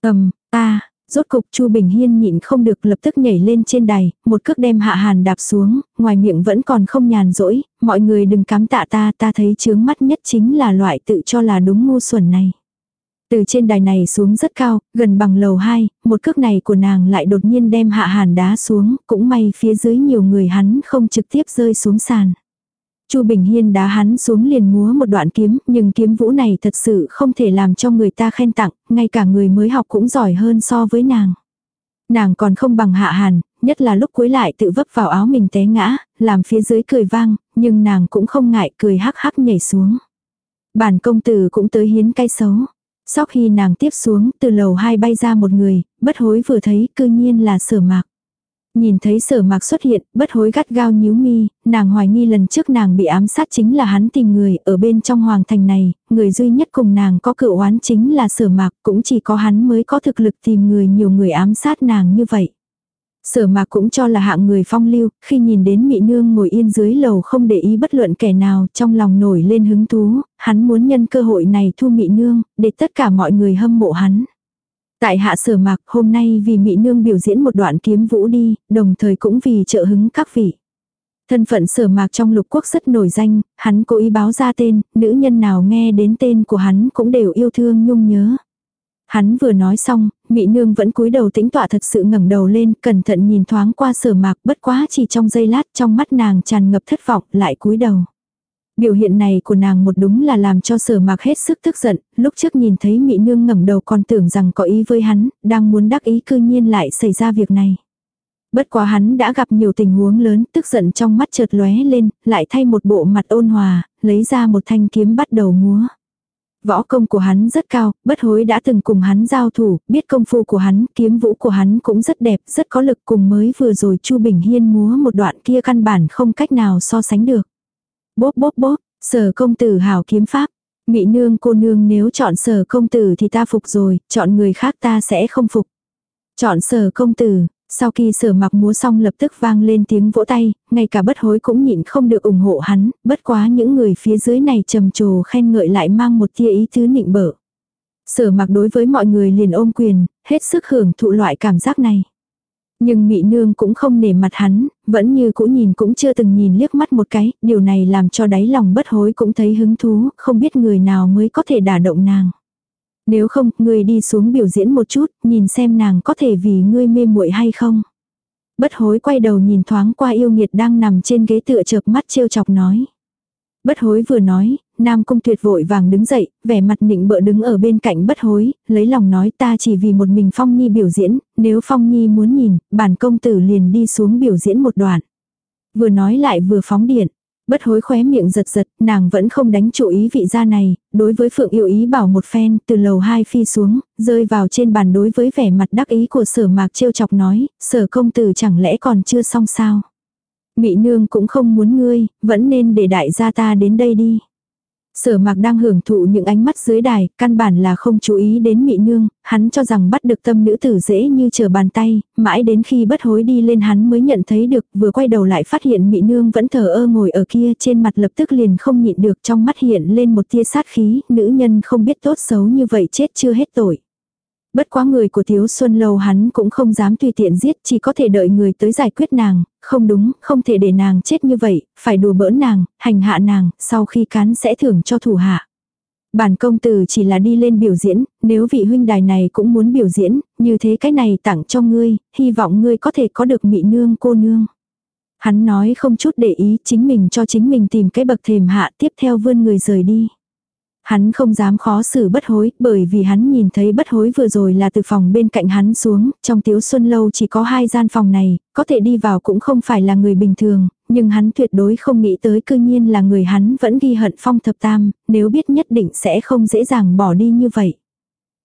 Ầm, ta, rốt cục Chu Bình Hiên nhịn không được lập tức nhảy lên trên đài, một cước đem Hạ Hàn đạp xuống, ngoài miệng vẫn còn không nhàn rỗi, mọi người đừng cám tạ ta, ta thấy chướng mắt nhất chính là loại tự cho là đúng ngu xuẩn này. Từ trên đài này xuống rất cao, gần bằng lầu 2, một cước này của nàng lại đột nhiên đem hạ hàn đá xuống, cũng may phía dưới nhiều người hắn không trực tiếp rơi xuống sàn. Chu Bình Hiên đá hắn xuống liền múa một đoạn kiếm, nhưng kiếm vũ này thật sự không thể làm cho người ta khen tặng, ngay cả người mới học cũng giỏi hơn so với nàng. Nàng còn không bằng hạ hàn, nhất là lúc cuối lại tự vấp vào áo mình té ngã, làm phía dưới cười vang, nhưng nàng cũng không ngại cười hắc hắc nhảy xuống. Bản công tử cũng tới hiến cay xấu. Sau khi nàng tiếp xuống, từ lầu hai bay ra một người, bất hối vừa thấy cư nhiên là sở mạc. Nhìn thấy sở mạc xuất hiện, bất hối gắt gao nhíu mi, nàng hoài nghi lần trước nàng bị ám sát chính là hắn tìm người ở bên trong hoàng thành này, người duy nhất cùng nàng có cựu oán chính là sở mạc, cũng chỉ có hắn mới có thực lực tìm người nhiều người ám sát nàng như vậy. Sở mạc cũng cho là hạng người phong lưu, khi nhìn đến mị nương ngồi yên dưới lầu không để ý bất luận kẻ nào, trong lòng nổi lên hứng thú, hắn muốn nhân cơ hội này thu mị nương, để tất cả mọi người hâm mộ hắn. Tại hạ sở mạc hôm nay vì mỹ nương biểu diễn một đoạn kiếm vũ đi, đồng thời cũng vì trợ hứng các vị. Thân phận sở mạc trong lục quốc rất nổi danh, hắn cố ý báo ra tên, nữ nhân nào nghe đến tên của hắn cũng đều yêu thương nhung nhớ. Hắn vừa nói xong, mỹ Nương vẫn cúi đầu tĩnh tọa thật sự ngẩng đầu lên, cẩn thận nhìn thoáng qua sở mạc bất quá chỉ trong giây lát trong mắt nàng tràn ngập thất vọng lại cúi đầu. Biểu hiện này của nàng một đúng là làm cho sở mạc hết sức tức giận, lúc trước nhìn thấy Mị Nương ngẩng đầu còn tưởng rằng có ý với hắn, đang muốn đắc ý cư nhiên lại xảy ra việc này. Bất quá hắn đã gặp nhiều tình huống lớn, tức giận trong mắt chợt lóe lên, lại thay một bộ mặt ôn hòa, lấy ra một thanh kiếm bắt đầu múa. Võ công của hắn rất cao, bất hối đã từng cùng hắn giao thủ, biết công phu của hắn, kiếm vũ của hắn cũng rất đẹp, rất có lực cùng mới vừa rồi Chu Bình Hiên múa một đoạn kia căn bản không cách nào so sánh được. Bốp bốp bốp, sở công tử hảo kiếm pháp. mỹ nương cô nương nếu chọn sở công tử thì ta phục rồi, chọn người khác ta sẽ không phục. Chọn sở công tử, sau khi sở mặc múa xong lập tức vang lên tiếng vỗ tay, ngay cả bất hối cũng nhịn không được ủng hộ hắn, bất quá những người phía dưới này trầm trồ khen ngợi lại mang một tia ý thứ nịnh bợ. Sở mặc đối với mọi người liền ôm quyền, hết sức hưởng thụ loại cảm giác này. Nhưng mị nương cũng không nể mặt hắn, vẫn như cũ nhìn cũng chưa từng nhìn liếc mắt một cái, điều này làm cho đáy lòng bất hối cũng thấy hứng thú, không biết người nào mới có thể đả động nàng. Nếu không, ngươi đi xuống biểu diễn một chút, nhìn xem nàng có thể vì ngươi mê muội hay không. Bất hối quay đầu nhìn thoáng qua yêu nghiệt đang nằm trên ghế tựa chợp mắt trêu chọc nói. Bất hối vừa nói, Nam Cung Tuyệt vội vàng đứng dậy, vẻ mặt nịnh bợ đứng ở bên cạnh bất hối, lấy lòng nói ta chỉ vì một mình Phong Nhi biểu diễn, nếu Phong Nhi muốn nhìn, bản công tử liền đi xuống biểu diễn một đoạn. Vừa nói lại vừa phóng điện, Bất hối khóe miệng giật giật, nàng vẫn không đánh chủ ý vị gia này, đối với Phượng yêu ý bảo một phen, từ lầu hai phi xuống, rơi vào trên bàn đối với vẻ mặt đắc ý của sở mạc trêu chọc nói, sở công tử chẳng lẽ còn chưa xong sao. Mị nương cũng không muốn ngươi, vẫn nên để đại gia ta đến đây đi. Sở mạc đang hưởng thụ những ánh mắt dưới đài, căn bản là không chú ý đến mị nương, hắn cho rằng bắt được tâm nữ tử dễ như trở bàn tay, mãi đến khi bất hối đi lên hắn mới nhận thấy được, vừa quay đầu lại phát hiện mị nương vẫn thờ ơ ngồi ở kia trên mặt lập tức liền không nhịn được trong mắt hiện lên một tia sát khí, nữ nhân không biết tốt xấu như vậy chết chưa hết tội. Bất quá người của Thiếu Xuân Lâu hắn cũng không dám tùy tiện giết, chỉ có thể đợi người tới giải quyết nàng, không đúng, không thể để nàng chết như vậy, phải đùa bỡn nàng, hành hạ nàng, sau khi cán sẽ thưởng cho thủ hạ. Bản công tử chỉ là đi lên biểu diễn, nếu vị huynh đài này cũng muốn biểu diễn, như thế cái này tặng cho ngươi, hy vọng ngươi có thể có được mị nương cô nương. Hắn nói không chút để ý, chính mình cho chính mình tìm cái bậc thềm hạ tiếp theo vươn người rời đi. Hắn không dám khó xử bất hối, bởi vì hắn nhìn thấy bất hối vừa rồi là từ phòng bên cạnh hắn xuống, trong tiếu xuân lâu chỉ có hai gian phòng này, có thể đi vào cũng không phải là người bình thường, nhưng hắn tuyệt đối không nghĩ tới cư nhiên là người hắn vẫn ghi hận phong thập tam, nếu biết nhất định sẽ không dễ dàng bỏ đi như vậy.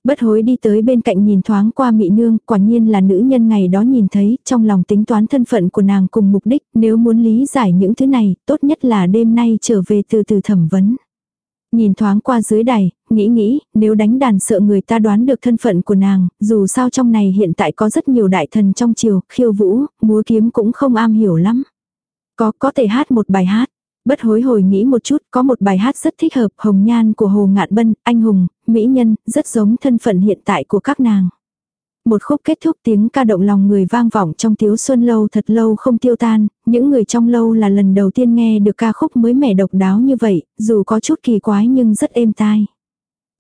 Bất hối đi tới bên cạnh nhìn thoáng qua mị nương, quả nhiên là nữ nhân ngày đó nhìn thấy, trong lòng tính toán thân phận của nàng cùng mục đích, nếu muốn lý giải những thứ này, tốt nhất là đêm nay trở về từ từ thẩm vấn. Nhìn thoáng qua dưới đài, nghĩ nghĩ, nếu đánh đàn sợ người ta đoán được thân phận của nàng, dù sao trong này hiện tại có rất nhiều đại thần trong triều, khiêu vũ, múa kiếm cũng không am hiểu lắm. Có, có thể hát một bài hát. Bất hối hồi nghĩ một chút, có một bài hát rất thích hợp, hồng nhan của Hồ Ngạn Bân, anh hùng, mỹ nhân, rất giống thân phận hiện tại của các nàng. Một khúc kết thúc tiếng ca động lòng người vang vọng trong tiếu xuân lâu thật lâu không tiêu tan, những người trong lâu là lần đầu tiên nghe được ca khúc mới mẻ độc đáo như vậy, dù có chút kỳ quái nhưng rất êm tai.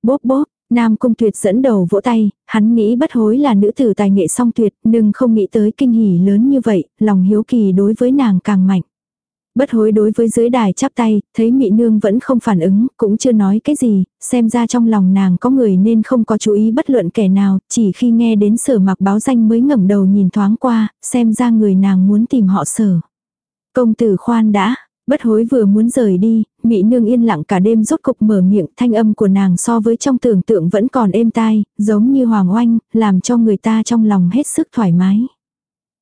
Bốp bốp, Nam Cung Tuyệt dẫn đầu vỗ tay, hắn nghĩ bất hối là nữ tử tài nghệ song tuyệt, nhưng không nghĩ tới kinh hỉ lớn như vậy, lòng hiếu kỳ đối với nàng càng mạnh. Bất hối đối với dưới đài chắp tay, thấy mị nương vẫn không phản ứng, cũng chưa nói cái gì, xem ra trong lòng nàng có người nên không có chú ý bất luận kẻ nào, chỉ khi nghe đến sở mặc báo danh mới ngẩng đầu nhìn thoáng qua, xem ra người nàng muốn tìm họ sở. Công tử khoan đã, bất hối vừa muốn rời đi, mị nương yên lặng cả đêm rốt cục mở miệng thanh âm của nàng so với trong tưởng tượng vẫn còn êm tai, giống như hoàng oanh, làm cho người ta trong lòng hết sức thoải mái.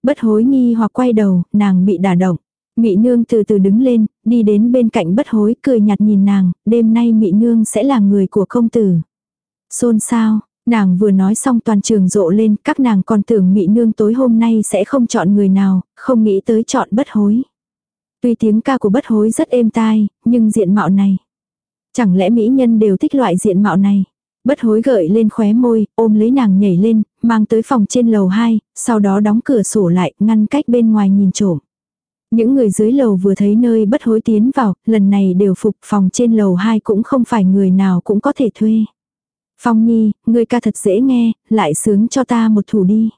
Bất hối nghi hoặc quay đầu, nàng bị đả động. Mị nương từ từ đứng lên, đi đến bên cạnh bất hối cười nhạt nhìn nàng, đêm nay mị nương sẽ là người của công tử. Xôn sao, nàng vừa nói xong toàn trường rộ lên, các nàng còn tưởng mị nương tối hôm nay sẽ không chọn người nào, không nghĩ tới chọn bất hối. Tuy tiếng ca của bất hối rất êm tai, nhưng diện mạo này. Chẳng lẽ mỹ nhân đều thích loại diện mạo này? Bất hối gợi lên khóe môi, ôm lấy nàng nhảy lên, mang tới phòng trên lầu 2, sau đó đóng cửa sổ lại, ngăn cách bên ngoài nhìn trộm. Những người dưới lầu vừa thấy nơi bất hối tiến vào, lần này đều phục phòng trên lầu 2 cũng không phải người nào cũng có thể thuê. Phong Nhi, người ca thật dễ nghe, lại sướng cho ta một thủ đi.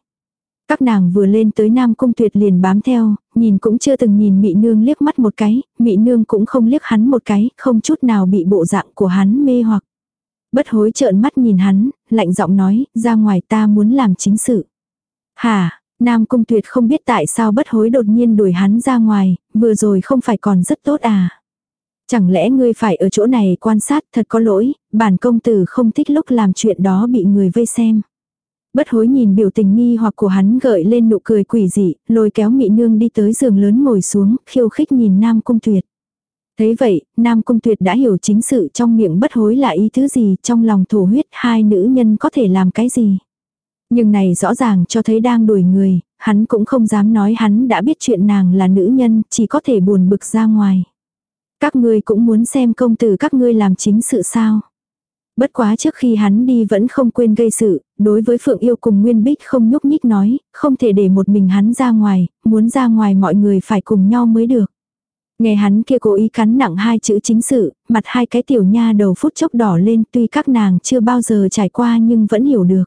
Các nàng vừa lên tới Nam Cung Tuyệt liền bám theo, nhìn cũng chưa từng nhìn Mị Nương liếc mắt một cái, Mị Nương cũng không liếc hắn một cái, không chút nào bị bộ dạng của hắn mê hoặc. Bất hối trợn mắt nhìn hắn, lạnh giọng nói, ra ngoài ta muốn làm chính sự. Hà, Nam Cung Tuyệt không biết tại sao bất hối đột nhiên đuổi hắn ra ngoài, vừa rồi không phải còn rất tốt à. Chẳng lẽ ngươi phải ở chỗ này quan sát thật có lỗi, bản công tử không thích lúc làm chuyện đó bị người vây xem. Bất hối nhìn biểu tình nghi hoặc của hắn gợi lên nụ cười quỷ dị, lôi kéo mị nương đi tới giường lớn ngồi xuống, khiêu khích nhìn Nam Cung Tuyệt. Thế vậy, Nam Cung Tuyệt đã hiểu chính sự trong miệng bất hối là ý thứ gì, trong lòng thổ huyết hai nữ nhân có thể làm cái gì. Nhưng này rõ ràng cho thấy đang đuổi người, hắn cũng không dám nói hắn đã biết chuyện nàng là nữ nhân, chỉ có thể buồn bực ra ngoài. Các ngươi cũng muốn xem công tử các ngươi làm chính sự sao. Bất quá trước khi hắn đi vẫn không quên gây sự, đối với Phượng Yêu cùng Nguyên Bích không nhúc nhích nói, không thể để một mình hắn ra ngoài, muốn ra ngoài mọi người phải cùng nhau mới được. Nghe hắn kia cố ý cắn nặng hai chữ chính sự, mặt hai cái tiểu nha đầu phút chốc đỏ lên tuy các nàng chưa bao giờ trải qua nhưng vẫn hiểu được.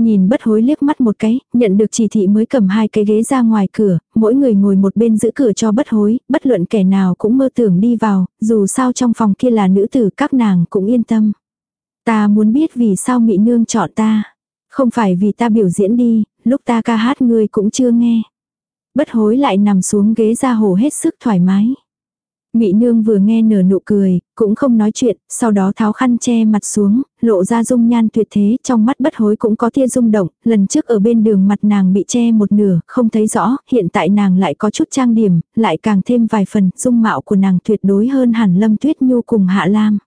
Nhìn bất hối liếc mắt một cái, nhận được chỉ thị mới cầm hai cái ghế ra ngoài cửa, mỗi người ngồi một bên giữ cửa cho bất hối, bất luận kẻ nào cũng mơ tưởng đi vào, dù sao trong phòng kia là nữ tử các nàng cũng yên tâm. Ta muốn biết vì sao mị nương chọn ta. Không phải vì ta biểu diễn đi, lúc ta ca hát ngươi cũng chưa nghe. Bất hối lại nằm xuống ghế ra hồ hết sức thoải mái. Mị nương vừa nghe nở nụ cười, cũng không nói chuyện, sau đó tháo khăn che mặt xuống, lộ ra dung nhan tuyệt thế, trong mắt bất hối cũng có tia rung động, lần trước ở bên đường mặt nàng bị che một nửa, không thấy rõ, hiện tại nàng lại có chút trang điểm, lại càng thêm vài phần, dung mạo của nàng tuyệt đối hơn hẳn lâm tuyết nhu cùng hạ lam.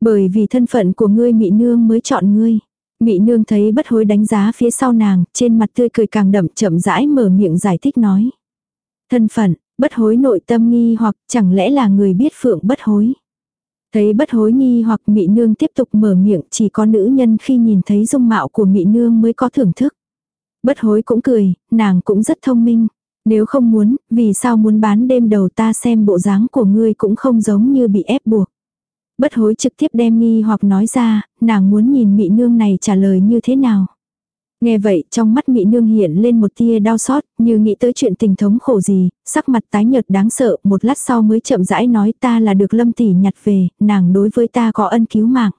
Bởi vì thân phận của ngươi mị nương mới chọn ngươi. Mị nương thấy bất hối đánh giá phía sau nàng, trên mặt tươi cười càng đậm chậm rãi mở miệng giải thích nói. Thân phận, bất hối nội tâm nghi hoặc chẳng lẽ là người biết phượng bất hối. Thấy bất hối nghi hoặc mị nương tiếp tục mở miệng chỉ có nữ nhân khi nhìn thấy dung mạo của mị nương mới có thưởng thức. Bất hối cũng cười, nàng cũng rất thông minh. Nếu không muốn, vì sao muốn bán đêm đầu ta xem bộ dáng của ngươi cũng không giống như bị ép buộc. Bất hối trực tiếp đem nghi hoặc nói ra, nàng muốn nhìn mị nương này trả lời như thế nào. Nghe vậy, trong mắt mị nương hiện lên một tia đau xót, như nghĩ tới chuyện tình thống khổ gì, sắc mặt tái nhợt đáng sợ, một lát sau mới chậm rãi nói ta là được lâm tỷ nhặt về, nàng đối với ta có ân cứu mạng.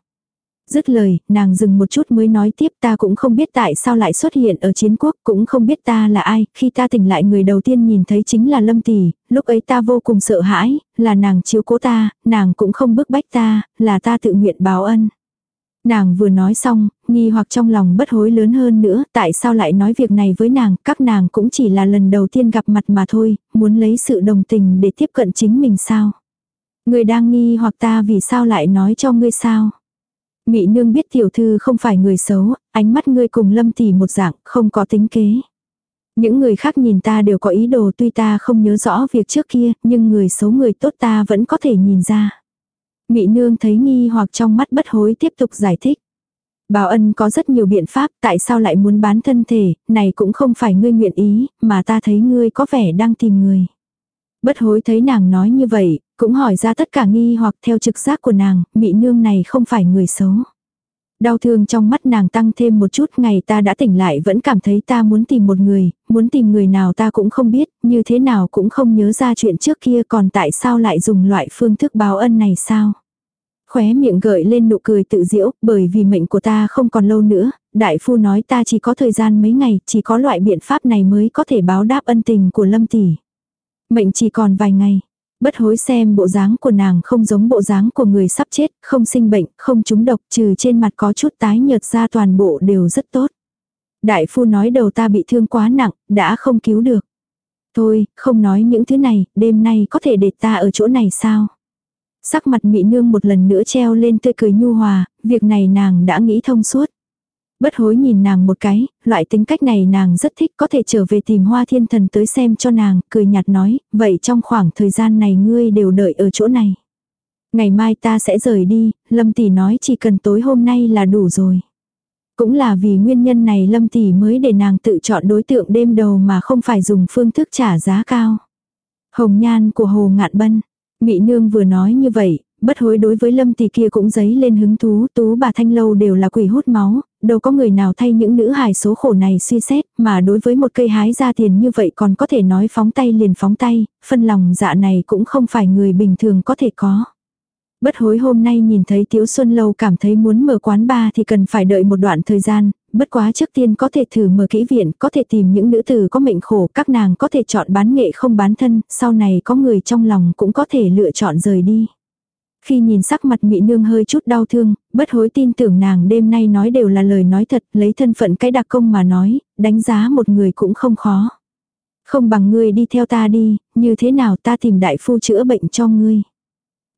Dứt lời, nàng dừng một chút mới nói tiếp ta cũng không biết tại sao lại xuất hiện ở chiến quốc, cũng không biết ta là ai, khi ta tỉnh lại người đầu tiên nhìn thấy chính là Lâm Tỷ, lúc ấy ta vô cùng sợ hãi, là nàng chiếu cố ta, nàng cũng không bức bách ta, là ta tự nguyện báo ân. Nàng vừa nói xong, nghi hoặc trong lòng bất hối lớn hơn nữa, tại sao lại nói việc này với nàng, các nàng cũng chỉ là lần đầu tiên gặp mặt mà thôi, muốn lấy sự đồng tình để tiếp cận chính mình sao. Người đang nghi hoặc ta vì sao lại nói cho ngươi sao. Mị nương biết tiểu thư không phải người xấu, ánh mắt ngươi cùng lâm tỷ một dạng, không có tính kế. Những người khác nhìn ta đều có ý đồ tuy ta không nhớ rõ việc trước kia, nhưng người xấu người tốt ta vẫn có thể nhìn ra. Mị nương thấy nghi hoặc trong mắt bất hối tiếp tục giải thích. Bảo ân có rất nhiều biện pháp, tại sao lại muốn bán thân thể, này cũng không phải ngươi nguyện ý, mà ta thấy ngươi có vẻ đang tìm người. Bất hối thấy nàng nói như vậy, cũng hỏi ra tất cả nghi hoặc theo trực giác của nàng, mị nương này không phải người xấu. Đau thương trong mắt nàng tăng thêm một chút ngày ta đã tỉnh lại vẫn cảm thấy ta muốn tìm một người, muốn tìm người nào ta cũng không biết, như thế nào cũng không nhớ ra chuyện trước kia còn tại sao lại dùng loại phương thức báo ân này sao. Khóe miệng gợi lên nụ cười tự diễu, bởi vì mệnh của ta không còn lâu nữa, đại phu nói ta chỉ có thời gian mấy ngày, chỉ có loại biện pháp này mới có thể báo đáp ân tình của lâm tỷ. Mệnh chỉ còn vài ngày. Bất hối xem bộ dáng của nàng không giống bộ dáng của người sắp chết, không sinh bệnh, không trúng độc, trừ trên mặt có chút tái nhợt ra toàn bộ đều rất tốt. Đại phu nói đầu ta bị thương quá nặng, đã không cứu được. Thôi, không nói những thứ này, đêm nay có thể để ta ở chỗ này sao? Sắc mặt mị nương một lần nữa treo lên tươi cười nhu hòa, việc này nàng đã nghĩ thông suốt. Bất hối nhìn nàng một cái, loại tính cách này nàng rất thích có thể trở về tìm hoa thiên thần tới xem cho nàng, cười nhạt nói, vậy trong khoảng thời gian này ngươi đều đợi ở chỗ này. Ngày mai ta sẽ rời đi, Lâm Tỷ nói chỉ cần tối hôm nay là đủ rồi. Cũng là vì nguyên nhân này Lâm Tỷ mới để nàng tự chọn đối tượng đêm đầu mà không phải dùng phương thức trả giá cao. Hồng nhan của Hồ Ngạn Bân. Mị nương vừa nói như vậy, bất hối đối với lâm tỷ kia cũng giấy lên hứng thú, tú bà thanh lâu đều là quỷ hút máu, đâu có người nào thay những nữ hài số khổ này suy xét, mà đối với một cây hái ra tiền như vậy còn có thể nói phóng tay liền phóng tay, phân lòng dạ này cũng không phải người bình thường có thể có. Bất hối hôm nay nhìn thấy Tiếu Xuân Lâu cảm thấy muốn mở quán bar thì cần phải đợi một đoạn thời gian, bất quá trước tiên có thể thử mở kỹ viện, có thể tìm những nữ tử có mệnh khổ, các nàng có thể chọn bán nghệ không bán thân, sau này có người trong lòng cũng có thể lựa chọn rời đi. Khi nhìn sắc mặt mị nương hơi chút đau thương, bất hối tin tưởng nàng đêm nay nói đều là lời nói thật, lấy thân phận cái đặc công mà nói, đánh giá một người cũng không khó. Không bằng ngươi đi theo ta đi, như thế nào ta tìm đại phu chữa bệnh cho ngươi.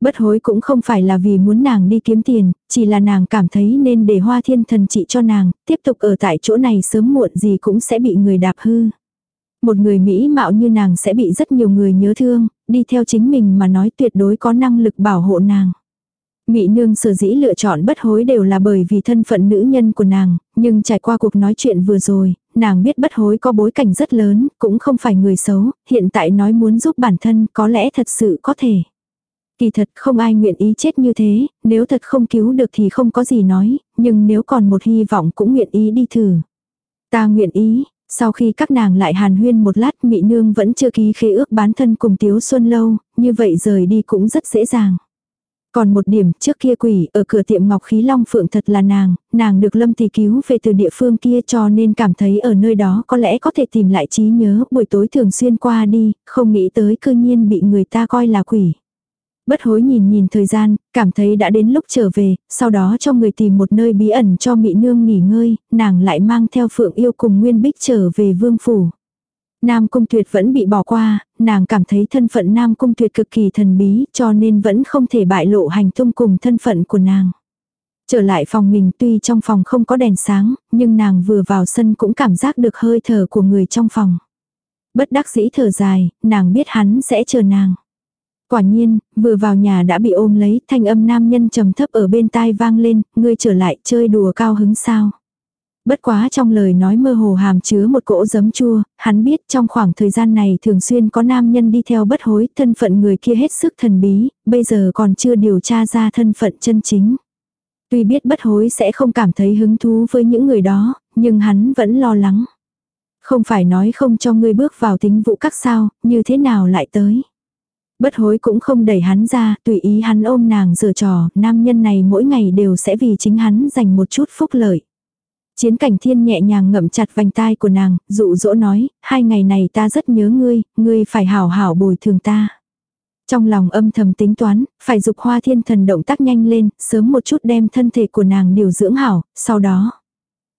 Bất hối cũng không phải là vì muốn nàng đi kiếm tiền, chỉ là nàng cảm thấy nên để hoa thiên thần trị cho nàng, tiếp tục ở tại chỗ này sớm muộn gì cũng sẽ bị người đạp hư. Một người Mỹ mạo như nàng sẽ bị rất nhiều người nhớ thương, đi theo chính mình mà nói tuyệt đối có năng lực bảo hộ nàng. Mỹ nương sở dĩ lựa chọn bất hối đều là bởi vì thân phận nữ nhân của nàng, nhưng trải qua cuộc nói chuyện vừa rồi, nàng biết bất hối có bối cảnh rất lớn, cũng không phải người xấu, hiện tại nói muốn giúp bản thân có lẽ thật sự có thể. Kỳ thật không ai nguyện ý chết như thế, nếu thật không cứu được thì không có gì nói, nhưng nếu còn một hy vọng cũng nguyện ý đi thử. Ta nguyện ý, sau khi các nàng lại hàn huyên một lát mị nương vẫn chưa ký khế ước bán thân cùng Tiếu Xuân Lâu, như vậy rời đi cũng rất dễ dàng. Còn một điểm, trước kia quỷ, ở cửa tiệm Ngọc Khí Long Phượng thật là nàng, nàng được Lâm Tỷ cứu về từ địa phương kia cho nên cảm thấy ở nơi đó có lẽ có thể tìm lại trí nhớ, buổi tối thường xuyên qua đi, không nghĩ tới cư nhiên bị người ta coi là quỷ. Bất hối nhìn nhìn thời gian, cảm thấy đã đến lúc trở về, sau đó cho người tìm một nơi bí ẩn cho mị nương nghỉ ngơi, nàng lại mang theo phượng yêu cùng Nguyên Bích trở về vương phủ. Nam Cung Tuyệt vẫn bị bỏ qua, nàng cảm thấy thân phận Nam Cung Tuyệt cực kỳ thần bí cho nên vẫn không thể bại lộ hành tung cùng thân phận của nàng. Trở lại phòng mình tuy trong phòng không có đèn sáng, nhưng nàng vừa vào sân cũng cảm giác được hơi thở của người trong phòng. Bất đắc dĩ thở dài, nàng biết hắn sẽ chờ nàng. Quả nhiên, vừa vào nhà đã bị ôm lấy, thanh âm nam nhân trầm thấp ở bên tai vang lên, ngươi trở lại chơi đùa cao hứng sao. Bất quá trong lời nói mơ hồ hàm chứa một cỗ giấm chua, hắn biết trong khoảng thời gian này thường xuyên có nam nhân đi theo bất hối, thân phận người kia hết sức thần bí, bây giờ còn chưa điều tra ra thân phận chân chính. Tuy biết bất hối sẽ không cảm thấy hứng thú với những người đó, nhưng hắn vẫn lo lắng. Không phải nói không cho ngươi bước vào tính vụ các sao, như thế nào lại tới. Bất hối cũng không đẩy hắn ra, tùy ý hắn ôm nàng dở trò, nam nhân này mỗi ngày đều sẽ vì chính hắn dành một chút phúc lợi. Chiến cảnh thiên nhẹ nhàng ngậm chặt vành tai của nàng, dụ dỗ nói, hai ngày này ta rất nhớ ngươi, ngươi phải hảo hảo bồi thường ta. Trong lòng âm thầm tính toán, phải dục hoa thiên thần động tác nhanh lên, sớm một chút đem thân thể của nàng điều dưỡng hảo, sau đó.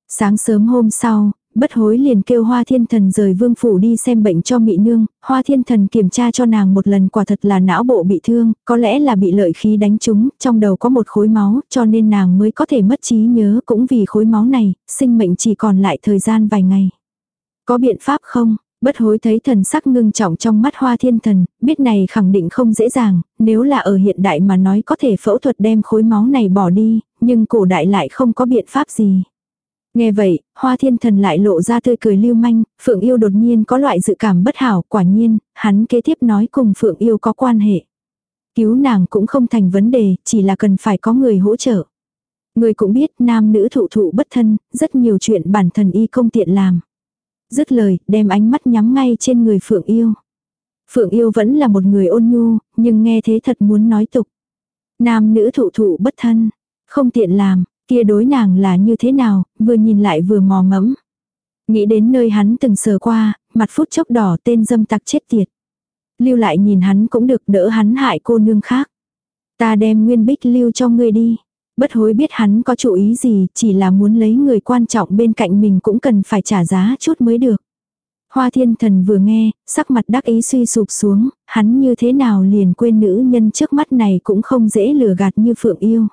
Sáng sớm hôm sau, bất hối liền kêu hoa thiên thần rời vương phủ đi xem bệnh cho mị nương, hoa thiên thần kiểm tra cho nàng một lần quả thật là não bộ bị thương, có lẽ là bị lợi khí đánh trúng, trong đầu có một khối máu, cho nên nàng mới có thể mất trí nhớ cũng vì khối máu này, sinh mệnh chỉ còn lại thời gian vài ngày. Có biện pháp không? Bất hối thấy thần sắc ngưng trọng trong mắt hoa thiên thần, biết này khẳng định không dễ dàng, nếu là ở hiện đại mà nói có thể phẫu thuật đem khối máu này bỏ đi, nhưng cổ đại lại không có biện pháp gì. Nghe vậy, hoa thiên thần lại lộ ra tươi cười lưu manh, Phượng yêu đột nhiên có loại dự cảm bất hảo, quả nhiên, hắn kế tiếp nói cùng Phượng yêu có quan hệ. Cứu nàng cũng không thành vấn đề, chỉ là cần phải có người hỗ trợ. Người cũng biết nam nữ thụ thụ bất thân, rất nhiều chuyện bản thân y không tiện làm. Dứt lời, đem ánh mắt nhắm ngay trên người Phượng Yêu. Phượng Yêu vẫn là một người ôn nhu, nhưng nghe thế thật muốn nói tục. Nam nữ thụ thụ bất thân, không tiện làm, kia đối nàng là như thế nào, vừa nhìn lại vừa mò mẫm. Nghĩ đến nơi hắn từng sờ qua, mặt phút chốc đỏ tên dâm tặc chết tiệt. Lưu lại nhìn hắn cũng được đỡ hắn hại cô nương khác. Ta đem nguyên bích lưu cho ngươi đi. Bất hối biết hắn có chủ ý gì, chỉ là muốn lấy người quan trọng bên cạnh mình cũng cần phải trả giá chút mới được. Hoa thiên thần vừa nghe, sắc mặt đắc ý suy sụp xuống, hắn như thế nào liền quên nữ nhân trước mắt này cũng không dễ lừa gạt như phượng yêu.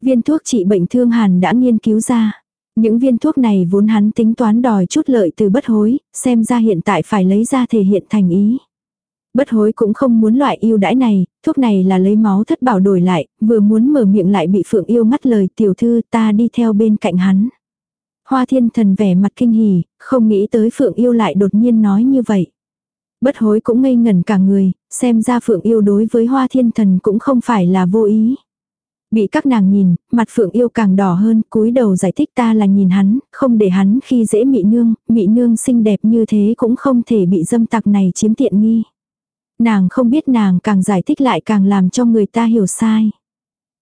Viên thuốc trị bệnh thương hàn đã nghiên cứu ra. Những viên thuốc này vốn hắn tính toán đòi chút lợi từ bất hối, xem ra hiện tại phải lấy ra thể hiện thành ý. Bất hối cũng không muốn loại yêu đãi này, thuốc này là lấy máu thất bảo đổi lại, vừa muốn mở miệng lại bị phượng yêu ngắt lời tiểu thư ta đi theo bên cạnh hắn. Hoa thiên thần vẻ mặt kinh hỉ, không nghĩ tới phượng yêu lại đột nhiên nói như vậy. Bất hối cũng ngây ngẩn cả người, xem ra phượng yêu đối với hoa thiên thần cũng không phải là vô ý. Bị các nàng nhìn, mặt phượng yêu càng đỏ hơn, cúi đầu giải thích ta là nhìn hắn, không để hắn khi dễ mị nương, mị nương xinh đẹp như thế cũng không thể bị dâm tặc này chiếm tiện nghi. Nàng không biết nàng càng giải thích lại càng làm cho người ta hiểu sai.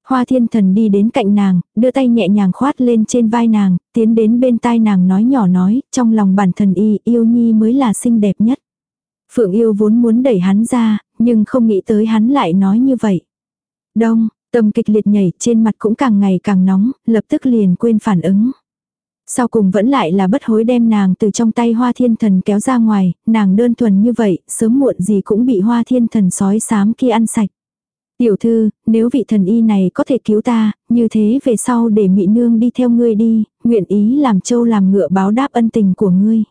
Hoa thiên thần đi đến cạnh nàng, đưa tay nhẹ nhàng khoát lên trên vai nàng, tiến đến bên tai nàng nói nhỏ nói, trong lòng bản thân y yêu nhi mới là xinh đẹp nhất. Phượng yêu vốn muốn đẩy hắn ra, nhưng không nghĩ tới hắn lại nói như vậy. Đông, tâm kịch liệt nhảy trên mặt cũng càng ngày càng nóng, lập tức liền quên phản ứng. Sau cùng vẫn lại là bất hối đem nàng từ trong tay hoa thiên thần kéo ra ngoài, nàng đơn thuần như vậy, sớm muộn gì cũng bị hoa thiên thần sói xám kia ăn sạch. Tiểu thư, nếu vị thần y này có thể cứu ta, như thế về sau để mị nương đi theo ngươi đi, nguyện ý làm châu làm ngựa báo đáp ân tình của ngươi.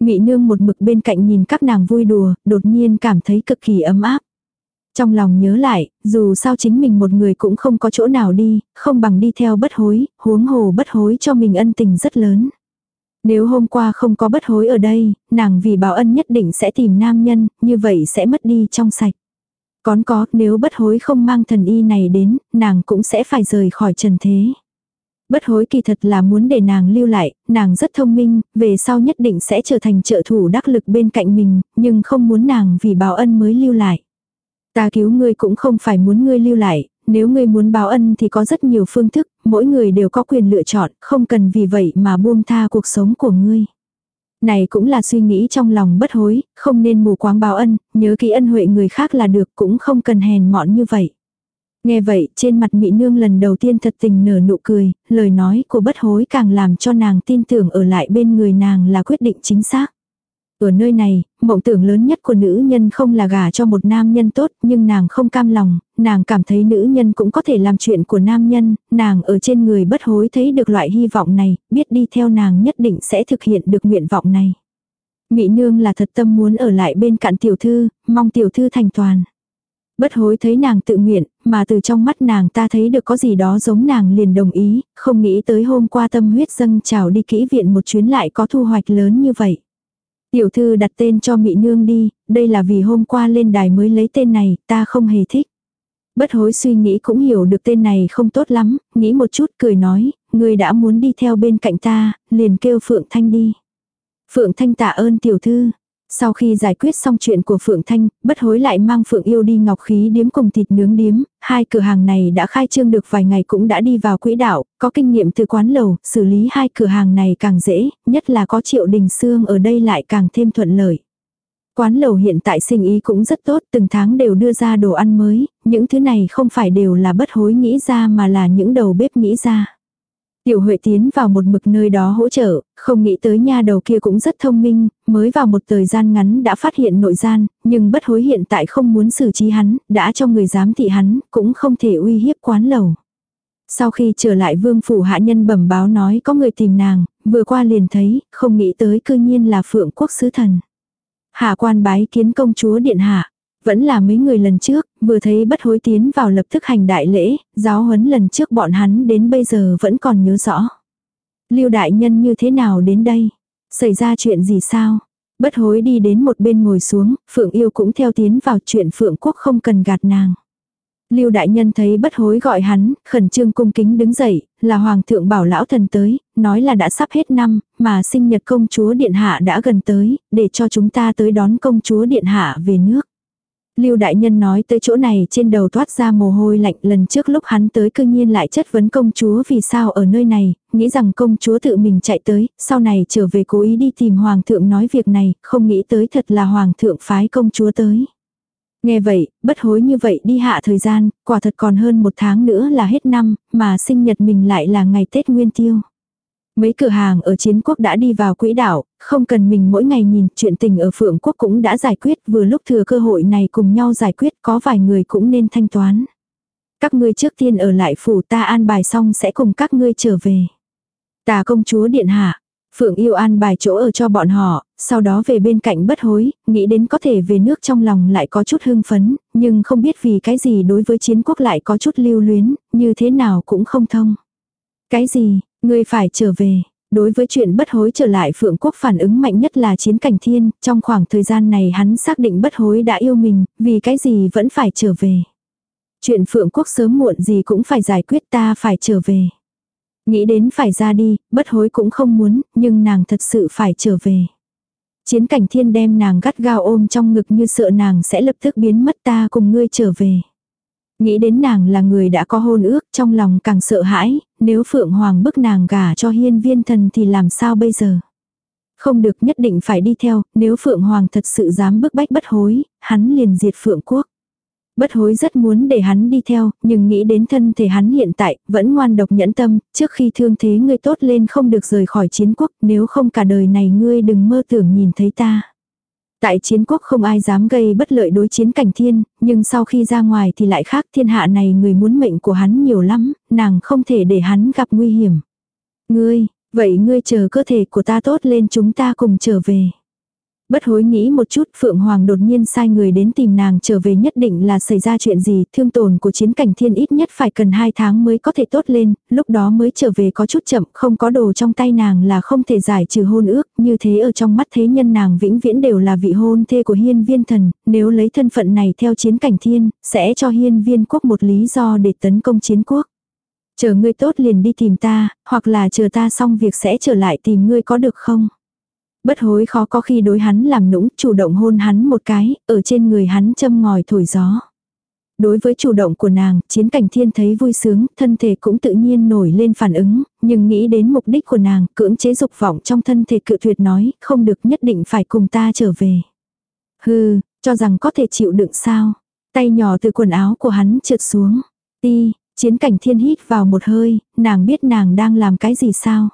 Mị nương một mực bên cạnh nhìn các nàng vui đùa, đột nhiên cảm thấy cực kỳ ấm áp. Trong lòng nhớ lại, dù sao chính mình một người cũng không có chỗ nào đi, không bằng đi theo bất hối, huống hồ bất hối cho mình ân tình rất lớn. Nếu hôm qua không có bất hối ở đây, nàng vì báo ân nhất định sẽ tìm nam nhân, như vậy sẽ mất đi trong sạch. Còn có, nếu bất hối không mang thần y này đến, nàng cũng sẽ phải rời khỏi trần thế. Bất hối kỳ thật là muốn để nàng lưu lại, nàng rất thông minh, về sau nhất định sẽ trở thành trợ thủ đắc lực bên cạnh mình, nhưng không muốn nàng vì báo ân mới lưu lại. Ta cứu ngươi cũng không phải muốn ngươi lưu lại, nếu ngươi muốn báo ân thì có rất nhiều phương thức, mỗi người đều có quyền lựa chọn, không cần vì vậy mà buông tha cuộc sống của ngươi. Này cũng là suy nghĩ trong lòng bất hối, không nên mù quáng báo ân, nhớ kỹ ân huệ người khác là được cũng không cần hèn mọn như vậy. Nghe vậy, trên mặt mỹ nương lần đầu tiên thật tình nở nụ cười, lời nói của bất hối càng làm cho nàng tin tưởng ở lại bên người nàng là quyết định chính xác. Ở nơi này, mộng tưởng lớn nhất của nữ nhân không là gả cho một nam nhân tốt, nhưng nàng không cam lòng, nàng cảm thấy nữ nhân cũng có thể làm chuyện của nam nhân, nàng ở trên người bất hối thấy được loại hy vọng này, biết đi theo nàng nhất định sẽ thực hiện được nguyện vọng này. Mỹ nương là thật tâm muốn ở lại bên cạnh tiểu thư, mong tiểu thư thành toàn. Bất hối thấy nàng tự nguyện, mà từ trong mắt nàng ta thấy được có gì đó giống nàng liền đồng ý, không nghĩ tới hôm qua tâm huyết dâng trào đi kỹ viện một chuyến lại có thu hoạch lớn như vậy. Tiểu thư đặt tên cho Mị Nương đi, đây là vì hôm qua lên đài mới lấy tên này, ta không hề thích. Bất hối suy nghĩ cũng hiểu được tên này không tốt lắm, nghĩ một chút cười nói, người đã muốn đi theo bên cạnh ta, liền kêu Phượng Thanh đi. Phượng Thanh tạ ơn tiểu thư, sau khi giải quyết xong chuyện của Phượng Thanh, bất hối lại mang Phượng yêu đi ngọc khí điếm cùng thịt nướng điếm, hai cửa hàng này đã khai trương được vài ngày cũng đã đi vào quỹ đạo, có kinh nghiệm từ quán lầu, xử lý hai cửa hàng này càng dễ, nhất là có triệu đình xương ở đây lại càng thêm thuận lợi. Quán lầu hiện tại sinh ý cũng rất tốt, từng tháng đều đưa ra đồ ăn mới, những thứ này không phải đều là bất hối nghĩ ra mà là những đầu bếp nghĩ ra. Tiểu Huệ tiến vào một mực nơi đó hỗ trợ, không nghĩ tới nha đầu kia cũng rất thông minh, mới vào một thời gian ngắn đã phát hiện nội gian, nhưng bất hối hiện tại không muốn xử trí hắn, đã cho người giám thị hắn, cũng không thể uy hiếp quán lầu. Sau khi trở lại vương phủ hạ nhân bẩm báo nói có người tìm nàng, vừa qua liền thấy, không nghĩ tới cư nhiên là phượng quốc sứ thần. Hạ quan bái kiến công chúa điện hạ. Vẫn là mấy người lần trước, vừa thấy bất hối tiến vào lập tức hành đại lễ, giáo huấn lần trước bọn hắn đến bây giờ vẫn còn nhớ rõ. Lưu đại nhân như thế nào đến đây? Xảy ra chuyện gì sao? Bất hối đi đến một bên ngồi xuống, Phượng yêu cũng theo tiến vào chuyện Phượng quốc không cần gạt nàng. Lưu đại nhân thấy bất hối gọi hắn, khẩn trương cung kính đứng dậy, là hoàng thượng bảo lão thần tới, nói là đã sắp hết năm, mà sinh nhật công chúa điện hạ đã gần tới, để cho chúng ta tới đón công chúa điện hạ về nước. Lưu đại nhân nói tới chỗ này trên đầu toát ra mồ hôi lạnh lần trước lúc hắn tới cư nhiên lại chất vấn công chúa vì sao ở nơi này, nghĩ rằng công chúa tự mình chạy tới, sau này trở về cố ý đi tìm hoàng thượng nói việc này, không nghĩ tới thật là hoàng thượng phái công chúa tới. Nghe vậy, bất hối như vậy đi hạ thời gian, quả thật còn hơn một tháng nữa là hết năm, mà sinh nhật mình lại là ngày Tết Nguyên Tiêu. Mấy cửa hàng ở chiến quốc đã đi vào quỹ đạo, không cần mình mỗi ngày nhìn chuyện tình ở phượng quốc cũng đã giải quyết vừa lúc thừa cơ hội này cùng nhau giải quyết có vài người cũng nên thanh toán. Các ngươi trước tiên ở lại phủ ta an bài xong sẽ cùng các ngươi trở về. Tà công chúa điện hạ, Phượng yêu an bài chỗ ở cho bọn họ, sau đó về bên cạnh bất hối, nghĩ đến có thể về nước trong lòng lại có chút hưng phấn, nhưng không biết vì cái gì đối với chiến quốc lại có chút lưu luyến, như thế nào cũng không thông. Cái gì, ngươi phải trở về. Đối với chuyện bất hối trở lại Phượng Quốc phản ứng mạnh nhất là chiến cảnh thiên, trong khoảng thời gian này hắn xác định bất hối đã yêu mình, vì cái gì vẫn phải trở về. Chuyện Phượng Quốc sớm muộn gì cũng phải giải quyết ta phải trở về. Nghĩ đến phải ra đi, bất hối cũng không muốn, nhưng nàng thật sự phải trở về. Chiến cảnh thiên đem nàng gắt gao ôm trong ngực như sợ nàng sẽ lập tức biến mất ta cùng ngươi trở về. Nghĩ đến nàng là người đã có hôn ước trong lòng càng sợ hãi, nếu Phượng Hoàng bức nàng gả cho hiên viên thần thì làm sao bây giờ. Không được nhất định phải đi theo, nếu Phượng Hoàng thật sự dám bức bách bất hối, hắn liền diệt Phượng Quốc. Bất hối rất muốn để hắn đi theo, nhưng nghĩ đến thân thể hắn hiện tại, vẫn ngoan độc nhẫn tâm, trước khi thương thế ngươi tốt lên không được rời khỏi chiến quốc, nếu không cả đời này ngươi đừng mơ tưởng nhìn thấy ta. Tại chiến quốc không ai dám gây bất lợi đối chiến cảnh thiên, nhưng sau khi ra ngoài thì lại khác thiên hạ này người muốn mệnh của hắn nhiều lắm, nàng không thể để hắn gặp nguy hiểm. Ngươi, vậy ngươi chờ cơ thể của ta tốt lên chúng ta cùng trở về. Bất hối nghĩ một chút, Phượng Hoàng đột nhiên sai người đến tìm nàng trở về nhất định là xảy ra chuyện gì, thương tổn của chiến cảnh thiên ít nhất phải cần 2 tháng mới có thể tốt lên, lúc đó mới trở về có chút chậm, không có đồ trong tay nàng là không thể giải trừ hôn ước, như thế ở trong mắt thế nhân nàng vĩnh viễn đều là vị hôn thê của hiên viên thần, nếu lấy thân phận này theo chiến cảnh thiên, sẽ cho hiên viên quốc một lý do để tấn công chiến quốc. Chờ ngươi tốt liền đi tìm ta, hoặc là chờ ta xong việc sẽ trở lại tìm ngươi có được không? Bất hối khó có khi đối hắn làm nũng, chủ động hôn hắn một cái, ở trên người hắn châm ngòi thổi gió. Đối với chủ động của nàng, chiến cảnh thiên thấy vui sướng, thân thể cũng tự nhiên nổi lên phản ứng, nhưng nghĩ đến mục đích của nàng, cưỡng chế dục vọng trong thân thể cự tuyệt nói, không được nhất định phải cùng ta trở về. Hừ, cho rằng có thể chịu đựng sao. Tay nhỏ từ quần áo của hắn trượt xuống. Ti, chiến cảnh thiên hít vào một hơi, nàng biết nàng đang làm cái gì sao.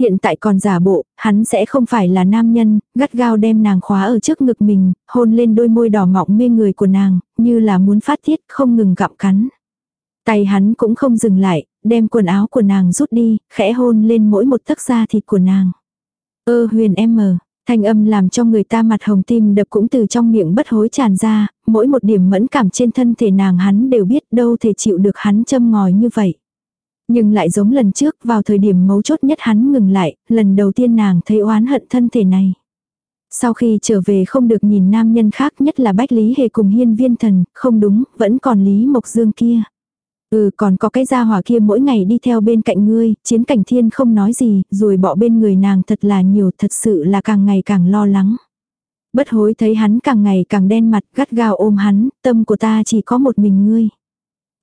Hiện tại còn giả bộ, hắn sẽ không phải là nam nhân, gắt gao đem nàng khóa ở trước ngực mình, hôn lên đôi môi đỏ mọng mê người của nàng, như là muốn phát tiết, không ngừng gặm cắn. Tay hắn cũng không dừng lại, đem quần áo của nàng rút đi, khẽ hôn lên mỗi một tấc da thịt của nàng. Ơ huyền em mờ, thanh âm làm cho người ta mặt hồng tim đập cũng từ trong miệng bất hối tràn ra, mỗi một điểm mẫn cảm trên thân thể nàng hắn đều biết đâu thể chịu được hắn châm ngòi như vậy. Nhưng lại giống lần trước vào thời điểm mấu chốt nhất hắn ngừng lại, lần đầu tiên nàng thấy oán hận thân thể này. Sau khi trở về không được nhìn nam nhân khác nhất là Bách Lý Hề cùng hiên viên thần, không đúng, vẫn còn Lý Mộc Dương kia. Ừ còn có cái gia hỏa kia mỗi ngày đi theo bên cạnh ngươi, chiến cảnh thiên không nói gì, rồi bỏ bên người nàng thật là nhiều, thật sự là càng ngày càng lo lắng. Bất hối thấy hắn càng ngày càng đen mặt gắt gao ôm hắn, tâm của ta chỉ có một mình ngươi.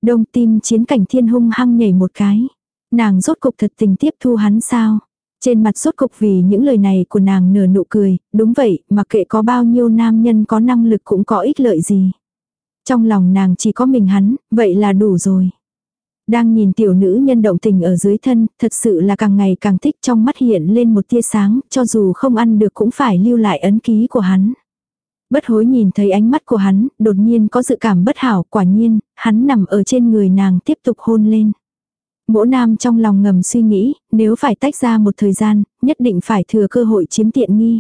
Đông tim chiến cảnh thiên hung hăng nhảy một cái. Nàng rốt cục thật tình tiếp thu hắn sao? Trên mặt rốt cục vì những lời này của nàng nở nụ cười, đúng vậy, mặc kệ có bao nhiêu nam nhân có năng lực cũng có ích lợi gì. Trong lòng nàng chỉ có mình hắn, vậy là đủ rồi. Đang nhìn tiểu nữ nhân động tình ở dưới thân, thật sự là càng ngày càng thích trong mắt hiện lên một tia sáng, cho dù không ăn được cũng phải lưu lại ấn ký của hắn. Bất hối nhìn thấy ánh mắt của hắn, đột nhiên có dự cảm bất hảo, quả nhiên, hắn nằm ở trên người nàng tiếp tục hôn lên. Mỗ nam trong lòng ngầm suy nghĩ, nếu phải tách ra một thời gian, nhất định phải thừa cơ hội chiếm tiện nghi.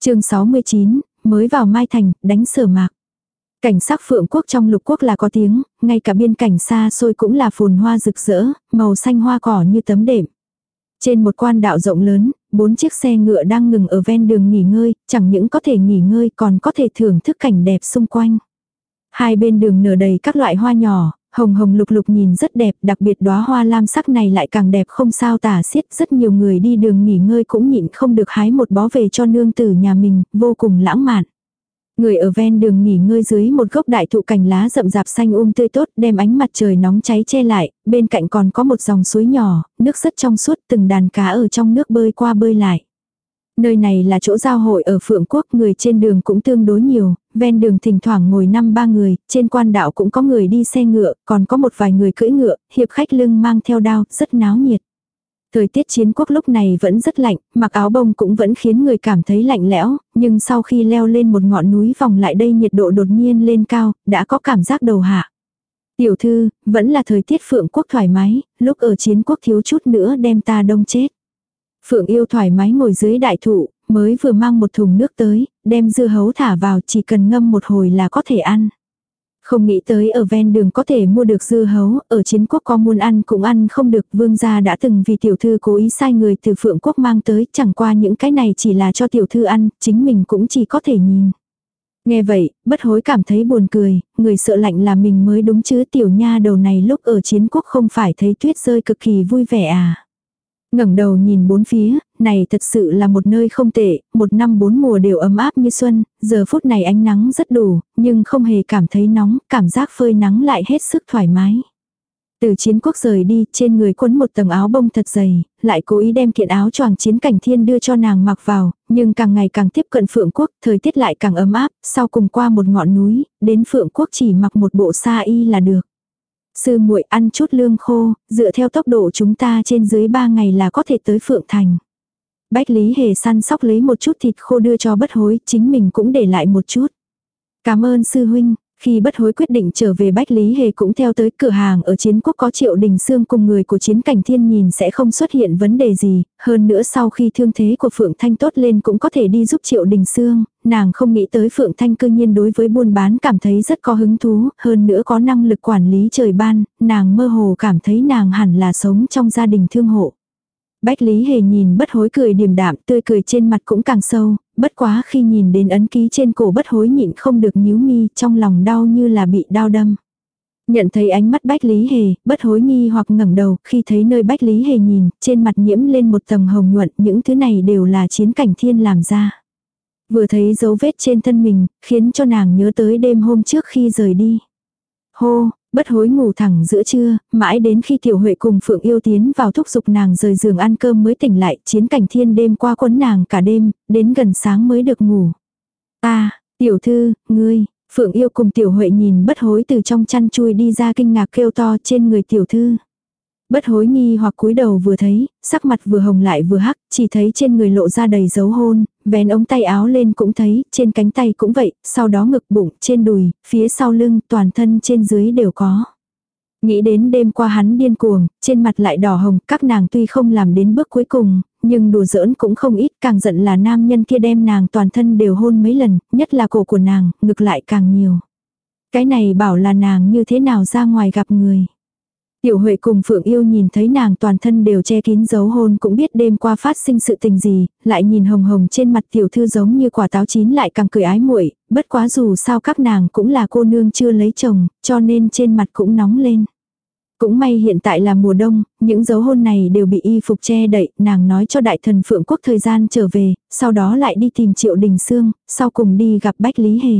chương 69, mới vào Mai Thành, đánh sở mạc. Cảnh sắc phượng quốc trong lục quốc là có tiếng, ngay cả biên cảnh xa xôi cũng là phồn hoa rực rỡ, màu xanh hoa cỏ như tấm đệm. Trên một quan đạo rộng lớn, bốn chiếc xe ngựa đang ngừng ở ven đường nghỉ ngơi, chẳng những có thể nghỉ ngơi còn có thể thưởng thức cảnh đẹp xung quanh. Hai bên đường nở đầy các loại hoa nhỏ, hồng hồng lục lục nhìn rất đẹp, đặc biệt đóa hoa lam sắc này lại càng đẹp không sao tả xiết, rất nhiều người đi đường nghỉ ngơi cũng nhịn không được hái một bó về cho nương tử nhà mình, vô cùng lãng mạn. Người ở ven đường nghỉ ngơi dưới một gốc đại thụ cành lá rậm rạp xanh um tươi tốt, đem ánh mặt trời nóng cháy che lại, bên cạnh còn có một dòng suối nhỏ, nước rất trong suốt, từng đàn cá ở trong nước bơi qua bơi lại. Nơi này là chỗ giao hội ở Phượng Quốc, người trên đường cũng tương đối nhiều, ven đường thỉnh thoảng ngồi năm ba người, trên quan đạo cũng có người đi xe ngựa, còn có một vài người cưỡi ngựa, hiệp khách lưng mang theo đao, rất náo nhiệt. Thời tiết chiến quốc lúc này vẫn rất lạnh, mặc áo bông cũng vẫn khiến người cảm thấy lạnh lẽo, nhưng sau khi leo lên một ngọn núi vòng lại đây nhiệt độ đột nhiên lên cao, đã có cảm giác đầu hạ. Tiểu thư, vẫn là thời tiết phượng quốc thoải mái, lúc ở chiến quốc thiếu chút nữa đem ta đông chết. Phượng yêu thoải mái ngồi dưới đại thụ, mới vừa mang một thùng nước tới, đem dưa hấu thả vào chỉ cần ngâm một hồi là có thể ăn. Không nghĩ tới ở ven đường có thể mua được dưa hấu, ở chiến quốc có muốn ăn cũng ăn không được. Vương gia đã từng vì tiểu thư cố ý sai người từ phượng quốc mang tới, chẳng qua những cái này chỉ là cho tiểu thư ăn, chính mình cũng chỉ có thể nhìn. Nghe vậy, bất hối cảm thấy buồn cười, người sợ lạnh là mình mới đúng chứ tiểu nha đầu này lúc ở chiến quốc không phải thấy tuyết rơi cực kỳ vui vẻ à ngẩng đầu nhìn bốn phía, này thật sự là một nơi không tệ, một năm bốn mùa đều ấm áp như xuân, giờ phút này ánh nắng rất đủ, nhưng không hề cảm thấy nóng, cảm giác phơi nắng lại hết sức thoải mái. Từ chiến quốc rời đi, trên người quấn một tầng áo bông thật dày, lại cố ý đem kiện áo choàng chiến cảnh thiên đưa cho nàng mặc vào, nhưng càng ngày càng tiếp cận phượng quốc, thời tiết lại càng ấm áp, sau cùng qua một ngọn núi, đến phượng quốc chỉ mặc một bộ sa y là được. Sư muội ăn chút lương khô, dựa theo tốc độ chúng ta trên dưới 3 ngày là có thể tới Phượng Thành. Bách Lý Hề săn sóc lấy một chút thịt khô đưa cho bất hối, chính mình cũng để lại một chút. Cảm ơn sư huynh, khi bất hối quyết định trở về Bách Lý Hề cũng theo tới cửa hàng ở chiến quốc có triệu đình xương cùng người của chiến cảnh thiên nhìn sẽ không xuất hiện vấn đề gì, hơn nữa sau khi thương thế của Phượng Thanh tốt lên cũng có thể đi giúp triệu đình xương, nàng không nghĩ tới Phượng Thanh cư nhiên đối với buôn bán cảm thấy rất có hứng thú, hơn nữa có năng lực quản lý trời ban, nàng mơ hồ cảm thấy nàng hẳn là sống trong gia đình thương hộ. Bách Lý Hề nhìn bất hối cười điềm đạm tươi cười trên mặt cũng càng sâu, bất quá khi nhìn đến ấn ký trên cổ bất hối nhịn không được nhíu mi trong lòng đau như là bị đau đâm. Nhận thấy ánh mắt Bách Lý Hề, bất hối nghi hoặc ngẩng đầu, khi thấy nơi Bách Lý Hề nhìn, trên mặt nhiễm lên một tầng hồng nhuận, những thứ này đều là chiến cảnh thiên làm ra. Vừa thấy dấu vết trên thân mình, khiến cho nàng nhớ tới đêm hôm trước khi rời đi. Hô, bất hối ngủ thẳng giữa trưa, mãi đến khi tiểu huệ cùng Phượng yêu tiến vào thúc giục nàng rời giường ăn cơm mới tỉnh lại, chiến cảnh thiên đêm qua quấn nàng cả đêm, đến gần sáng mới được ngủ. Ta, tiểu thư, ngươi, Phượng yêu cùng tiểu huệ nhìn bất hối từ trong chăn chui đi ra kinh ngạc kêu to trên người tiểu thư. Bất hối nghi hoặc cúi đầu vừa thấy, sắc mặt vừa hồng lại vừa hắc, chỉ thấy trên người lộ ra đầy dấu hôn, vén ống tay áo lên cũng thấy, trên cánh tay cũng vậy, sau đó ngực bụng, trên đùi, phía sau lưng, toàn thân trên dưới đều có. Nghĩ đến đêm qua hắn điên cuồng, trên mặt lại đỏ hồng, các nàng tuy không làm đến bước cuối cùng, nhưng đùa giỡn cũng không ít, càng giận là nam nhân kia đem nàng toàn thân đều hôn mấy lần, nhất là cổ của nàng, ngực lại càng nhiều. Cái này bảo là nàng như thế nào ra ngoài gặp người. Tiểu Huệ cùng Phượng Yêu nhìn thấy nàng toàn thân đều che kín dấu hôn cũng biết đêm qua phát sinh sự tình gì, lại nhìn hồng hồng trên mặt tiểu thư giống như quả táo chín lại càng cười ái muội, bất quá dù sao các nàng cũng là cô nương chưa lấy chồng, cho nên trên mặt cũng nóng lên. Cũng may hiện tại là mùa đông, những dấu hôn này đều bị y phục che đậy, nàng nói cho đại thần Phượng Quốc thời gian trở về, sau đó lại đi tìm Triệu Đình Sương, sau cùng đi gặp Bách Lý Hề.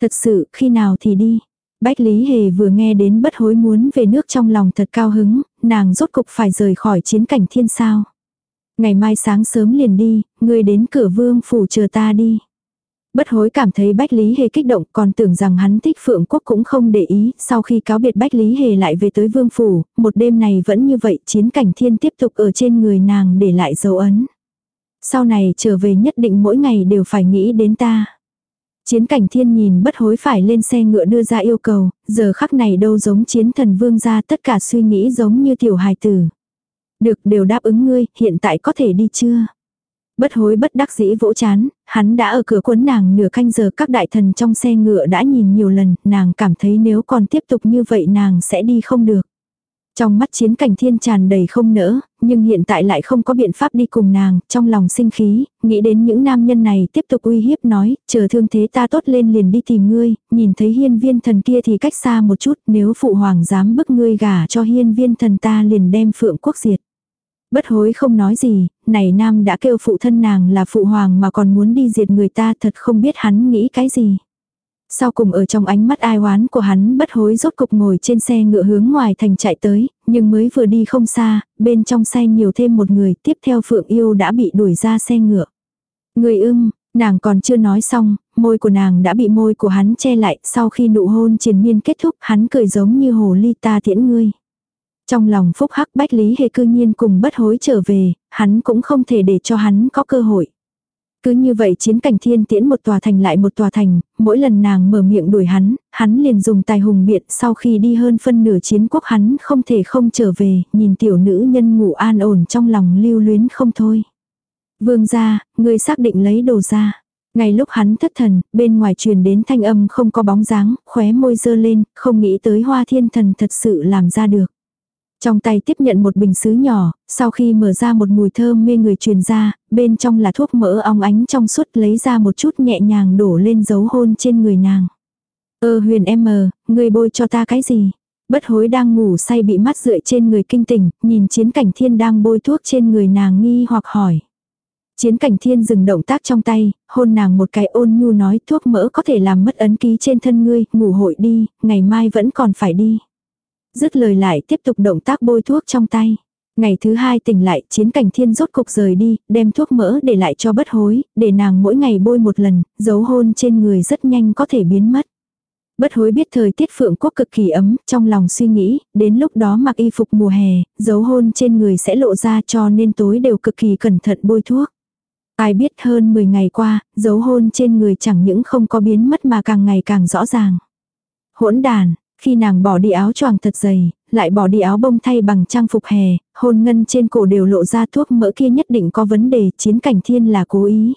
Thật sự, khi nào thì đi. Bách Lý Hề vừa nghe đến bất hối muốn về nước trong lòng thật cao hứng, nàng rốt cục phải rời khỏi chiến cảnh thiên sao. Ngày mai sáng sớm liền đi, người đến cửa vương phủ chờ ta đi. Bất hối cảm thấy Bách Lý Hề kích động còn tưởng rằng hắn thích Phượng Quốc cũng không để ý, sau khi cáo biệt Bách Lý Hề lại về tới vương phủ, một đêm này vẫn như vậy chiến cảnh thiên tiếp tục ở trên người nàng để lại dấu ấn. Sau này trở về nhất định mỗi ngày đều phải nghĩ đến ta. Chiến cảnh thiên nhìn bất hối phải lên xe ngựa đưa ra yêu cầu, giờ khắc này đâu giống chiến thần vương ra tất cả suy nghĩ giống như tiểu hài tử. Được đều đáp ứng ngươi, hiện tại có thể đi chưa? Bất hối bất đắc dĩ vỗ chán, hắn đã ở cửa cuốn nàng nửa canh giờ các đại thần trong xe ngựa đã nhìn nhiều lần, nàng cảm thấy nếu còn tiếp tục như vậy nàng sẽ đi không được. Trong mắt chiến cảnh thiên tràn đầy không nỡ, nhưng hiện tại lại không có biện pháp đi cùng nàng, trong lòng sinh khí, nghĩ đến những nam nhân này tiếp tục uy hiếp nói, chờ thương thế ta tốt lên liền đi tìm ngươi, nhìn thấy hiên viên thần kia thì cách xa một chút, nếu phụ hoàng dám bức ngươi gả cho hiên viên thần ta liền đem phượng quốc diệt. Bất hối không nói gì, này nam đã kêu phụ thân nàng là phụ hoàng mà còn muốn đi diệt người ta thật không biết hắn nghĩ cái gì. Sau cùng ở trong ánh mắt ai oán của hắn bất hối rốt cục ngồi trên xe ngựa hướng ngoài thành chạy tới, nhưng mới vừa đi không xa, bên trong xe nhiều thêm một người, tiếp theo Phượng Yêu đã bị đuổi ra xe ngựa. Người ưng, nàng còn chưa nói xong, môi của nàng đã bị môi của hắn che lại, sau khi nụ hôn triền miên kết thúc hắn cười giống như hồ ly ta tiễn ngươi. Trong lòng phúc hắc bách lý hề cư nhiên cùng bất hối trở về, hắn cũng không thể để cho hắn có cơ hội. Cứ như vậy chiến cảnh thiên tiễn một tòa thành lại một tòa thành, mỗi lần nàng mở miệng đuổi hắn, hắn liền dùng tài hùng biện sau khi đi hơn phân nửa chiến quốc hắn không thể không trở về, nhìn tiểu nữ nhân ngủ an ổn trong lòng lưu luyến không thôi. Vương gia, người xác định lấy đồ ra. Ngay lúc hắn thất thần, bên ngoài truyền đến thanh âm không có bóng dáng, khóe môi dơ lên, không nghĩ tới hoa thiên thần thật sự làm ra được. Trong tay tiếp nhận một bình sứ nhỏ, sau khi mở ra một mùi thơm mê người truyền ra, bên trong là thuốc mỡ ong ánh trong suốt lấy ra một chút nhẹ nhàng đổ lên dấu hôn trên người nàng. Ơ huyền em mờ, người bôi cho ta cái gì? Bất hối đang ngủ say bị mắt rượi trên người kinh tỉnh, nhìn chiến cảnh thiên đang bôi thuốc trên người nàng nghi hoặc hỏi. Chiến cảnh thiên dừng động tác trong tay, hôn nàng một cái ôn nhu nói thuốc mỡ có thể làm mất ấn ký trên thân ngươi, ngủ hội đi, ngày mai vẫn còn phải đi. Dứt lời lại tiếp tục động tác bôi thuốc trong tay. Ngày thứ hai tỉnh lại, chiến cảnh thiên rốt cục rời đi, đem thuốc mỡ để lại cho bất hối, để nàng mỗi ngày bôi một lần, dấu hôn trên người rất nhanh có thể biến mất. Bất hối biết thời tiết phượng quốc cực kỳ ấm, trong lòng suy nghĩ, đến lúc đó mặc y phục mùa hè, dấu hôn trên người sẽ lộ ra cho nên tối đều cực kỳ cẩn thận bôi thuốc. Ai biết hơn 10 ngày qua, dấu hôn trên người chẳng những không có biến mất mà càng ngày càng rõ ràng. Hỗn đàn, khi nàng bỏ đi áo choàng thật dày, lại bỏ đi áo bông thay bằng trang phục hè, hôn ngân trên cổ đều lộ ra thuốc mỡ kia nhất định có vấn đề, chiến cảnh thiên là cố ý.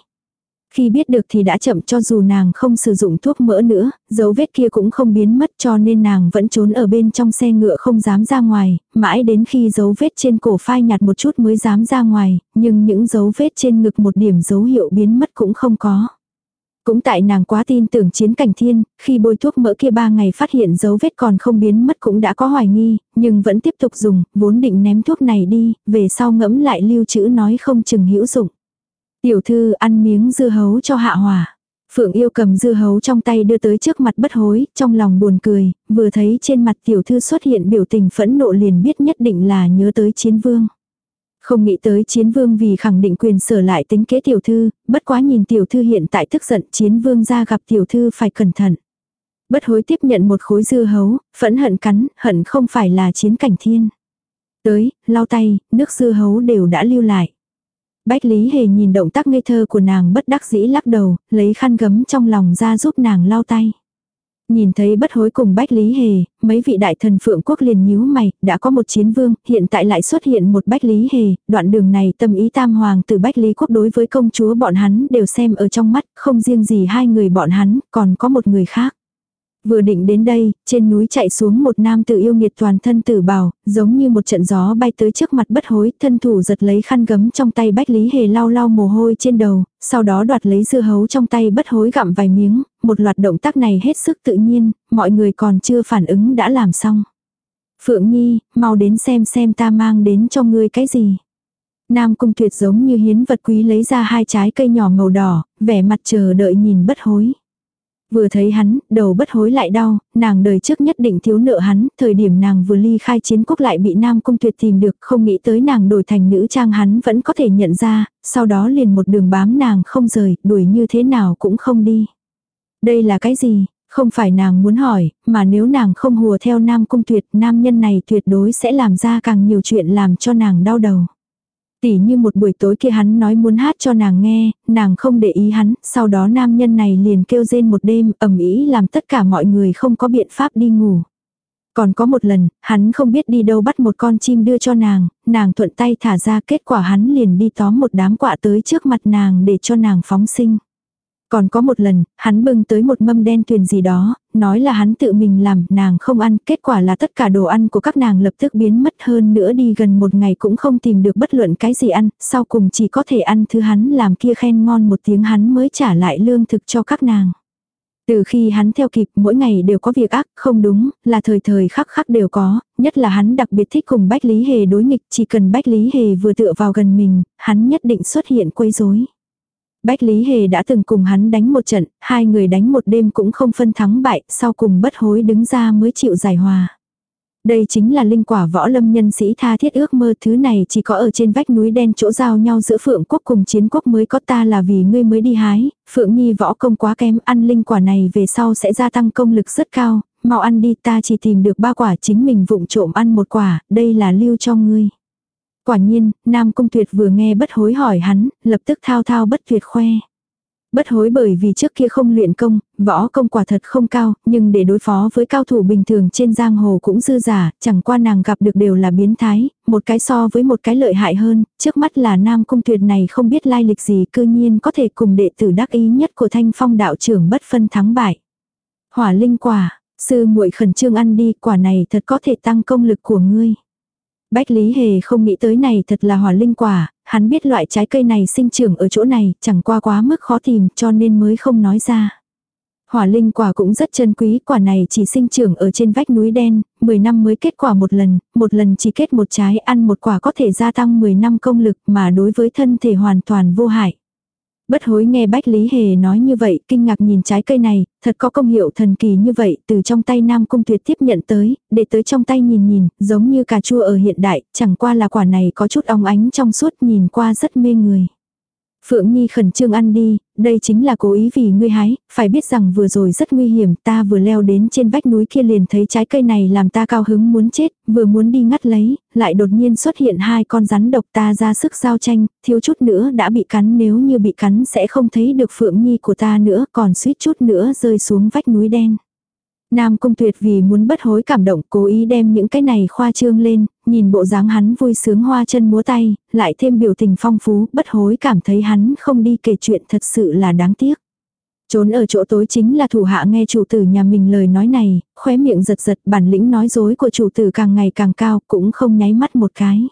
Khi biết được thì đã chậm cho dù nàng không sử dụng thuốc mỡ nữa, dấu vết kia cũng không biến mất cho nên nàng vẫn trốn ở bên trong xe ngựa không dám ra ngoài, mãi đến khi dấu vết trên cổ phai nhạt một chút mới dám ra ngoài, nhưng những dấu vết trên ngực một điểm dấu hiệu biến mất cũng không có. Cũng tại nàng quá tin tưởng chiến cảnh thiên, khi bôi thuốc mỡ kia ba ngày phát hiện dấu vết còn không biến mất cũng đã có hoài nghi, nhưng vẫn tiếp tục dùng, vốn định ném thuốc này đi, về sau ngẫm lại lưu trữ nói không chừng hữu dụng. Tiểu thư ăn miếng dưa hấu cho hạ hòa. Phượng yêu cầm dưa hấu trong tay đưa tới trước mặt bất hối, trong lòng buồn cười, vừa thấy trên mặt tiểu thư xuất hiện biểu tình phẫn nộ liền biết nhất định là nhớ tới chiến vương. Không nghĩ tới chiến vương vì khẳng định quyền sở lại tính kế tiểu thư, bất quá nhìn tiểu thư hiện tại tức giận chiến vương ra gặp tiểu thư phải cẩn thận. Bất hối tiếp nhận một khối dưa hấu, phẫn hận cắn, hận không phải là chiến cảnh thiên. Tới, lau tay, nước dưa hấu đều đã lưu lại. Bách Lý Hề nhìn động tác ngây thơ của nàng bất đắc dĩ lắc đầu, lấy khăn gấm trong lòng ra giúp nàng lau tay. Nhìn thấy bất hối cùng Bách Lý Hề, mấy vị đại thần phượng quốc liền nhíu mày, đã có một chiến vương, hiện tại lại xuất hiện một Bách Lý Hề, đoạn đường này tâm ý tam hoàng từ Bách Lý quốc đối với công chúa bọn hắn đều xem ở trong mắt, không riêng gì hai người bọn hắn, còn có một người khác. Vừa định đến đây, trên núi chạy xuống một nam tử yêu nghiệt toàn thân tử bào, giống như một trận gió bay tới trước mặt bất hối, thân thủ giật lấy khăn gấm trong tay Bách Lý Hề lau lau mồ hôi trên đầu, sau đó đoạt lấy dưa hấu trong tay bất hối gặm vài miếng, một loạt động tác này hết sức tự nhiên, mọi người còn chưa phản ứng đã làm xong. Phượng Nhi, mau đến xem xem ta mang đến cho ngươi cái gì. Nam cung tuyệt giống như hiến vật quý lấy ra hai trái cây nhỏ màu đỏ, vẻ mặt chờ đợi nhìn bất hối. Vừa thấy hắn, đầu bất hối lại đau, nàng đời trước nhất định thiếu nợ hắn, thời điểm nàng vừa ly khai chiến quốc lại bị Nam Cung Tuyệt tìm được, không nghĩ tới nàng đổi thành nữ trang hắn vẫn có thể nhận ra, sau đó liền một đường bám nàng không rời, đuổi như thế nào cũng không đi. Đây là cái gì? Không phải nàng muốn hỏi, mà nếu nàng không hùa theo Nam Cung Tuyệt, nam nhân này tuyệt đối sẽ làm ra càng nhiều chuyện làm cho nàng đau đầu. Tỉ như một buổi tối kia hắn nói muốn hát cho nàng nghe, nàng không để ý hắn, sau đó nam nhân này liền kêu rên một đêm, ầm ý làm tất cả mọi người không có biện pháp đi ngủ. Còn có một lần, hắn không biết đi đâu bắt một con chim đưa cho nàng, nàng thuận tay thả ra kết quả hắn liền đi tóm một đám quạ tới trước mặt nàng để cho nàng phóng sinh. Còn có một lần, hắn bưng tới một mâm đen tuyền gì đó, nói là hắn tự mình làm, nàng không ăn, kết quả là tất cả đồ ăn của các nàng lập tức biến mất hơn nữa đi gần một ngày cũng không tìm được bất luận cái gì ăn, sau cùng chỉ có thể ăn thứ hắn làm kia khen ngon một tiếng hắn mới trả lại lương thực cho các nàng. Từ khi hắn theo kịp mỗi ngày đều có việc ác, không đúng, là thời thời khắc khắc đều có, nhất là hắn đặc biệt thích cùng Bách Lý Hề đối nghịch, chỉ cần Bách Lý Hề vừa tựa vào gần mình, hắn nhất định xuất hiện quấy rối. Bách Lý Hề đã từng cùng hắn đánh một trận, hai người đánh một đêm cũng không phân thắng bại, sau cùng bất hối đứng ra mới chịu giải hòa. Đây chính là linh quả võ lâm nhân sĩ tha thiết ước mơ thứ này chỉ có ở trên vách núi đen chỗ giao nhau giữa phượng quốc cùng chiến quốc mới có ta là vì ngươi mới đi hái, phượng nhi võ công quá kém ăn linh quả này về sau sẽ gia tăng công lực rất cao, mau ăn đi ta chỉ tìm được ba quả chính mình vụng trộm ăn một quả, đây là lưu cho ngươi. Quả nhiên, Nam Cung Tuyệt vừa nghe bất hối hỏi hắn, lập tức thao thao bất tuyệt khoe. Bất hối bởi vì trước kia không luyện công, võ công quả thật không cao, nhưng để đối phó với cao thủ bình thường trên giang hồ cũng dư giả, chẳng qua nàng gặp được đều là biến thái, một cái so với một cái lợi hại hơn, trước mắt là nam cung tuyệt này không biết lai lịch gì cư nhiên có thể cùng đệ tử đắc ý nhất của thanh phong đạo trưởng bất phân thắng bại. Hỏa linh quả, sư muội khẩn trương ăn đi, quả này thật có thể tăng công lực của ngươi. Bách Lý Hề không nghĩ tới này thật là hỏa linh quả, hắn biết loại trái cây này sinh trưởng ở chỗ này, chẳng qua quá mức khó tìm cho nên mới không nói ra. Hỏa linh quả cũng rất chân quý, quả này chỉ sinh trưởng ở trên vách núi đen, 10 năm mới kết quả một lần, một lần chỉ kết một trái ăn một quả có thể gia tăng 10 năm công lực mà đối với thân thể hoàn toàn vô hại. Bất hối nghe Bách Lý Hề nói như vậy, kinh ngạc nhìn trái cây này, thật có công hiệu thần kỳ như vậy, từ trong tay Nam Cung Tuyệt tiếp nhận tới, để tới trong tay nhìn nhìn, giống như cà chua ở hiện đại, chẳng qua là quả này có chút óng ánh trong suốt nhìn qua rất mê người. Phượng Nhi khẩn trương ăn đi, đây chính là cố ý vì ngươi hái, phải biết rằng vừa rồi rất nguy hiểm, ta vừa leo đến trên vách núi kia liền thấy trái cây này làm ta cao hứng muốn chết, vừa muốn đi ngắt lấy, lại đột nhiên xuất hiện hai con rắn độc ta ra sức giao tranh, thiếu chút nữa đã bị cắn nếu như bị cắn sẽ không thấy được Phượng Nhi của ta nữa, còn suýt chút nữa rơi xuống vách núi đen. Nam Cung Tuyệt vì muốn bất hối cảm động cố ý đem những cái này khoa trương lên, nhìn bộ dáng hắn vui sướng hoa chân múa tay, lại thêm biểu tình phong phú, bất hối cảm thấy hắn không đi kể chuyện thật sự là đáng tiếc. Trốn ở chỗ tối chính là thủ hạ nghe chủ tử nhà mình lời nói này, khóe miệng giật giật bản lĩnh nói dối của chủ tử càng ngày càng cao, cũng không nháy mắt một cái.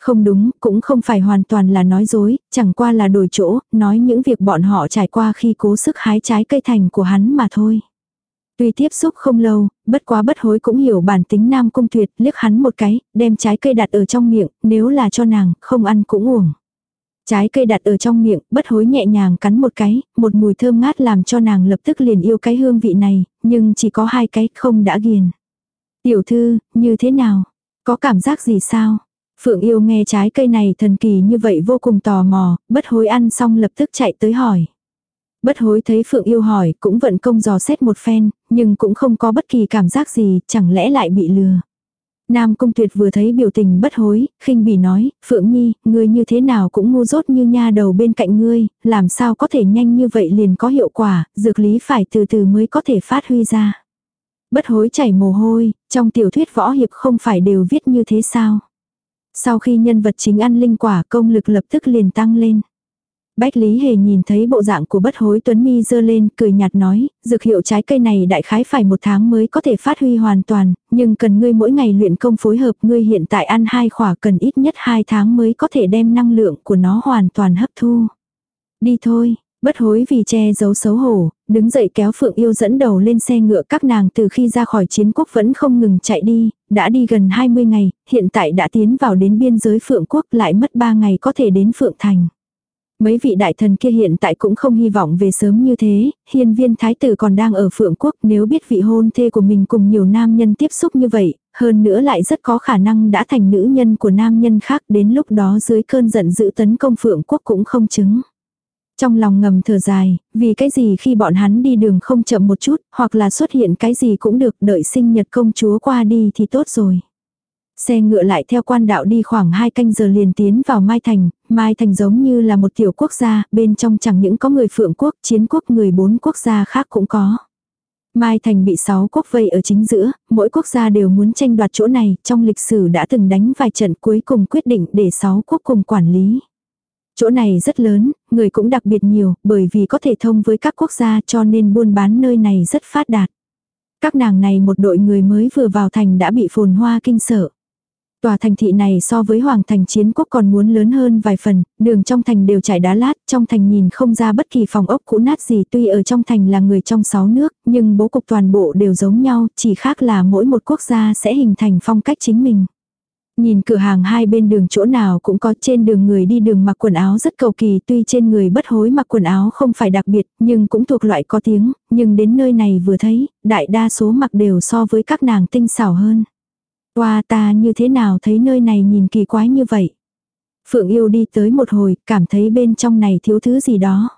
Không đúng, cũng không phải hoàn toàn là nói dối, chẳng qua là đổi chỗ, nói những việc bọn họ trải qua khi cố sức hái trái cây thành của hắn mà thôi. Tuy tiếp xúc không lâu, bất quá bất hối cũng hiểu bản tính nam cung tuyệt, liếc hắn một cái, đem trái cây đặt ở trong miệng, nếu là cho nàng, không ăn cũng uổng. Trái cây đặt ở trong miệng, bất hối nhẹ nhàng cắn một cái, một mùi thơm ngát làm cho nàng lập tức liền yêu cái hương vị này, nhưng chỉ có hai cái không đã ghiền. Tiểu thư, như thế nào? Có cảm giác gì sao? Phượng yêu nghe trái cây này thần kỳ như vậy vô cùng tò mò, bất hối ăn xong lập tức chạy tới hỏi. Bất hối thấy Phượng yêu hỏi, cũng vận công dò xét một phen, nhưng cũng không có bất kỳ cảm giác gì, chẳng lẽ lại bị lừa. Nam Cung Tuyệt vừa thấy biểu tình bất hối, khinh bỉ nói, Phượng Nhi, ngươi như thế nào cũng ngu dốt như nha đầu bên cạnh ngươi, làm sao có thể nhanh như vậy liền có hiệu quả, dược lý phải từ từ mới có thể phát huy ra. Bất hối chảy mồ hôi, trong tiểu thuyết võ hiệp không phải đều viết như thế sao. Sau khi nhân vật chính ăn linh quả công lực lập tức liền tăng lên. Bách Lý Hề nhìn thấy bộ dạng của bất hối Tuấn Mi dơ lên, cười nhạt nói, dược hiệu trái cây này đại khái phải một tháng mới có thể phát huy hoàn toàn, nhưng cần ngươi mỗi ngày luyện công phối hợp, ngươi hiện tại ăn hai khỏa cần ít nhất hai tháng mới có thể đem năng lượng của nó hoàn toàn hấp thu. Đi thôi, bất hối vì che giấu xấu hổ, đứng dậy kéo Phượng Yêu dẫn đầu lên xe ngựa các nàng từ khi ra khỏi chiến quốc vẫn không ngừng chạy đi, đã đi gần 20 ngày, hiện tại đã tiến vào đến biên giới Phượng quốc lại mất 3 ngày có thể đến Phượng Thành. Mấy vị đại thần kia hiện tại cũng không hy vọng về sớm như thế, hiên viên thái tử còn đang ở phượng quốc nếu biết vị hôn thê của mình cùng nhiều nam nhân tiếp xúc như vậy, hơn nữa lại rất có khả năng đã thành nữ nhân của nam nhân khác đến lúc đó dưới cơn giận dữ tấn công phượng quốc cũng không chứng. Trong lòng ngầm thở dài, vì cái gì khi bọn hắn đi đường không chậm một chút, hoặc là xuất hiện cái gì cũng được đợi sinh nhật công chúa qua đi thì tốt rồi. Xe ngựa lại theo quan đạo đi khoảng 2 canh giờ liền tiến vào Mai Thành, Mai Thành giống như là một tiểu quốc gia, bên trong chẳng những có người phượng quốc, chiến quốc người bốn quốc gia khác cũng có. Mai Thành bị 6 quốc vây ở chính giữa, mỗi quốc gia đều muốn tranh đoạt chỗ này, trong lịch sử đã từng đánh vài trận cuối cùng quyết định để 6 quốc cùng quản lý. Chỗ này rất lớn, người cũng đặc biệt nhiều, bởi vì có thể thông với các quốc gia cho nên buôn bán nơi này rất phát đạt. Các nàng này một đội người mới vừa vào thành đã bị phồn hoa kinh sợ. Tòa thành thị này so với hoàng thành chiến quốc còn muốn lớn hơn vài phần, đường trong thành đều trải đá lát, trong thành nhìn không ra bất kỳ phòng ốc cũ nát gì tuy ở trong thành là người trong sáu nước, nhưng bố cục toàn bộ đều giống nhau, chỉ khác là mỗi một quốc gia sẽ hình thành phong cách chính mình. Nhìn cửa hàng hai bên đường chỗ nào cũng có trên đường người đi đường mặc quần áo rất cầu kỳ tuy trên người bất hối mặc quần áo không phải đặc biệt nhưng cũng thuộc loại có tiếng, nhưng đến nơi này vừa thấy, đại đa số mặc đều so với các nàng tinh xảo hơn. Qua ta như thế nào thấy nơi này nhìn kỳ quái như vậy. Phượng yêu đi tới một hồi, cảm thấy bên trong này thiếu thứ gì đó.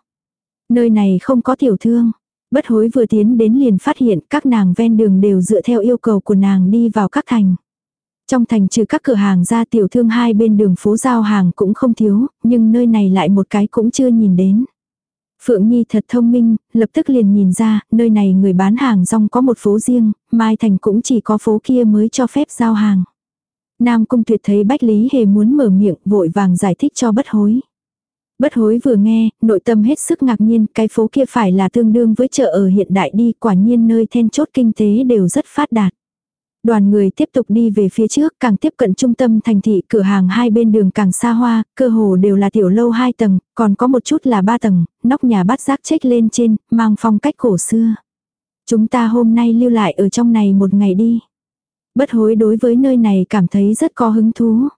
Nơi này không có tiểu thương. Bất hối vừa tiến đến liền phát hiện các nàng ven đường đều dựa theo yêu cầu của nàng đi vào các thành. Trong thành trừ các cửa hàng ra tiểu thương hai bên đường phố giao hàng cũng không thiếu, nhưng nơi này lại một cái cũng chưa nhìn đến. Phượng Nhi thật thông minh, lập tức liền nhìn ra, nơi này người bán hàng rong có một phố riêng, Mai Thành cũng chỉ có phố kia mới cho phép giao hàng. Nam Cung Tuyệt thấy Bách Lý Hề muốn mở miệng, vội vàng giải thích cho bất hối. Bất hối vừa nghe, nội tâm hết sức ngạc nhiên, cái phố kia phải là tương đương với chợ ở hiện đại đi, quả nhiên nơi then chốt kinh tế đều rất phát đạt. Đoàn người tiếp tục đi về phía trước, càng tiếp cận trung tâm thành thị, cửa hàng hai bên đường càng xa hoa, cơ hồ đều là tiểu lâu hai tầng, còn có một chút là ba tầng, nóc nhà bát giác trách lên trên, mang phong cách cổ xưa. Chúng ta hôm nay lưu lại ở trong này một ngày đi. Bất hối đối với nơi này cảm thấy rất có hứng thú.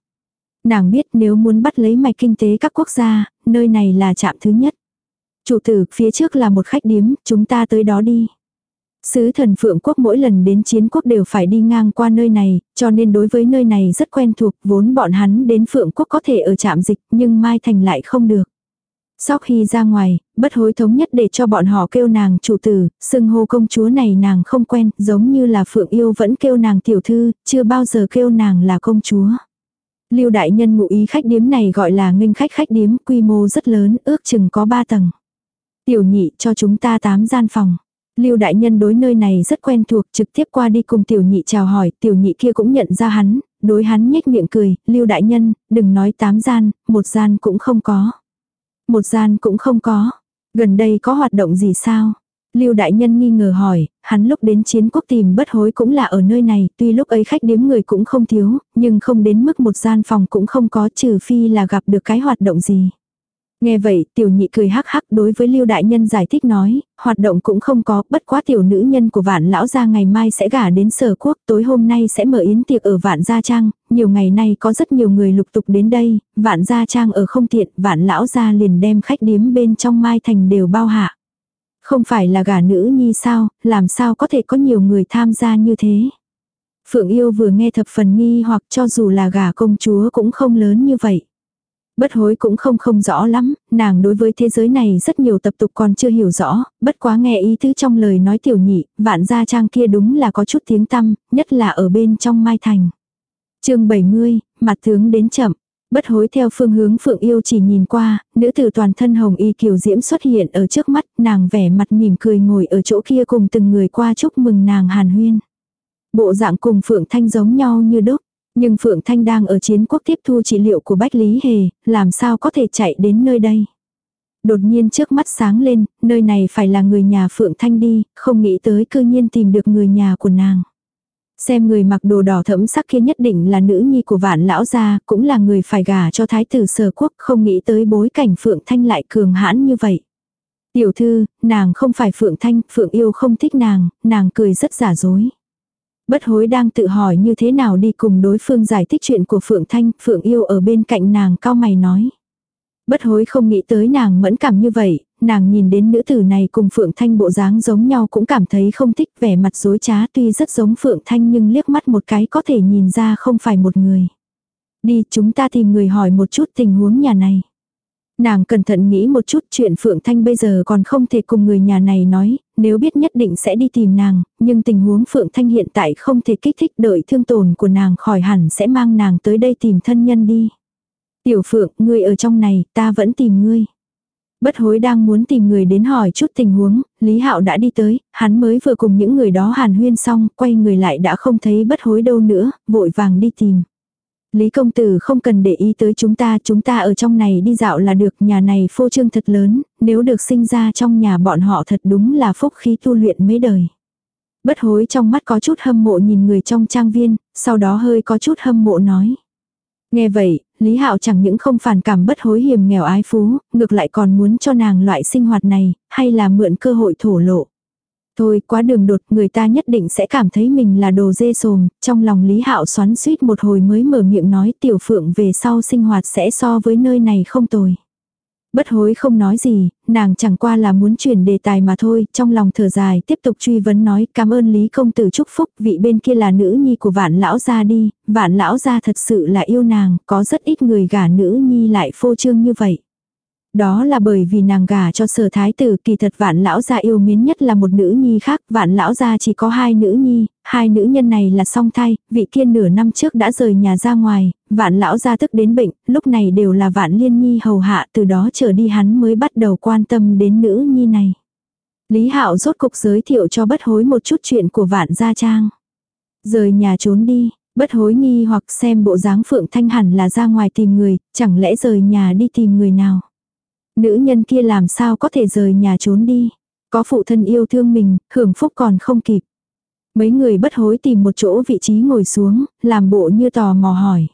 Nàng biết nếu muốn bắt lấy mạch kinh tế các quốc gia, nơi này là trạm thứ nhất. Chủ tử, phía trước là một khách điếm, chúng ta tới đó đi. Sứ thần Phượng Quốc mỗi lần đến chiến quốc đều phải đi ngang qua nơi này, cho nên đối với nơi này rất quen thuộc, vốn bọn hắn đến Phượng Quốc có thể ở trạm dịch, nhưng Mai Thành lại không được. Sau khi ra ngoài, bất hối thống nhất để cho bọn họ kêu nàng chủ tử, xưng hô công chúa này nàng không quen, giống như là Phượng Yêu vẫn kêu nàng tiểu thư, chưa bao giờ kêu nàng là công chúa. Lưu đại nhân ngụ ý khách điếm này gọi là nghênh khách khách điếm, quy mô rất lớn, ước chừng có 3 tầng. Tiểu nhị cho chúng ta 8 gian phòng. Lưu đại nhân đối nơi này rất quen thuộc, trực tiếp qua đi cùng tiểu nhị chào hỏi, tiểu nhị kia cũng nhận ra hắn, đối hắn nhếch miệng cười, Lưu đại nhân, đừng nói tám gian, một gian cũng không có. Một gian cũng không có. Gần đây có hoạt động gì sao? Lưu đại nhân nghi ngờ hỏi, hắn lúc đến chiến quốc tìm bất hối cũng là ở nơi này, tuy lúc ấy khách điếm người cũng không thiếu, nhưng không đến mức một gian phòng cũng không có trừ phi là gặp được cái hoạt động gì. Nghe vậy, tiểu nhị cười hắc hắc đối với Lưu Đại Nhân giải thích nói, hoạt động cũng không có, bất quá tiểu nữ nhân của vạn lão gia ngày mai sẽ gả đến sở quốc, tối hôm nay sẽ mở yến tiệc ở vạn gia trang, nhiều ngày nay có rất nhiều người lục tục đến đây, vạn gia trang ở không tiện, vạn lão gia liền đem khách điếm bên trong mai thành đều bao hạ. Không phải là gả nữ nhi sao, làm sao có thể có nhiều người tham gia như thế. Phượng yêu vừa nghe thập phần nghi hoặc cho dù là gả công chúa cũng không lớn như vậy. Bất hối cũng không không rõ lắm, nàng đối với thế giới này rất nhiều tập tục còn chưa hiểu rõ, bất quá nghe ý tứ trong lời nói tiểu nhị, vạn gia trang kia đúng là có chút tiếng tăm, nhất là ở bên trong Mai Thành. chương 70, mặt tướng đến chậm. Bất hối theo phương hướng phượng yêu chỉ nhìn qua, nữ tử toàn thân hồng y kiều diễm xuất hiện ở trước mắt, nàng vẻ mặt mỉm cười ngồi ở chỗ kia cùng từng người qua chúc mừng nàng hàn huyên. Bộ dạng cùng phượng thanh giống nhau như đúc, nhưng Phượng Thanh đang ở chiến quốc tiếp thu trị liệu của Bách Lý Hề, làm sao có thể chạy đến nơi đây. Đột nhiên trước mắt sáng lên, nơi này phải là người nhà Phượng Thanh đi, không nghĩ tới cư nhiên tìm được người nhà của nàng. Xem người mặc đồ đỏ thẫm sắc kia nhất định là nữ nhi của vạn lão gia, cũng là người phải gả cho thái tử sở quốc, không nghĩ tới bối cảnh Phượng Thanh lại cường hãn như vậy. Tiểu thư, nàng không phải Phượng Thanh, Phượng yêu không thích nàng, nàng cười rất giả dối. Bất hối đang tự hỏi như thế nào đi cùng đối phương giải thích chuyện của Phượng Thanh, Phượng yêu ở bên cạnh nàng cao mày nói. Bất hối không nghĩ tới nàng mẫn cảm như vậy, nàng nhìn đến nữ tử này cùng Phượng Thanh bộ dáng giống nhau cũng cảm thấy không thích vẻ mặt dối trá tuy rất giống Phượng Thanh nhưng liếc mắt một cái có thể nhìn ra không phải một người. Đi chúng ta tìm người hỏi một chút tình huống nhà này. Nàng cẩn thận nghĩ một chút chuyện Phượng Thanh bây giờ còn không thể cùng người nhà này nói, nếu biết nhất định sẽ đi tìm nàng, nhưng tình huống Phượng Thanh hiện tại không thể kích thích đợi thương tổn của nàng khỏi hẳn sẽ mang nàng tới đây tìm thân nhân đi. Tiểu Phượng, ngươi ở trong này, ta vẫn tìm ngươi. Bất hối đang muốn tìm người đến hỏi chút tình huống, Lý Hạo đã đi tới, hắn mới vừa cùng những người đó hàn huyên xong, quay người lại đã không thấy bất hối đâu nữa, vội vàng đi tìm. Lý công tử không cần để ý tới chúng ta, chúng ta ở trong này đi dạo là được, nhà này phô trương thật lớn, nếu được sinh ra trong nhà bọn họ thật đúng là phúc khí tu luyện mấy đời. Bất hối trong mắt có chút hâm mộ nhìn người trong trang viên, sau đó hơi có chút hâm mộ nói. Nghe vậy, Lý Hạo chẳng những không phản cảm bất hối hiểm nghèo ái phú, ngược lại còn muốn cho nàng loại sinh hoạt này, hay là mượn cơ hội thổ lộ. Thôi quá đường đột người ta nhất định sẽ cảm thấy mình là đồ dê sồm, trong lòng Lý Hạo xoắn suýt một hồi mới mở miệng nói tiểu phượng về sau sinh hoạt sẽ so với nơi này không tồi. Bất hối không nói gì, nàng chẳng qua là muốn chuyển đề tài mà thôi, trong lòng thở dài tiếp tục truy vấn nói cảm ơn Lý công tử chúc phúc vị bên kia là nữ nhi của vạn lão gia đi, vạn lão gia thật sự là yêu nàng, có rất ít người gả nữ nhi lại phô trương như vậy. Đó là bởi vì nàng gả cho sở thái tử kỳ thật vạn lão gia yêu mến nhất là một nữ nhi khác, vạn lão gia chỉ có hai nữ nhi, hai nữ nhân này là song thai, vị kia nửa năm trước đã rời nhà ra ngoài, vạn lão gia tức đến bệnh, lúc này đều là vạn liên nhi hầu hạ từ đó trở đi hắn mới bắt đầu quan tâm đến nữ nhi này. Lý hạo rốt cục giới thiệu cho bất hối một chút chuyện của vạn gia trang. Rời nhà trốn đi, bất hối nghi hoặc xem bộ dáng phượng thanh hẳn là ra ngoài tìm người, chẳng lẽ rời nhà đi tìm người nào. Nữ nhân kia làm sao có thể rời nhà trốn đi. Có phụ thân yêu thương mình, hưởng phúc còn không kịp. Mấy người bất hối tìm một chỗ vị trí ngồi xuống, làm bộ như tò mò hỏi.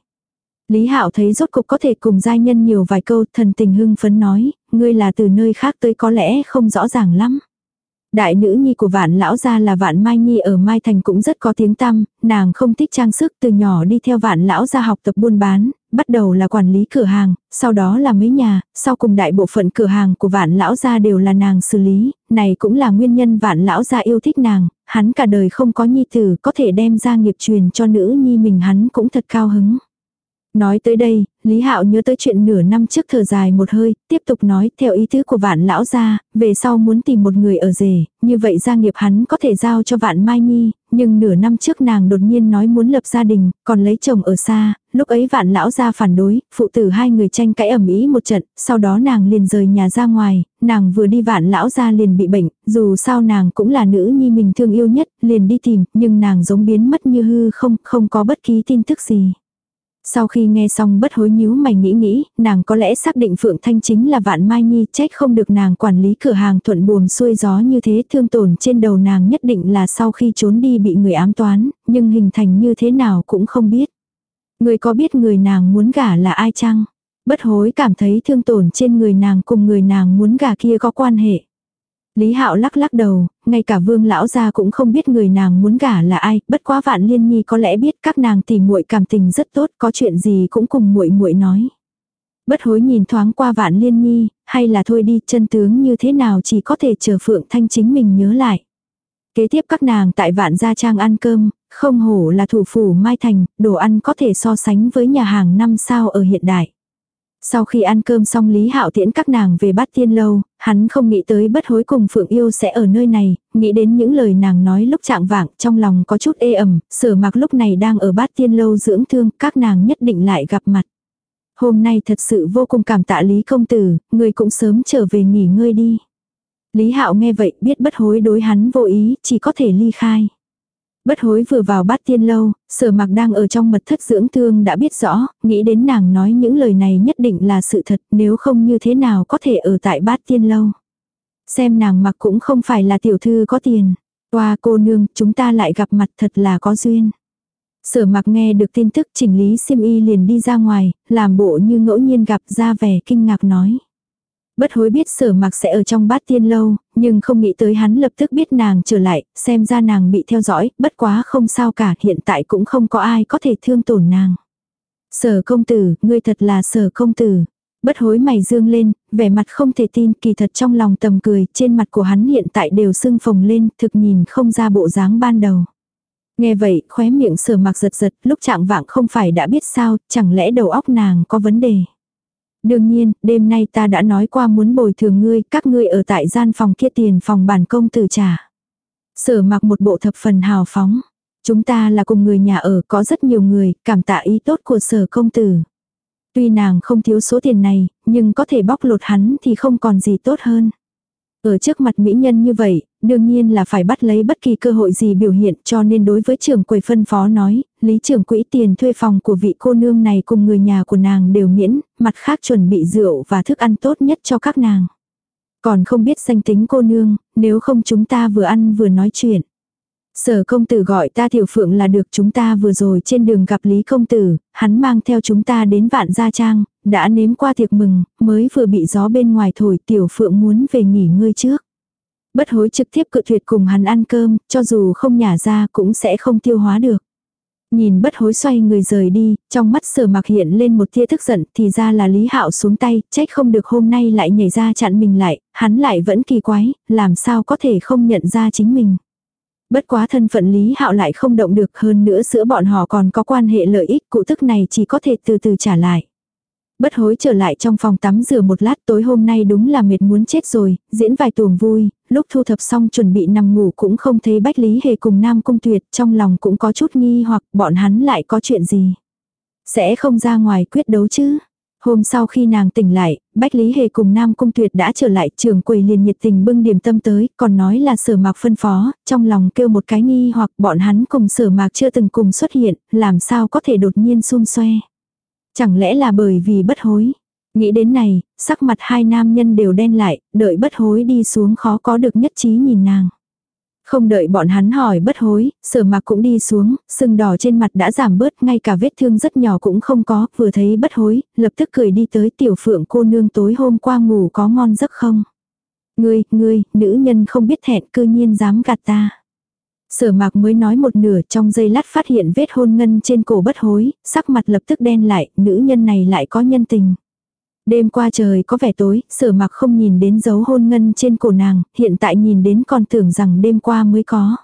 Lý Hạo thấy rốt cục có thể cùng giai nhân nhiều vài câu, thần tình hưng phấn nói, ngươi là từ nơi khác tới có lẽ không rõ ràng lắm. Đại nữ nhi của vạn lão gia là vạn Mai Nhi ở Mai Thành cũng rất có tiếng tăm, nàng không thích trang sức từ nhỏ đi theo vạn lão gia học tập buôn bán, bắt đầu là quản lý cửa hàng, sau đó là mấy nhà, sau cùng đại bộ phận cửa hàng của vạn lão gia đều là nàng xử lý, này cũng là nguyên nhân vạn lão gia yêu thích nàng, hắn cả đời không có nhi tử có thể đem ra nghiệp truyền cho nữ nhi mình hắn cũng thật cao hứng. Nói tới đây, Lý Hạo nhớ tới chuyện nửa năm trước thở dài một hơi, tiếp tục nói theo ý tứ của vạn lão gia, về sau muốn tìm một người ở rể, như vậy gia nghiệp hắn có thể giao cho vạn Mai Nhi, nhưng nửa năm trước nàng đột nhiên nói muốn lập gia đình, còn lấy chồng ở xa, lúc ấy vạn lão gia phản đối, phụ tử hai người tranh cãi ẩm ý một trận, sau đó nàng liền rời nhà ra ngoài, nàng vừa đi vạn lão gia liền bị bệnh, dù sao nàng cũng là nữ nhi mình thương yêu nhất, liền đi tìm, nhưng nàng giống biến mất như hư không, không có bất kỳ tin tức gì. Sau khi nghe xong bất hối nhíu mày nghĩ nghĩ, nàng có lẽ xác định Phượng Thanh chính là Vạn Mai Nhi, trách không được nàng quản lý cửa hàng thuận buồm xuôi gió như thế thương tổn trên đầu nàng nhất định là sau khi trốn đi bị người ám toán, nhưng hình thành như thế nào cũng không biết. Người có biết người nàng muốn gả là ai chăng? Bất hối cảm thấy thương tổn trên người nàng cùng người nàng muốn gả kia có quan hệ. Lý Hạo lắc lắc đầu, ngay cả Vương lão gia cũng không biết người nàng muốn gả là ai, bất quá Vạn Liên Nhi có lẽ biết các nàng tỉ muội cảm tình rất tốt, có chuyện gì cũng cùng muội muội nói. Bất hối nhìn thoáng qua Vạn Liên Nhi, hay là thôi đi, chân tướng như thế nào chỉ có thể chờ Phượng Thanh chính mình nhớ lại. Kế tiếp các nàng tại Vạn gia trang ăn cơm, không hổ là thủ phủ Mai Thành, đồ ăn có thể so sánh với nhà hàng năm sao ở hiện đại. Sau khi ăn cơm xong Lý Hạo tiễn các nàng về bát tiên lâu, hắn không nghĩ tới bất hối cùng Phượng Yêu sẽ ở nơi này, nghĩ đến những lời nàng nói lúc trạng vạng trong lòng có chút ê ẩm, sở mặc lúc này đang ở bát tiên lâu dưỡng thương, các nàng nhất định lại gặp mặt. Hôm nay thật sự vô cùng cảm tạ Lý Công Tử, người cũng sớm trở về nghỉ ngơi đi. Lý Hạo nghe vậy biết bất hối đối hắn vô ý, chỉ có thể ly khai. Bất hối vừa vào bát tiên lâu, sở mặc đang ở trong mật thất dưỡng thương đã biết rõ, nghĩ đến nàng nói những lời này nhất định là sự thật nếu không như thế nào có thể ở tại bát tiên lâu. Xem nàng mặc cũng không phải là tiểu thư có tiền. Qua cô nương, chúng ta lại gặp mặt thật là có duyên. Sở mặc nghe được tin tức chỉnh lý xiêm y liền đi ra ngoài, làm bộ như ngẫu nhiên gặp ra vẻ kinh ngạc nói. Bất hối biết sở mặc sẽ ở trong bát tiên lâu, nhưng không nghĩ tới hắn lập tức biết nàng trở lại, xem ra nàng bị theo dõi, bất quá không sao cả, hiện tại cũng không có ai có thể thương tổn nàng. Sở công tử, ngươi thật là sở công tử. Bất hối mày dương lên, vẻ mặt không thể tin, kỳ thật trong lòng tầm cười, trên mặt của hắn hiện tại đều sưng phồng lên, thực nhìn không ra bộ dáng ban đầu. Nghe vậy, khóe miệng sở mặc giật giật, lúc trạng vạng không phải đã biết sao, chẳng lẽ đầu óc nàng có vấn đề. Đương nhiên, đêm nay ta đã nói qua muốn bồi thường ngươi, các ngươi ở tại gian phòng kia tiền phòng bản công tử trả. Sở mặc một bộ thập phần hào phóng. Chúng ta là cùng người nhà ở, có rất nhiều người, cảm tạ ý tốt của sở công tử. Tuy nàng không thiếu số tiền này, nhưng có thể bóc lột hắn thì không còn gì tốt hơn. Ở trước mặt mỹ nhân như vậy, đương nhiên là phải bắt lấy bất kỳ cơ hội gì biểu hiện cho nên đối với trưởng quầy phân phó nói, lý trưởng quỹ tiền thuê phòng của vị cô nương này cùng người nhà của nàng đều miễn, mặt khác chuẩn bị rượu và thức ăn tốt nhất cho các nàng. Còn không biết danh tính cô nương, nếu không chúng ta vừa ăn vừa nói chuyện. Sở công tử gọi ta tiểu phượng là được chúng ta vừa rồi trên đường gặp Lý công tử, hắn mang theo chúng ta đến vạn gia trang, đã nếm qua tiệc mừng, mới vừa bị gió bên ngoài thổi tiểu phượng muốn về nghỉ ngơi trước. Bất hối trực tiếp cự tuyệt cùng hắn ăn cơm, cho dù không nhả ra cũng sẽ không tiêu hóa được. Nhìn bất hối xoay người rời đi, trong mắt sở mặc hiện lên một tia tức giận thì ra là Lý Hạo xuống tay, trách không được hôm nay lại nhảy ra chặn mình lại, hắn lại vẫn kỳ quái, làm sao có thể không nhận ra chính mình. Bất quá thân phận Lý Hạo lại không động được hơn nữa giữa bọn họ còn có quan hệ lợi ích cụ tức này chỉ có thể từ từ trả lại. Bất hối trở lại trong phòng tắm rửa một lát tối hôm nay đúng là mệt muốn chết rồi, diễn vài tuồng vui, lúc thu thập xong chuẩn bị nằm ngủ cũng không thấy Bách Lý Hề cùng Nam Cung Tuyệt trong lòng cũng có chút nghi hoặc bọn hắn lại có chuyện gì. Sẽ không ra ngoài quyết đấu chứ. Hôm sau khi nàng tỉnh lại, Bách Lý Hề cùng Nam Cung Tuyệt đã trở lại trường quầy liền nhiệt tình bưng điểm tâm tới, còn nói là sở mạc phân phó, trong lòng kêu một cái nghi hoặc bọn hắn cùng sở mạc chưa từng cùng xuất hiện, làm sao có thể đột nhiên xung xoe. Chẳng lẽ là bởi vì bất hối. Nghĩ đến này, sắc mặt hai nam nhân đều đen lại, đợi bất hối đi xuống khó có được nhất trí nhìn nàng. Không đợi bọn hắn hỏi bất hối, sở mạc cũng đi xuống, sưng đỏ trên mặt đã giảm bớt, ngay cả vết thương rất nhỏ cũng không có, vừa thấy bất hối, lập tức cười đi tới tiểu phượng cô nương tối hôm qua ngủ có ngon giấc không. Ngươi, ngươi, nữ nhân không biết thẹn cư nhiên dám gạt ta. Sở mạc mới nói một nửa trong giây lát phát hiện vết hôn ngân trên cổ bất hối, sắc mặt lập tức đen lại, nữ nhân này lại có nhân tình. Đêm qua trời có vẻ tối, sở mặc không nhìn đến dấu hôn ngân trên cổ nàng, hiện tại nhìn đến còn tưởng rằng đêm qua mới có.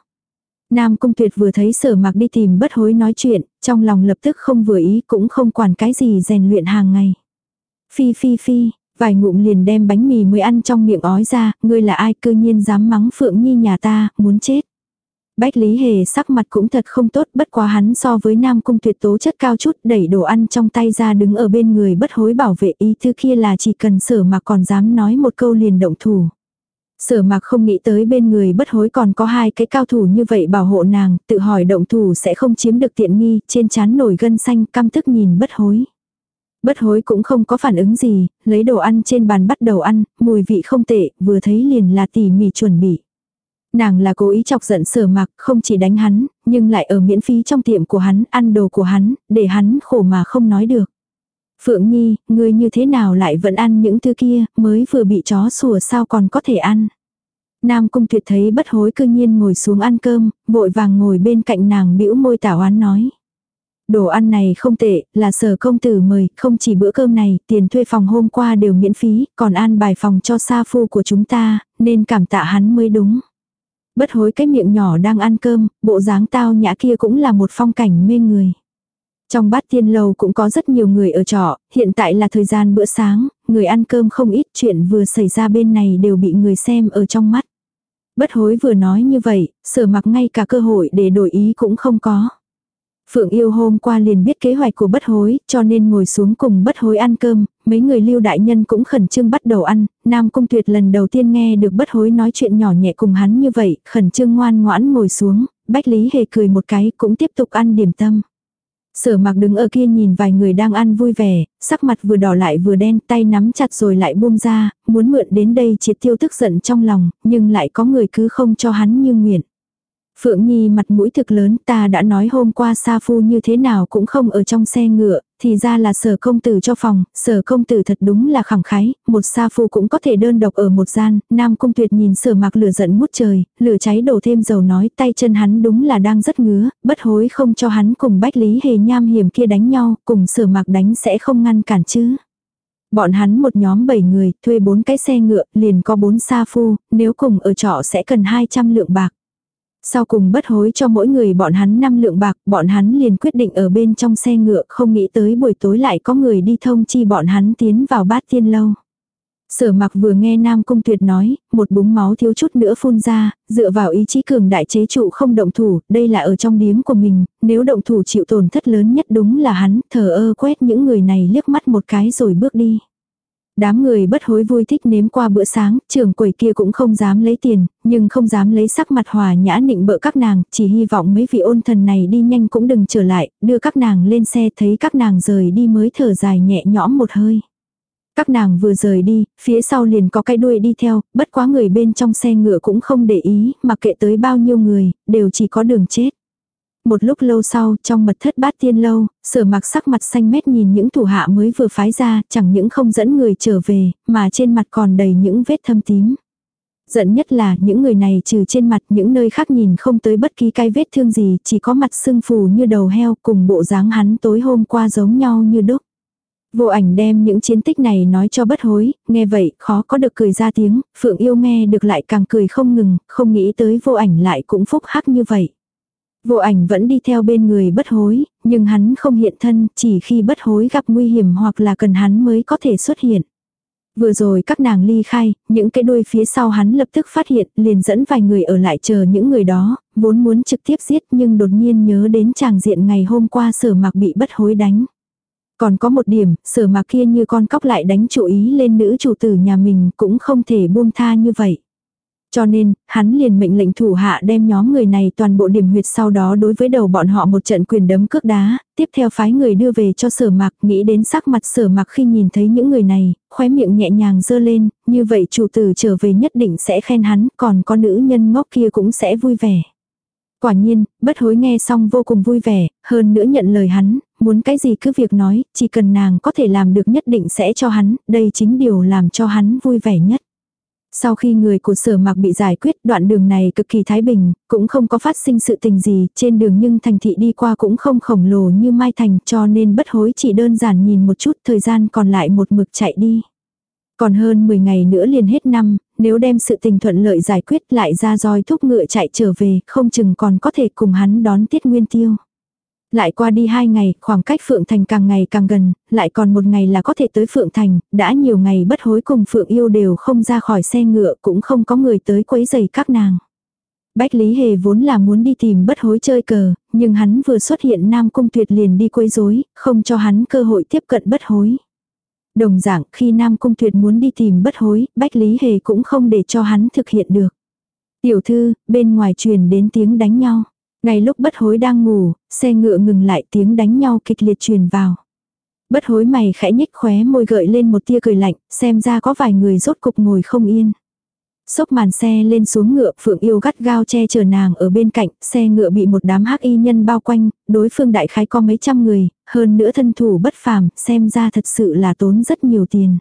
Nam Cung Tuyệt vừa thấy sở mặc đi tìm bất hối nói chuyện, trong lòng lập tức không vừa ý cũng không quản cái gì rèn luyện hàng ngày. Phi phi phi, vài ngụm liền đem bánh mì mới ăn trong miệng ói ra, ngươi là ai cư nhiên dám mắng Phượng Nhi nhà ta, muốn chết. Bách Lý Hề sắc mặt cũng thật không tốt bất quá hắn so với Nam Cung tuyệt tố chất cao chút đẩy đồ ăn trong tay ra đứng ở bên người bất hối bảo vệ ý thư kia là chỉ cần sở mà còn dám nói một câu liền động thủ. Sở mạc không nghĩ tới bên người bất hối còn có hai cái cao thủ như vậy bảo hộ nàng, tự hỏi động thủ sẽ không chiếm được tiện nghi, trên chán nổi gân xanh căm tức nhìn bất hối. Bất hối cũng không có phản ứng gì, lấy đồ ăn trên bàn bắt đầu ăn, mùi vị không tệ, vừa thấy liền là tỉ mỉ chuẩn bị. Nàng là cố ý chọc giận sở mặc, không chỉ đánh hắn, nhưng lại ở miễn phí trong tiệm của hắn, ăn đồ của hắn, để hắn khổ mà không nói được. Phượng Nhi, ngươi như thế nào lại vẫn ăn những thứ kia, mới vừa bị chó sủa sao còn có thể ăn. Nam Cung Tuyệt thấy bất hối cư nhiên ngồi xuống ăn cơm, vội vàng ngồi bên cạnh nàng bĩu môi tảo oán nói. Đồ ăn này không tệ, là sở công tử mời, không chỉ bữa cơm này, tiền thuê phòng hôm qua đều miễn phí, còn an bài phòng cho sa phu của chúng ta, nên cảm tạ hắn mới đúng. Bất hối cái miệng nhỏ đang ăn cơm, bộ dáng tao nhã kia cũng là một phong cảnh mê người. Trong bát tiên lâu cũng có rất nhiều người ở trọ, hiện tại là thời gian bữa sáng, người ăn cơm không ít chuyện vừa xảy ra bên này đều bị người xem ở trong mắt. Bất hối vừa nói như vậy, sở mặc ngay cả cơ hội để đổi ý cũng không có. Phượng yêu hôm qua liền biết kế hoạch của bất hối, cho nên ngồi xuống cùng bất hối ăn cơm, mấy người lưu đại nhân cũng khẩn trương bắt đầu ăn, Nam Cung Tuyệt lần đầu tiên nghe được bất hối nói chuyện nhỏ nhẹ cùng hắn như vậy, khẩn trương ngoan ngoãn ngồi xuống, Bách Lý Hề cười một cái cũng tiếp tục ăn điểm tâm. Sở mặc đứng ở kia nhìn vài người đang ăn vui vẻ, sắc mặt vừa đỏ lại vừa đen, tay nắm chặt rồi lại buông ra, muốn mượn đến đây triệt tiêu tức giận trong lòng, nhưng lại có người cứ không cho hắn như nguyện. Phượng Nhi mặt mũi thực lớn ta đã nói hôm qua Sa Phu như thế nào cũng không ở trong xe ngựa, thì ra là sở công tử cho phòng, sở công tử thật đúng là khẳng khái, một Sa Phu cũng có thể đơn độc ở một gian, Nam Cung Tuyệt nhìn sở mạc lửa giận ngút trời, lửa cháy đổ thêm dầu nói tay chân hắn đúng là đang rất ngứa, bất hối không cho hắn cùng Bách Lý Hề nham hiểm kia đánh nhau, cùng sở mạc đánh sẽ không ngăn cản chứ. Bọn hắn một nhóm 7 người, thuê 4 cái xe ngựa, liền có 4 Sa Phu, nếu cùng ở trọ sẽ cần 200 lượng bạc. Sau cùng bất hối cho mỗi người bọn hắn năm lượng bạc, bọn hắn liền quyết định ở bên trong xe ngựa, không nghĩ tới buổi tối lại có người đi thông chi bọn hắn tiến vào bát tiên lâu. Sở mặc vừa nghe Nam Cung Tuyệt nói, một búng máu thiếu chút nữa phun ra, dựa vào ý chí cường đại chế trụ không động thủ, đây là ở trong điếm của mình, nếu động thủ chịu tổn thất lớn nhất đúng là hắn, thờ ơ quét những người này liếc mắt một cái rồi bước đi. Đám người bất hối vui thích nếm qua bữa sáng, trưởng quầy kia cũng không dám lấy tiền, nhưng không dám lấy sắc mặt hòa nhã nịnh bợ các nàng, chỉ hy vọng mấy vị ôn thần này đi nhanh cũng đừng trở lại, đưa các nàng lên xe thấy các nàng rời đi mới thở dài nhẹ nhõm một hơi. Các nàng vừa rời đi, phía sau liền có cái đuôi đi theo, bất quá người bên trong xe ngựa cũng không để ý, mặc kệ tới bao nhiêu người, đều chỉ có đường chết. Một lúc lâu sau, trong mật thất bát tiên lâu, sở mặc sắc mặt xanh mét nhìn những thủ hạ mới vừa phái ra, chẳng những không dẫn người trở về, mà trên mặt còn đầy những vết thâm tím. Giận nhất là những người này trừ trên mặt những nơi khác nhìn không tới bất kỳ cái vết thương gì, chỉ có mặt sưng phù như đầu heo cùng bộ dáng hắn tối hôm qua giống nhau như đúc. Vô ảnh đem những chiến tích này nói cho bất hối, nghe vậy khó có được cười ra tiếng, Phượng yêu nghe được lại càng cười không ngừng, không nghĩ tới vô ảnh lại cũng phúc hắc như vậy. Vô ảnh vẫn đi theo bên người bất hối, nhưng hắn không hiện thân, chỉ khi bất hối gặp nguy hiểm hoặc là cần hắn mới có thể xuất hiện. Vừa rồi các nàng ly khai, những cái đuôi phía sau hắn lập tức phát hiện, liền dẫn vài người ở lại chờ những người đó, vốn muốn trực tiếp giết nhưng đột nhiên nhớ đến chàng diện ngày hôm qua sở mạc bị bất hối đánh. Còn có một điểm, sở mạc kia như con cóc lại đánh chủ ý lên nữ chủ tử nhà mình cũng không thể buông tha như vậy. Cho nên, hắn liền mệnh lệnh thủ hạ đem nhóm người này toàn bộ điểm huyệt sau đó đối với đầu bọn họ một trận quyền đấm cước đá, tiếp theo phái người đưa về cho sở mạc nghĩ đến sắc mặt sở mạc khi nhìn thấy những người này, khóe miệng nhẹ nhàng dơ lên, như vậy chủ tử trở về nhất định sẽ khen hắn, còn con nữ nhân ngốc kia cũng sẽ vui vẻ. Quả nhiên, bất hối nghe xong vô cùng vui vẻ, hơn nữa nhận lời hắn, muốn cái gì cứ việc nói, chỉ cần nàng có thể làm được nhất định sẽ cho hắn, đây chính điều làm cho hắn vui vẻ nhất. Sau khi người của sở mạc bị giải quyết đoạn đường này cực kỳ thái bình, cũng không có phát sinh sự tình gì, trên đường nhưng thành thị đi qua cũng không khổng lồ như Mai Thành cho nên bất hối chỉ đơn giản nhìn một chút thời gian còn lại một mực chạy đi. Còn hơn 10 ngày nữa liền hết năm, nếu đem sự tình thuận lợi giải quyết lại ra roi thúc ngựa chạy trở về, không chừng còn có thể cùng hắn đón tiết nguyên tiêu. Lại qua đi hai ngày, khoảng cách Phượng Thành càng ngày càng gần, lại còn một ngày là có thể tới Phượng Thành, đã nhiều ngày bất hối cùng Phượng yêu đều không ra khỏi xe ngựa cũng không có người tới quấy giày các nàng. Bách Lý Hề vốn là muốn đi tìm bất hối chơi cờ, nhưng hắn vừa xuất hiện Nam Cung Tuyệt liền đi quấy rối, không cho hắn cơ hội tiếp cận bất hối. Đồng dạng khi Nam Cung Tuyệt muốn đi tìm bất hối, Bách Lý Hề cũng không để cho hắn thực hiện được. Tiểu thư, bên ngoài truyền đến tiếng đánh nhau. Ngay lúc bất hối đang ngủ, xe ngựa ngừng lại tiếng đánh nhau kịch liệt truyền vào. Bất hối mày khẽ nhích khóe môi gợi lên một tia cười lạnh, xem ra có vài người rốt cục ngồi không yên. Xốc màn xe lên xuống ngựa, Phượng Yêu gắt gao che chở nàng ở bên cạnh, xe ngựa bị một đám hắc y nhân bao quanh, đối phương đại khái có mấy trăm người, hơn nữa thân thủ bất phàm, xem ra thật sự là tốn rất nhiều tiền.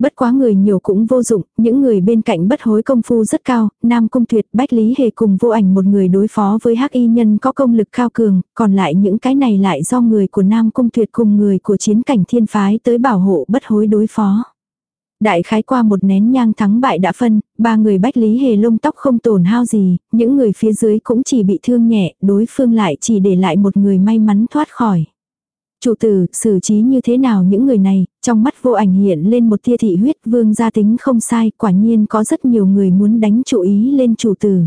Bất quá người nhiều cũng vô dụng, những người bên cạnh bất hối công phu rất cao, Nam Cung Tuyệt, Bách Lý Hề cùng vô ảnh một người đối phó với hắc y nhân có công lực cao cường, còn lại những cái này lại do người của Nam Cung Tuyệt cùng người của chiến cảnh thiên phái tới bảo hộ bất hối đối phó. Đại khái qua một nén nhang thắng bại đã phân, ba người Bách Lý Hề lông tóc không tổn hao gì, những người phía dưới cũng chỉ bị thương nhẹ, đối phương lại chỉ để lại một người may mắn thoát khỏi. Chủ tử, xử trí như thế nào những người này, trong mắt vô ảnh hiện lên một tia thị huyết vương gia tính không sai, quả nhiên có rất nhiều người muốn đánh chủ ý lên chủ tử.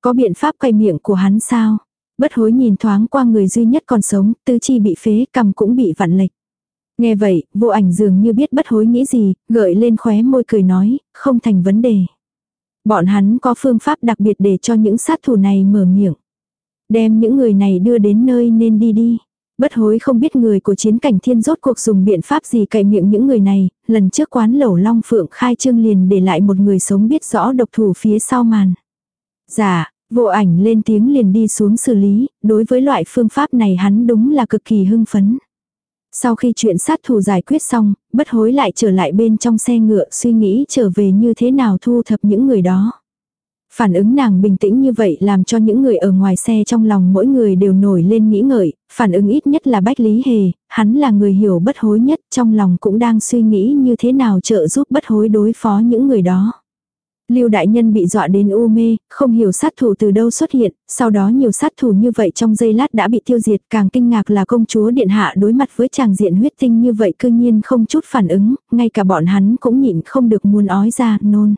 Có biện pháp quay miệng của hắn sao? Bất hối nhìn thoáng qua người duy nhất còn sống, tư chi bị phế, cầm cũng bị vặn lệch. Nghe vậy, vô ảnh dường như biết bất hối nghĩ gì, gợi lên khóe môi cười nói, không thành vấn đề. Bọn hắn có phương pháp đặc biệt để cho những sát thủ này mở miệng. Đem những người này đưa đến nơi nên đi đi. Bất hối không biết người của chiến cảnh thiên rốt cuộc dùng biện pháp gì cậy miệng những người này, lần trước quán lẩu long phượng khai trương liền để lại một người sống biết rõ độc thủ phía sau màn. Dạ, vô ảnh lên tiếng liền đi xuống xử lý, đối với loại phương pháp này hắn đúng là cực kỳ hưng phấn. Sau khi chuyện sát thủ giải quyết xong, bất hối lại trở lại bên trong xe ngựa suy nghĩ trở về như thế nào thu thập những người đó. Phản ứng nàng bình tĩnh như vậy làm cho những người ở ngoài xe trong lòng mỗi người đều nổi lên nghĩ ngợi, phản ứng ít nhất là Bách Lý Hề, hắn là người hiểu bất hối nhất trong lòng cũng đang suy nghĩ như thế nào trợ giúp bất hối đối phó những người đó. Lưu đại nhân bị dọa đến u mê, không hiểu sát thủ từ đâu xuất hiện, sau đó nhiều sát thủ như vậy trong giây lát đã bị tiêu diệt, càng kinh ngạc là công chúa điện hạ đối mặt với chàng diện huyết tinh như vậy cư nhiên không chút phản ứng, ngay cả bọn hắn cũng nhịn không được muốn ói ra, nôn.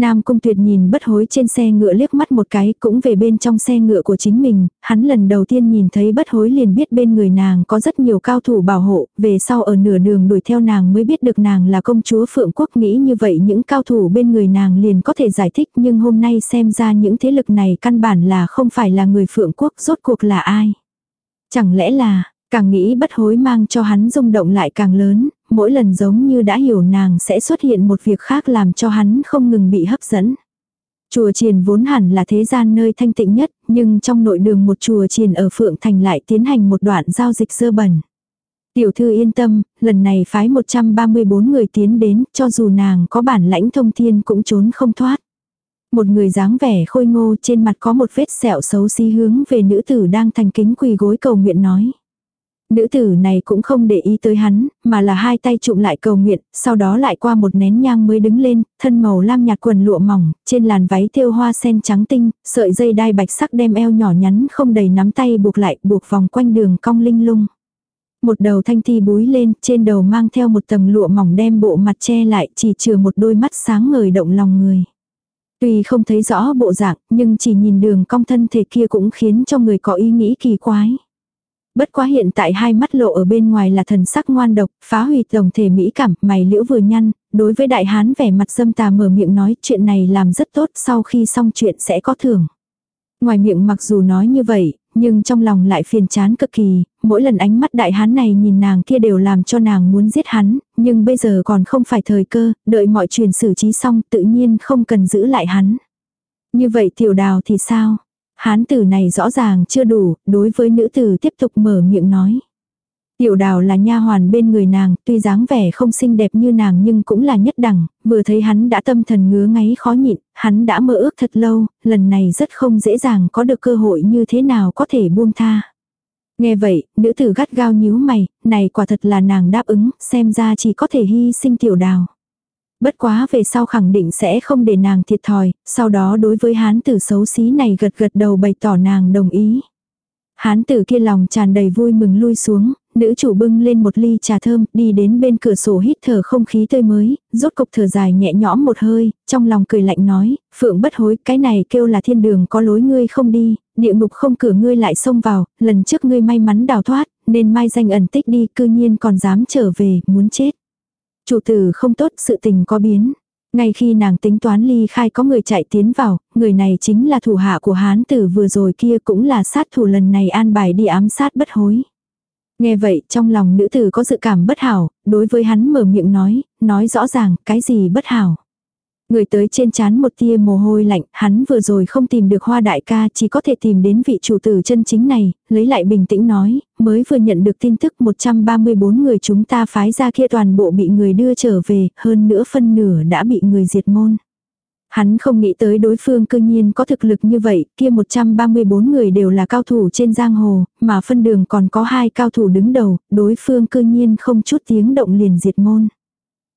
Nam Cung Tuyệt nhìn bất hối trên xe ngựa liếc mắt một cái cũng về bên trong xe ngựa của chính mình, hắn lần đầu tiên nhìn thấy bất hối liền biết bên người nàng có rất nhiều cao thủ bảo hộ, về sau ở nửa đường đuổi theo nàng mới biết được nàng là công chúa Phượng Quốc nghĩ như vậy những cao thủ bên người nàng liền có thể giải thích nhưng hôm nay xem ra những thế lực này căn bản là không phải là người Phượng Quốc rốt cuộc là ai. Chẳng lẽ là, càng nghĩ bất hối mang cho hắn rung động lại càng lớn, mỗi lần giống như đã hiểu nàng sẽ xuất hiện một việc khác làm cho hắn không ngừng bị hấp dẫn. Chùa chiền vốn hẳn là thế gian nơi thanh tịnh nhất, nhưng trong nội đường một chùa chiền ở Phượng Thành lại tiến hành một đoạn giao dịch dơ bẩn. Tiểu thư yên tâm, lần này phái 134 người tiến đến, cho dù nàng có bản lãnh thông thiên cũng trốn không thoát. Một người dáng vẻ khôi ngô trên mặt có một vết sẹo xấu xí hướng về nữ tử đang thành kính quỳ gối cầu nguyện nói. Nữ tử này cũng không để ý tới hắn, mà là hai tay trụm lại cầu nguyện, sau đó lại qua một nén nhang mới đứng lên, thân màu lam nhạt quần lụa mỏng, trên làn váy thêu hoa sen trắng tinh, sợi dây đai bạch sắc đem eo nhỏ nhắn không đầy nắm tay buộc lại, buộc vòng quanh đường cong linh lung. Một đầu thanh thi búi lên, trên đầu mang theo một tầng lụa mỏng đem bộ mặt che lại, chỉ chừa một đôi mắt sáng ngời động lòng người. Tuy không thấy rõ bộ dạng, nhưng chỉ nhìn đường cong thân thể kia cũng khiến cho người có ý nghĩ kỳ quái. Bất quá hiện tại hai mắt lộ ở bên ngoài là thần sắc ngoan độc, phá hủy tổng thể mỹ cảm, mày liễu vừa nhăn, đối với đại hán vẻ mặt dâm tà mở miệng nói chuyện này làm rất tốt sau khi xong chuyện sẽ có thưởng. Ngoài miệng mặc dù nói như vậy, nhưng trong lòng lại phiền chán cực kỳ, mỗi lần ánh mắt đại hán này nhìn nàng kia đều làm cho nàng muốn giết hắn, nhưng bây giờ còn không phải thời cơ, đợi mọi chuyện xử trí xong tự nhiên không cần giữ lại hắn. Như vậy tiểu đào thì sao? Hán tử này rõ ràng chưa đủ, đối với nữ tử tiếp tục mở miệng nói. Tiểu đào là nha hoàn bên người nàng, tuy dáng vẻ không xinh đẹp như nàng nhưng cũng là nhất đẳng, vừa thấy hắn đã tâm thần ngứa ngáy khó nhịn, hắn đã mơ ước thật lâu, lần này rất không dễ dàng có được cơ hội như thế nào có thể buông tha. Nghe vậy, nữ tử gắt gao nhíu mày, này quả thật là nàng đáp ứng, xem ra chỉ có thể hy sinh tiểu đào. Bất quá về sau khẳng định sẽ không để nàng thiệt thòi, sau đó đối với hán tử xấu xí này gật gật đầu bày tỏ nàng đồng ý. Hán tử kia lòng tràn đầy vui mừng lui xuống, nữ chủ bưng lên một ly trà thơm, đi đến bên cửa sổ hít thở không khí tươi mới, rốt cục thở dài nhẹ nhõm một hơi, trong lòng cười lạnh nói, phượng bất hối, cái này kêu là thiên đường có lối ngươi không đi, địa ngục không cửa ngươi lại xông vào, lần trước ngươi may mắn đào thoát, nên mai danh ẩn tích đi, cư nhiên còn dám trở về, muốn chết. Chủ tử không tốt, sự tình có biến. Ngay khi nàng tính toán ly khai có người chạy tiến vào, người này chính là thủ hạ của hán tử vừa rồi kia cũng là sát thủ lần này an bài đi ám sát bất hối. Nghe vậy trong lòng nữ tử có dự cảm bất hảo, đối với hắn mở miệng nói, nói rõ ràng cái gì bất hảo. Người tới trên chán một tia mồ hôi lạnh, hắn vừa rồi không tìm được hoa đại ca chỉ có thể tìm đến vị chủ tử chân chính này, lấy lại bình tĩnh nói, mới vừa nhận được tin tức 134 người chúng ta phái ra kia toàn bộ bị người đưa trở về, hơn nữa phân nửa đã bị người diệt môn. Hắn không nghĩ tới đối phương cư nhiên có thực lực như vậy, kia 134 người đều là cao thủ trên giang hồ, mà phân đường còn có hai cao thủ đứng đầu, đối phương cư nhiên không chút tiếng động liền diệt môn.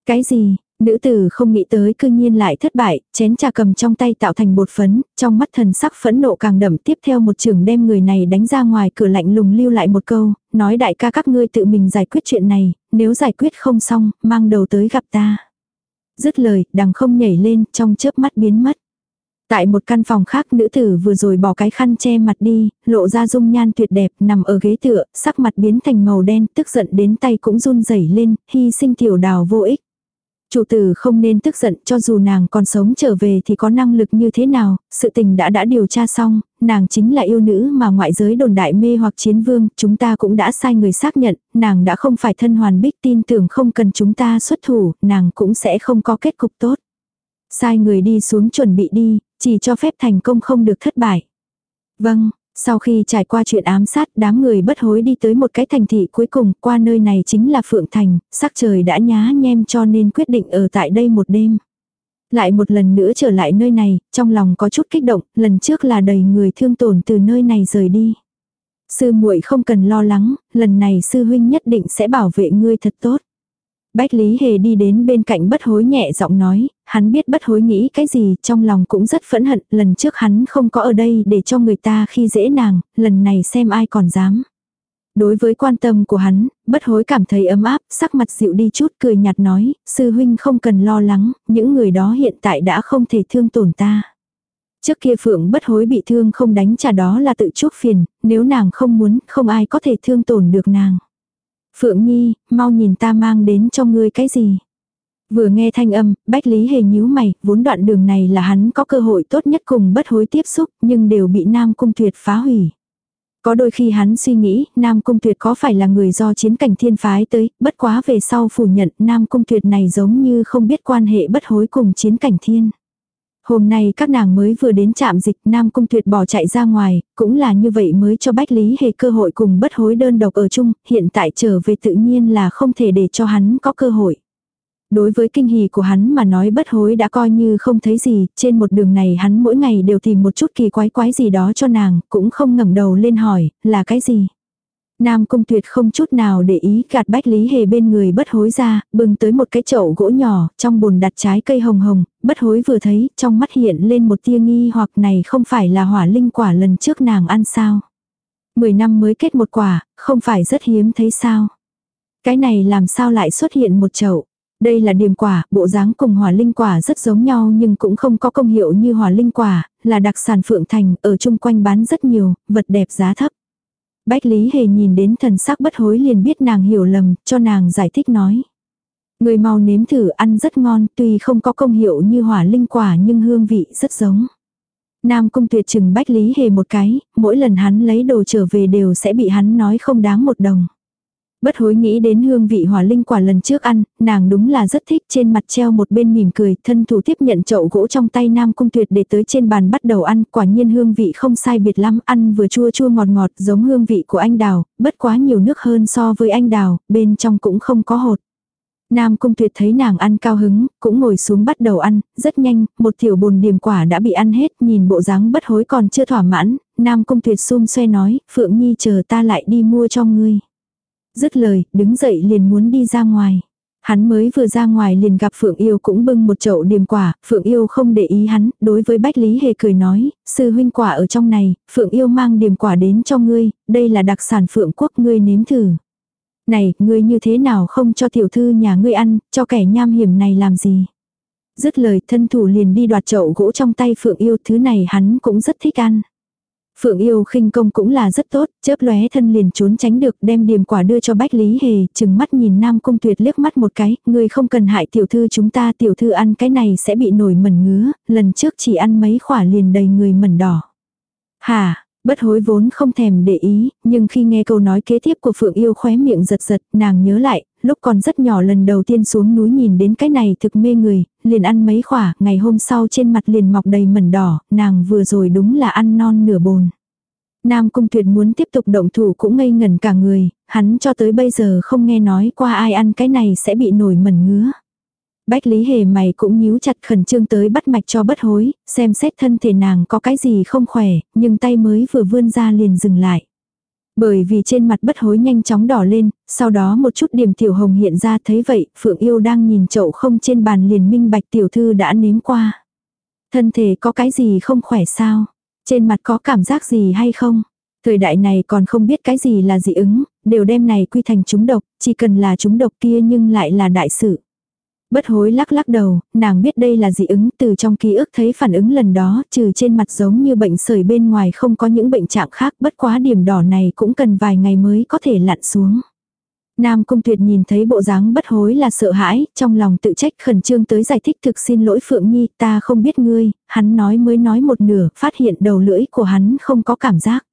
Cái gì, Nữ tử không nghĩ tới cư nhiên lại thất bại, chén trà cầm trong tay tạo thành bột phấn, trong mắt thần sắc phẫn nộ càng đậm tiếp theo một trường đem người này đánh ra ngoài cửa lạnh lùng lưu lại một câu, nói đại ca các ngươi tự mình giải quyết chuyện này, nếu giải quyết không xong, mang đầu tới gặp ta. Dứt lời, đằng không nhảy lên, trong chớp mắt biến mất. Tại một căn phòng khác nữ tử vừa rồi bỏ cái khăn che mặt đi, lộ ra dung nhan tuyệt đẹp nằm ở ghế tựa, sắc mặt biến thành màu đen, tức giận đến tay cũng run rẩy lên, hy sinh tiểu đào vô ích. Chủ tử không nên tức giận cho dù nàng còn sống trở về thì có năng lực như thế nào, sự tình đã đã điều tra xong, nàng chính là yêu nữ mà ngoại giới đồn đại mê hoặc chiến vương, chúng ta cũng đã sai người xác nhận, nàng đã không phải thân hoàn bích tin tưởng không cần chúng ta xuất thủ, nàng cũng sẽ không có kết cục tốt. Sai người đi xuống chuẩn bị đi, chỉ cho phép thành công không được thất bại. Vâng, sau khi trải qua chuyện ám sát, đám người bất hối đi tới một cái thành thị cuối cùng, qua nơi này chính là Phượng Thành, sắc trời đã nhá nhem cho nên quyết định ở tại đây một đêm. Lại một lần nữa trở lại nơi này, trong lòng có chút kích động, lần trước là đầy người thương tổn từ nơi này rời đi. Sư muội không cần lo lắng, lần này sư huynh nhất định sẽ bảo vệ ngươi thật tốt. Bách Lý Hề đi đến bên cạnh bất hối nhẹ giọng nói, hắn biết bất hối nghĩ cái gì, trong lòng cũng rất phẫn hận, lần trước hắn không có ở đây để cho người ta khi dễ nàng, lần này xem ai còn dám. Đối với quan tâm của hắn, bất hối cảm thấy ấm áp, sắc mặt dịu đi chút cười nhạt nói, sư huynh không cần lo lắng, những người đó hiện tại đã không thể thương tổn ta. Trước kia Phượng bất hối bị thương không đánh trả đó là tự chuốc phiền, nếu nàng không muốn, không ai có thể thương tổn được nàng. Phượng Nhi, mau nhìn ta mang đến cho ngươi cái gì. Vừa nghe thanh âm, Bách Lý Hề nhíu mày, vốn đoạn đường này là hắn có cơ hội tốt nhất cùng bất hối tiếp xúc, nhưng đều bị Nam Cung Tuyệt phá hủy. Có đôi khi hắn suy nghĩ, Nam Cung Tuyệt có phải là người do chiến cảnh thiên phái tới, bất quá về sau phủ nhận Nam Cung Tuyệt này giống như không biết quan hệ bất hối cùng chiến cảnh thiên. Hôm nay các nàng mới vừa đến trạm dịch Nam Cung Tuyệt bỏ chạy ra ngoài, cũng là như vậy mới cho Bách Lý Hề cơ hội cùng bất hối đơn độc ở chung, hiện tại trở về tự nhiên là không thể để cho hắn có cơ hội. Đối với kinh hỉ của hắn mà nói bất hối đã coi như không thấy gì, trên một đường này hắn mỗi ngày đều tìm một chút kỳ quái quái gì đó cho nàng, cũng không ngẩng đầu lên hỏi, là cái gì. Nam Cung Tuyệt không chút nào để ý gạt Bách Lý Hề bên người bất hối ra, bưng tới một cái chậu gỗ nhỏ, trong bồn đặt trái cây hồng hồng, bất hối vừa thấy, trong mắt hiện lên một tia nghi hoặc này không phải là hỏa linh quả lần trước nàng ăn sao. Mười năm mới kết một quả, không phải rất hiếm thấy sao. Cái này làm sao lại xuất hiện một chậu. Đây là điềm quả, bộ dáng cùng hỏa linh quả rất giống nhau nhưng cũng không có công hiệu như hỏa linh quả, là đặc sản phượng thành, ở chung quanh bán rất nhiều, vật đẹp giá thấp. Bách Lý Hề nhìn đến thần sắc bất hối liền biết nàng hiểu lầm, cho nàng giải thích nói. Người mau nếm thử ăn rất ngon, tuy không có công hiệu như hỏa linh quả nhưng hương vị rất giống. Nam Cung Tuyệt chừng Bách Lý Hề một cái, mỗi lần hắn lấy đồ trở về đều sẽ bị hắn nói không đáng một đồng. Bất hối nghĩ đến hương vị hỏa linh quả lần trước ăn, nàng đúng là rất thích trên mặt treo một bên mỉm cười, thân thủ tiếp nhận chậu gỗ trong tay nam cung tuyệt để tới trên bàn bắt đầu ăn, quả nhiên hương vị không sai biệt lắm, ăn vừa chua chua ngọt ngọt giống hương vị của anh đào, bất quá nhiều nước hơn so với anh đào, bên trong cũng không có hột. Nam cung tuyệt thấy nàng ăn cao hứng, cũng ngồi xuống bắt đầu ăn, rất nhanh, một tiểu bồn điểm quả đã bị ăn hết, nhìn bộ dáng bất hối còn chưa thỏa mãn, Nam cung tuyệt xung xoe nói, Phượng Nhi chờ ta lại đi mua cho ngươi. Dứt lời, đứng dậy liền muốn đi ra ngoài. Hắn mới vừa ra ngoài liền gặp Phượng Yêu cũng bưng một chậu điềm quả, Phượng Yêu không để ý hắn, đối với Bách Lý Hề cười nói, sư huynh quả ở trong này, Phượng Yêu mang điềm quả đến cho ngươi, đây là đặc sản Phượng Quốc ngươi nếm thử. Này, ngươi như thế nào không cho tiểu thư nhà ngươi ăn, cho kẻ nham hiểm này làm gì? Dứt lời thân thủ liền đi đoạt chậu gỗ trong tay Phượng Yêu, thứ này hắn cũng rất thích ăn. Phượng yêu khinh công cũng là rất tốt, chớp lóe thân liền trốn tránh được đem điềm quả đưa cho Bách Lý Hề, chừng mắt nhìn Nam Cung Tuyệt liếc mắt một cái, người không cần hại tiểu thư chúng ta tiểu thư ăn cái này sẽ bị nổi mẩn ngứa, lần trước chỉ ăn mấy khỏa liền đầy người mẩn đỏ. Hà, bất hối vốn không thèm để ý, nhưng khi nghe câu nói kế tiếp của Phượng yêu khóe miệng giật giật, nàng nhớ lại, lúc còn rất nhỏ lần đầu tiên xuống núi nhìn đến cái này thực mê người, liền ăn mấy khỏa, ngày hôm sau trên mặt liền mọc đầy mẩn đỏ, nàng vừa rồi đúng là ăn non nửa bồn. Nam Cung Tuyệt muốn tiếp tục động thủ cũng ngây ngẩn cả người, hắn cho tới bây giờ không nghe nói qua ai ăn cái này sẽ bị nổi mẩn ngứa. Bách Lý Hề mày cũng nhíu chặt khẩn trương tới bắt mạch cho bất hối, xem xét thân thể nàng có cái gì không khỏe, nhưng tay mới vừa vươn ra liền dừng lại. Bởi vì trên mặt bất hối nhanh chóng đỏ lên, sau đó một chút điểm tiểu hồng hiện ra thấy vậy, Phượng Yêu đang nhìn chậu không trên bàn liền minh bạch tiểu thư đã nếm qua. Thân thể có cái gì không khỏe sao? Trên mặt có cảm giác gì hay không? Thời đại này còn không biết cái gì là dị ứng, đều đem này quy thành chúng độc, chỉ cần là chúng độc kia nhưng lại là đại sự. Bất hối lắc lắc đầu, nàng biết đây là dị ứng từ trong ký ức thấy phản ứng lần đó, trừ trên mặt giống như bệnh sởi bên ngoài không có những bệnh trạng khác, bất quá điểm đỏ này cũng cần vài ngày mới có thể lặn xuống. Nam Cung Tuyệt nhìn thấy bộ dáng bất hối là sợ hãi, trong lòng tự trách khẩn trương tới giải thích thực xin lỗi Phượng Nhi, ta không biết ngươi, hắn nói mới nói một nửa, phát hiện đầu lưỡi của hắn không có cảm giác.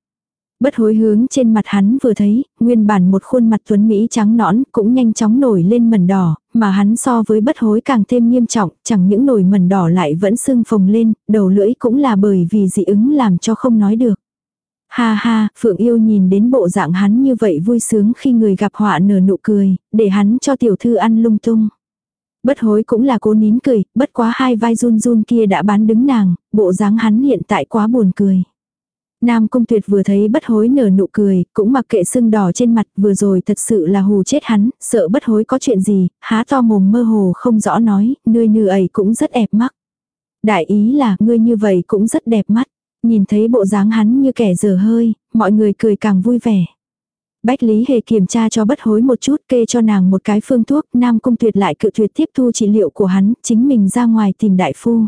Bất hối hướng trên mặt hắn vừa thấy, nguyên bản một khuôn mặt tuấn Mỹ trắng nõn cũng nhanh chóng nổi lên mẩn đỏ, mà hắn so với bất hối càng thêm nghiêm trọng, chẳng những nổi mẩn đỏ lại vẫn sưng phồng lên, đầu lưỡi cũng là bởi vì dị ứng làm cho không nói được. Ha ha, Phượng yêu nhìn đến bộ dạng hắn như vậy vui sướng khi người gặp họa nở nụ cười, để hắn cho tiểu thư ăn lung tung. Bất hối cũng là cố nín cười, bất quá hai vai run run kia đã bán đứng nàng, bộ dáng hắn hiện tại quá buồn cười. Nam Cung Tuyệt vừa thấy bất hối nở nụ cười, cũng mặc kệ sưng đỏ trên mặt vừa rồi thật sự là hù chết hắn, sợ bất hối có chuyện gì, há to mồm mơ hồ không rõ nói, ngươi như ấy cũng rất đẹp mắt. Đại ý là ngươi như vậy cũng rất đẹp mắt. Nhìn thấy bộ dáng hắn như kẻ dở hơi, mọi người cười càng vui vẻ. Bách Lý Hề kiểm tra cho bất hối một chút kê cho nàng một cái phương thuốc, Nam Cung Tuyệt lại cự tuyệt tiếp thu trị liệu của hắn, chính mình ra ngoài tìm đại phu.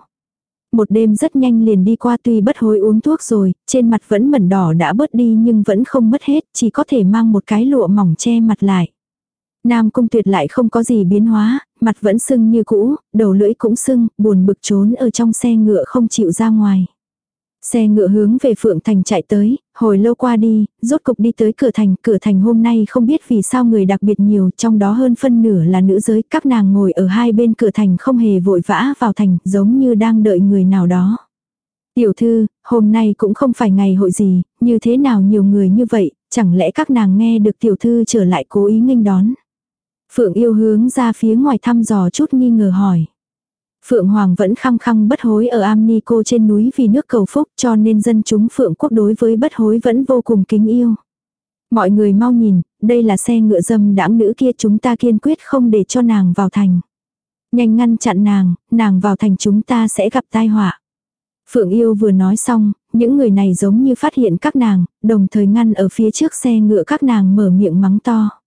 Một đêm rất nhanh liền đi qua tuy bất hối uống thuốc rồi, trên mặt vẫn mẩn đỏ đã bớt đi nhưng vẫn không mất hết, chỉ có thể mang một cái lụa mỏng che mặt lại. Nam Cung Tuyệt lại không có gì biến hóa, mặt vẫn sưng như cũ, đầu lưỡi cũng sưng, buồn bực trốn ở trong xe ngựa không chịu ra ngoài. Xe ngựa hướng về Phượng Thành chạy tới, hồi lâu qua đi, rốt cục đi tới cửa thành, cửa thành hôm nay không biết vì sao người đặc biệt nhiều, trong đó hơn phân nửa là nữ giới, các nàng ngồi ở hai bên cửa thành không hề vội vã vào thành, giống như đang đợi người nào đó. Tiểu thư, hôm nay cũng không phải ngày hội gì, như thế nào nhiều người như vậy, chẳng lẽ các nàng nghe được tiểu thư trở lại cố ý nghênh đón. Phượng yêu hướng ra phía ngoài thăm dò chút nghi ngờ hỏi. Phượng Hoàng vẫn khăng khăng bất hối ở Amnico trên núi vì nước cầu phúc cho nên dân chúng Phượng quốc đối với bất hối vẫn vô cùng kính yêu. Mọi người mau nhìn, đây là xe ngựa dâm đãng nữ kia chúng ta kiên quyết không để cho nàng vào thành. Nhanh ngăn chặn nàng, nàng vào thành chúng ta sẽ gặp tai họa. Phượng yêu vừa nói xong, những người này giống như phát hiện các nàng, đồng thời ngăn ở phía trước xe ngựa các nàng mở miệng mắng to.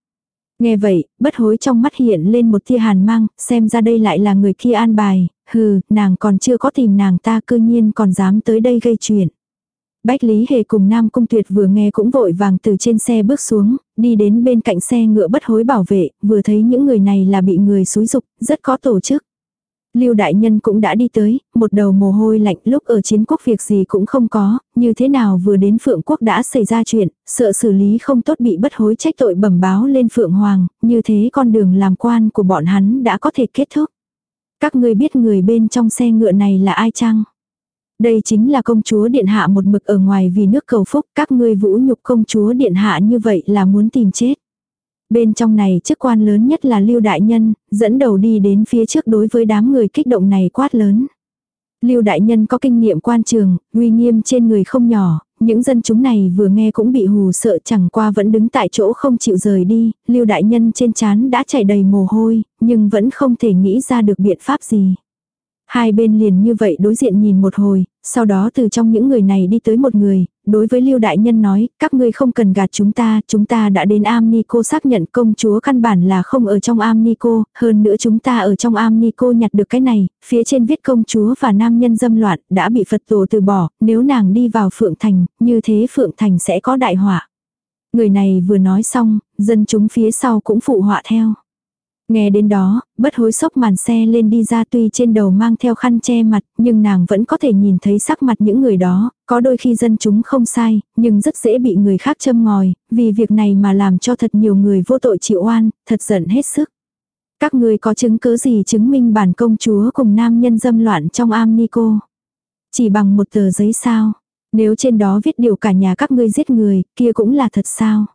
Nghe vậy, bất hối trong mắt hiện lên một tia hàn mang, xem ra đây lại là người kia an bài, hừ, nàng còn chưa có tìm nàng ta cư nhiên còn dám tới đây gây chuyện. Bách Lý Hề cùng Nam Cung Tuyệt vừa nghe cũng vội vàng từ trên xe bước xuống, đi đến bên cạnh xe ngựa bất hối bảo vệ, vừa thấy những người này là bị người xúi dục, rất có tổ chức. Lưu đại nhân cũng đã đi tới, một đầu mồ hôi lạnh lúc ở chiến quốc việc gì cũng không có, như thế nào vừa đến Phượng quốc đã xảy ra chuyện, sợ xử lý không tốt bị bất hối trách tội bẩm báo lên Phượng Hoàng, như thế con đường làm quan của bọn hắn đã có thể kết thúc. Các ngươi biết người bên trong xe ngựa này là ai chăng? Đây chính là công chúa điện hạ một mực ở ngoài vì nước cầu phúc, các ngươi vũ nhục công chúa điện hạ như vậy là muốn tìm chết. Bên trong này chức quan lớn nhất là Lưu Đại Nhân, dẫn đầu đi đến phía trước đối với đám người kích động này quát lớn. Lưu Đại Nhân có kinh nghiệm quan trường, uy nghiêm trên người không nhỏ, những dân chúng này vừa nghe cũng bị hù sợ chẳng qua vẫn đứng tại chỗ không chịu rời đi, Lưu Đại Nhân trên chán đã chảy đầy mồ hôi, nhưng vẫn không thể nghĩ ra được biện pháp gì. Hai bên liền như vậy đối diện nhìn một hồi, sau đó từ trong những người này đi tới một người, đối với Lưu Đại Nhân nói, các ngươi không cần gạt chúng ta, chúng ta đã đến Amnico xác nhận công chúa căn bản là không ở trong Amnico, hơn nữa chúng ta ở trong Amnico nhặt được cái này, phía trên viết công chúa và nam nhân dâm loạn, đã bị Phật tổ từ bỏ, nếu nàng đi vào Phượng Thành, như thế Phượng Thành sẽ có đại họa. Người này vừa nói xong, dân chúng phía sau cũng phụ họa theo. Nghe đến đó, bất hối sốc màn xe lên đi ra tuy trên đầu mang theo khăn che mặt, nhưng nàng vẫn có thể nhìn thấy sắc mặt những người đó, có đôi khi dân chúng không sai, nhưng rất dễ bị người khác châm ngòi, vì việc này mà làm cho thật nhiều người vô tội chịu oan, thật giận hết sức. Các người có chứng cứ gì chứng minh bản công chúa cùng nam nhân dâm loạn trong am ni cô? Chỉ bằng một tờ giấy sao? Nếu trên đó viết điều cả nhà các ngươi giết người, kia cũng là thật sao?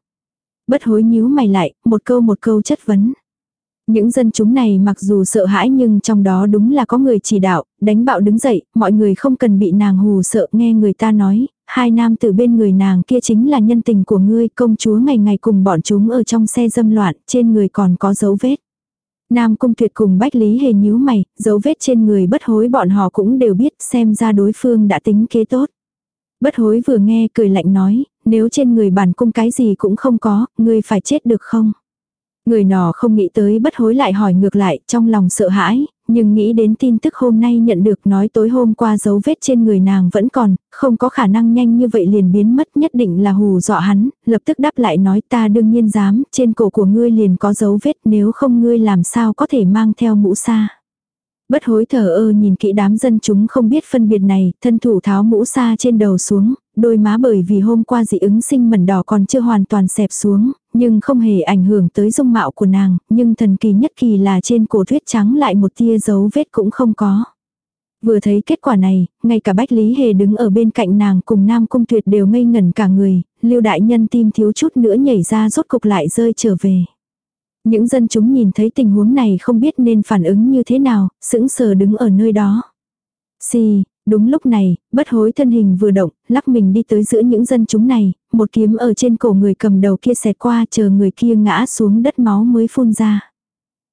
Bất hối nhíu mày lại, một câu một câu chất vấn. Những dân chúng này mặc dù sợ hãi nhưng trong đó đúng là có người chỉ đạo, đánh bạo đứng dậy, mọi người không cần bị nàng hù sợ nghe người ta nói, hai nam từ bên người nàng kia chính là nhân tình của ngươi, công chúa ngày ngày cùng bọn chúng ở trong xe dâm loạn, trên người còn có dấu vết. Nam cung tuyệt cùng Bách Lý hề nhíu mày, dấu vết trên người bất hối bọn họ cũng đều biết xem ra đối phương đã tính kế tốt. Bất hối vừa nghe cười lạnh nói, nếu trên người bản cung cái gì cũng không có, ngươi phải chết được không? Người nọ không nghĩ tới bất hối lại hỏi ngược lại trong lòng sợ hãi, nhưng nghĩ đến tin tức hôm nay nhận được nói tối hôm qua dấu vết trên người nàng vẫn còn, không có khả năng nhanh như vậy liền biến mất nhất định là hù dọa hắn, lập tức đáp lại nói ta đương nhiên dám, trên cổ của ngươi liền có dấu vết nếu không ngươi làm sao có thể mang theo mũ sa. Bất hối thở ơ nhìn kỹ đám dân chúng không biết phân biệt này, thân thủ tháo mũ xa trên đầu xuống, đôi má bởi vì hôm qua dị ứng sinh mẩn đỏ còn chưa hoàn toàn xẹp xuống, nhưng không hề ảnh hưởng tới dung mạo của nàng, nhưng thần kỳ nhất kỳ là trên cổ tuyết trắng lại một tia dấu vết cũng không có. Vừa thấy kết quả này, ngay cả Bách Lý Hề đứng ở bên cạnh nàng cùng Nam Cung Tuyệt đều ngây ngẩn cả người, lưu đại nhân tim thiếu chút nữa nhảy ra rốt cục lại rơi trở về. Những dân chúng nhìn thấy tình huống này không biết nên phản ứng như thế nào, sững sờ đứng ở nơi đó. Xì, Đúng lúc này, bất hối thân hình vừa động, lắc mình đi tới giữa những dân chúng này, một kiếm ở trên cổ người cầm đầu kia xẹt qua chờ người kia ngã xuống đất máu mới phun ra.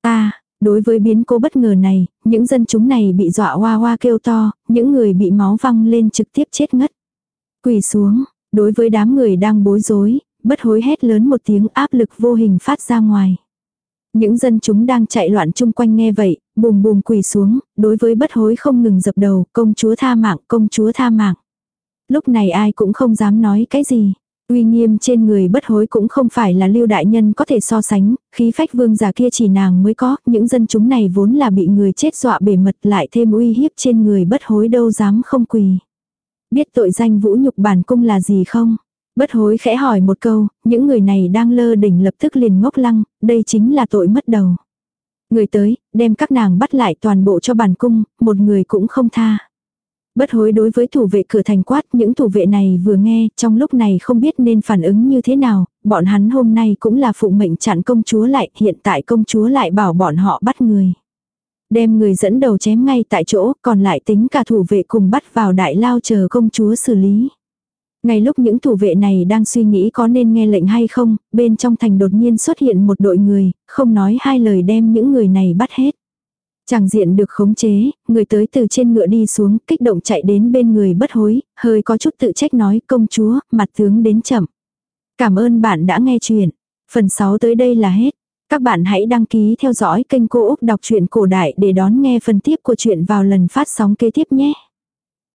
À, đối với biến cố bất ngờ này, những dân chúng này bị dọa hoa hoa kêu to, những người bị máu văng lên trực tiếp chết ngất. Quỳ xuống, đối với đám người đang bối rối, bất hối hét lớn một tiếng áp lực vô hình phát ra ngoài. Những dân chúng đang chạy loạn chung quanh nghe vậy, bùm bùm quỳ xuống, đối với bất hối không ngừng dập đầu, công chúa tha mạng, công chúa tha mạng. Lúc này ai cũng không dám nói cái gì. Uy nghiêm trên người bất hối cũng không phải là lưu đại nhân có thể so sánh, khí phách vương giả kia chỉ nàng mới có, những dân chúng này vốn là bị người chết dọa bể mật lại thêm uy hiếp trên người bất hối đâu dám không quỳ. Biết tội danh vũ nhục bản cung là gì không? Bất hối khẽ hỏi một câu, những người này đang lơ đỉnh lập tức liền ngốc lăng, đây chính là tội mất đầu. Người tới, đem các nàng bắt lại toàn bộ cho bản cung, một người cũng không tha. Bất hối đối với thủ vệ cửa thành quát, những thủ vệ này vừa nghe, trong lúc này không biết nên phản ứng như thế nào, bọn hắn hôm nay cũng là phụ mệnh chặn công chúa lại, hiện tại công chúa lại bảo bọn họ bắt người. Đem người dẫn đầu chém ngay tại chỗ, còn lại tính cả thủ vệ cùng bắt vào đại lao chờ công chúa xử lý. Ngay lúc những thủ vệ này đang suy nghĩ có nên nghe lệnh hay không, bên trong thành đột nhiên xuất hiện một đội người, không nói hai lời đem những người này bắt hết. Chàng diện được khống chế, người tới từ trên ngựa đi xuống, kích động chạy đến bên người bất hối, hơi có chút tự trách nói công chúa, mặt tướng đến chậm. Cảm ơn bạn đã nghe chuyện. Phần 6 tới đây là hết. Các bạn hãy đăng ký theo dõi kênh Cô Úc Đọc truyện Cổ Đại để đón nghe phần tiếp của chuyện vào lần phát sóng kế tiếp nhé.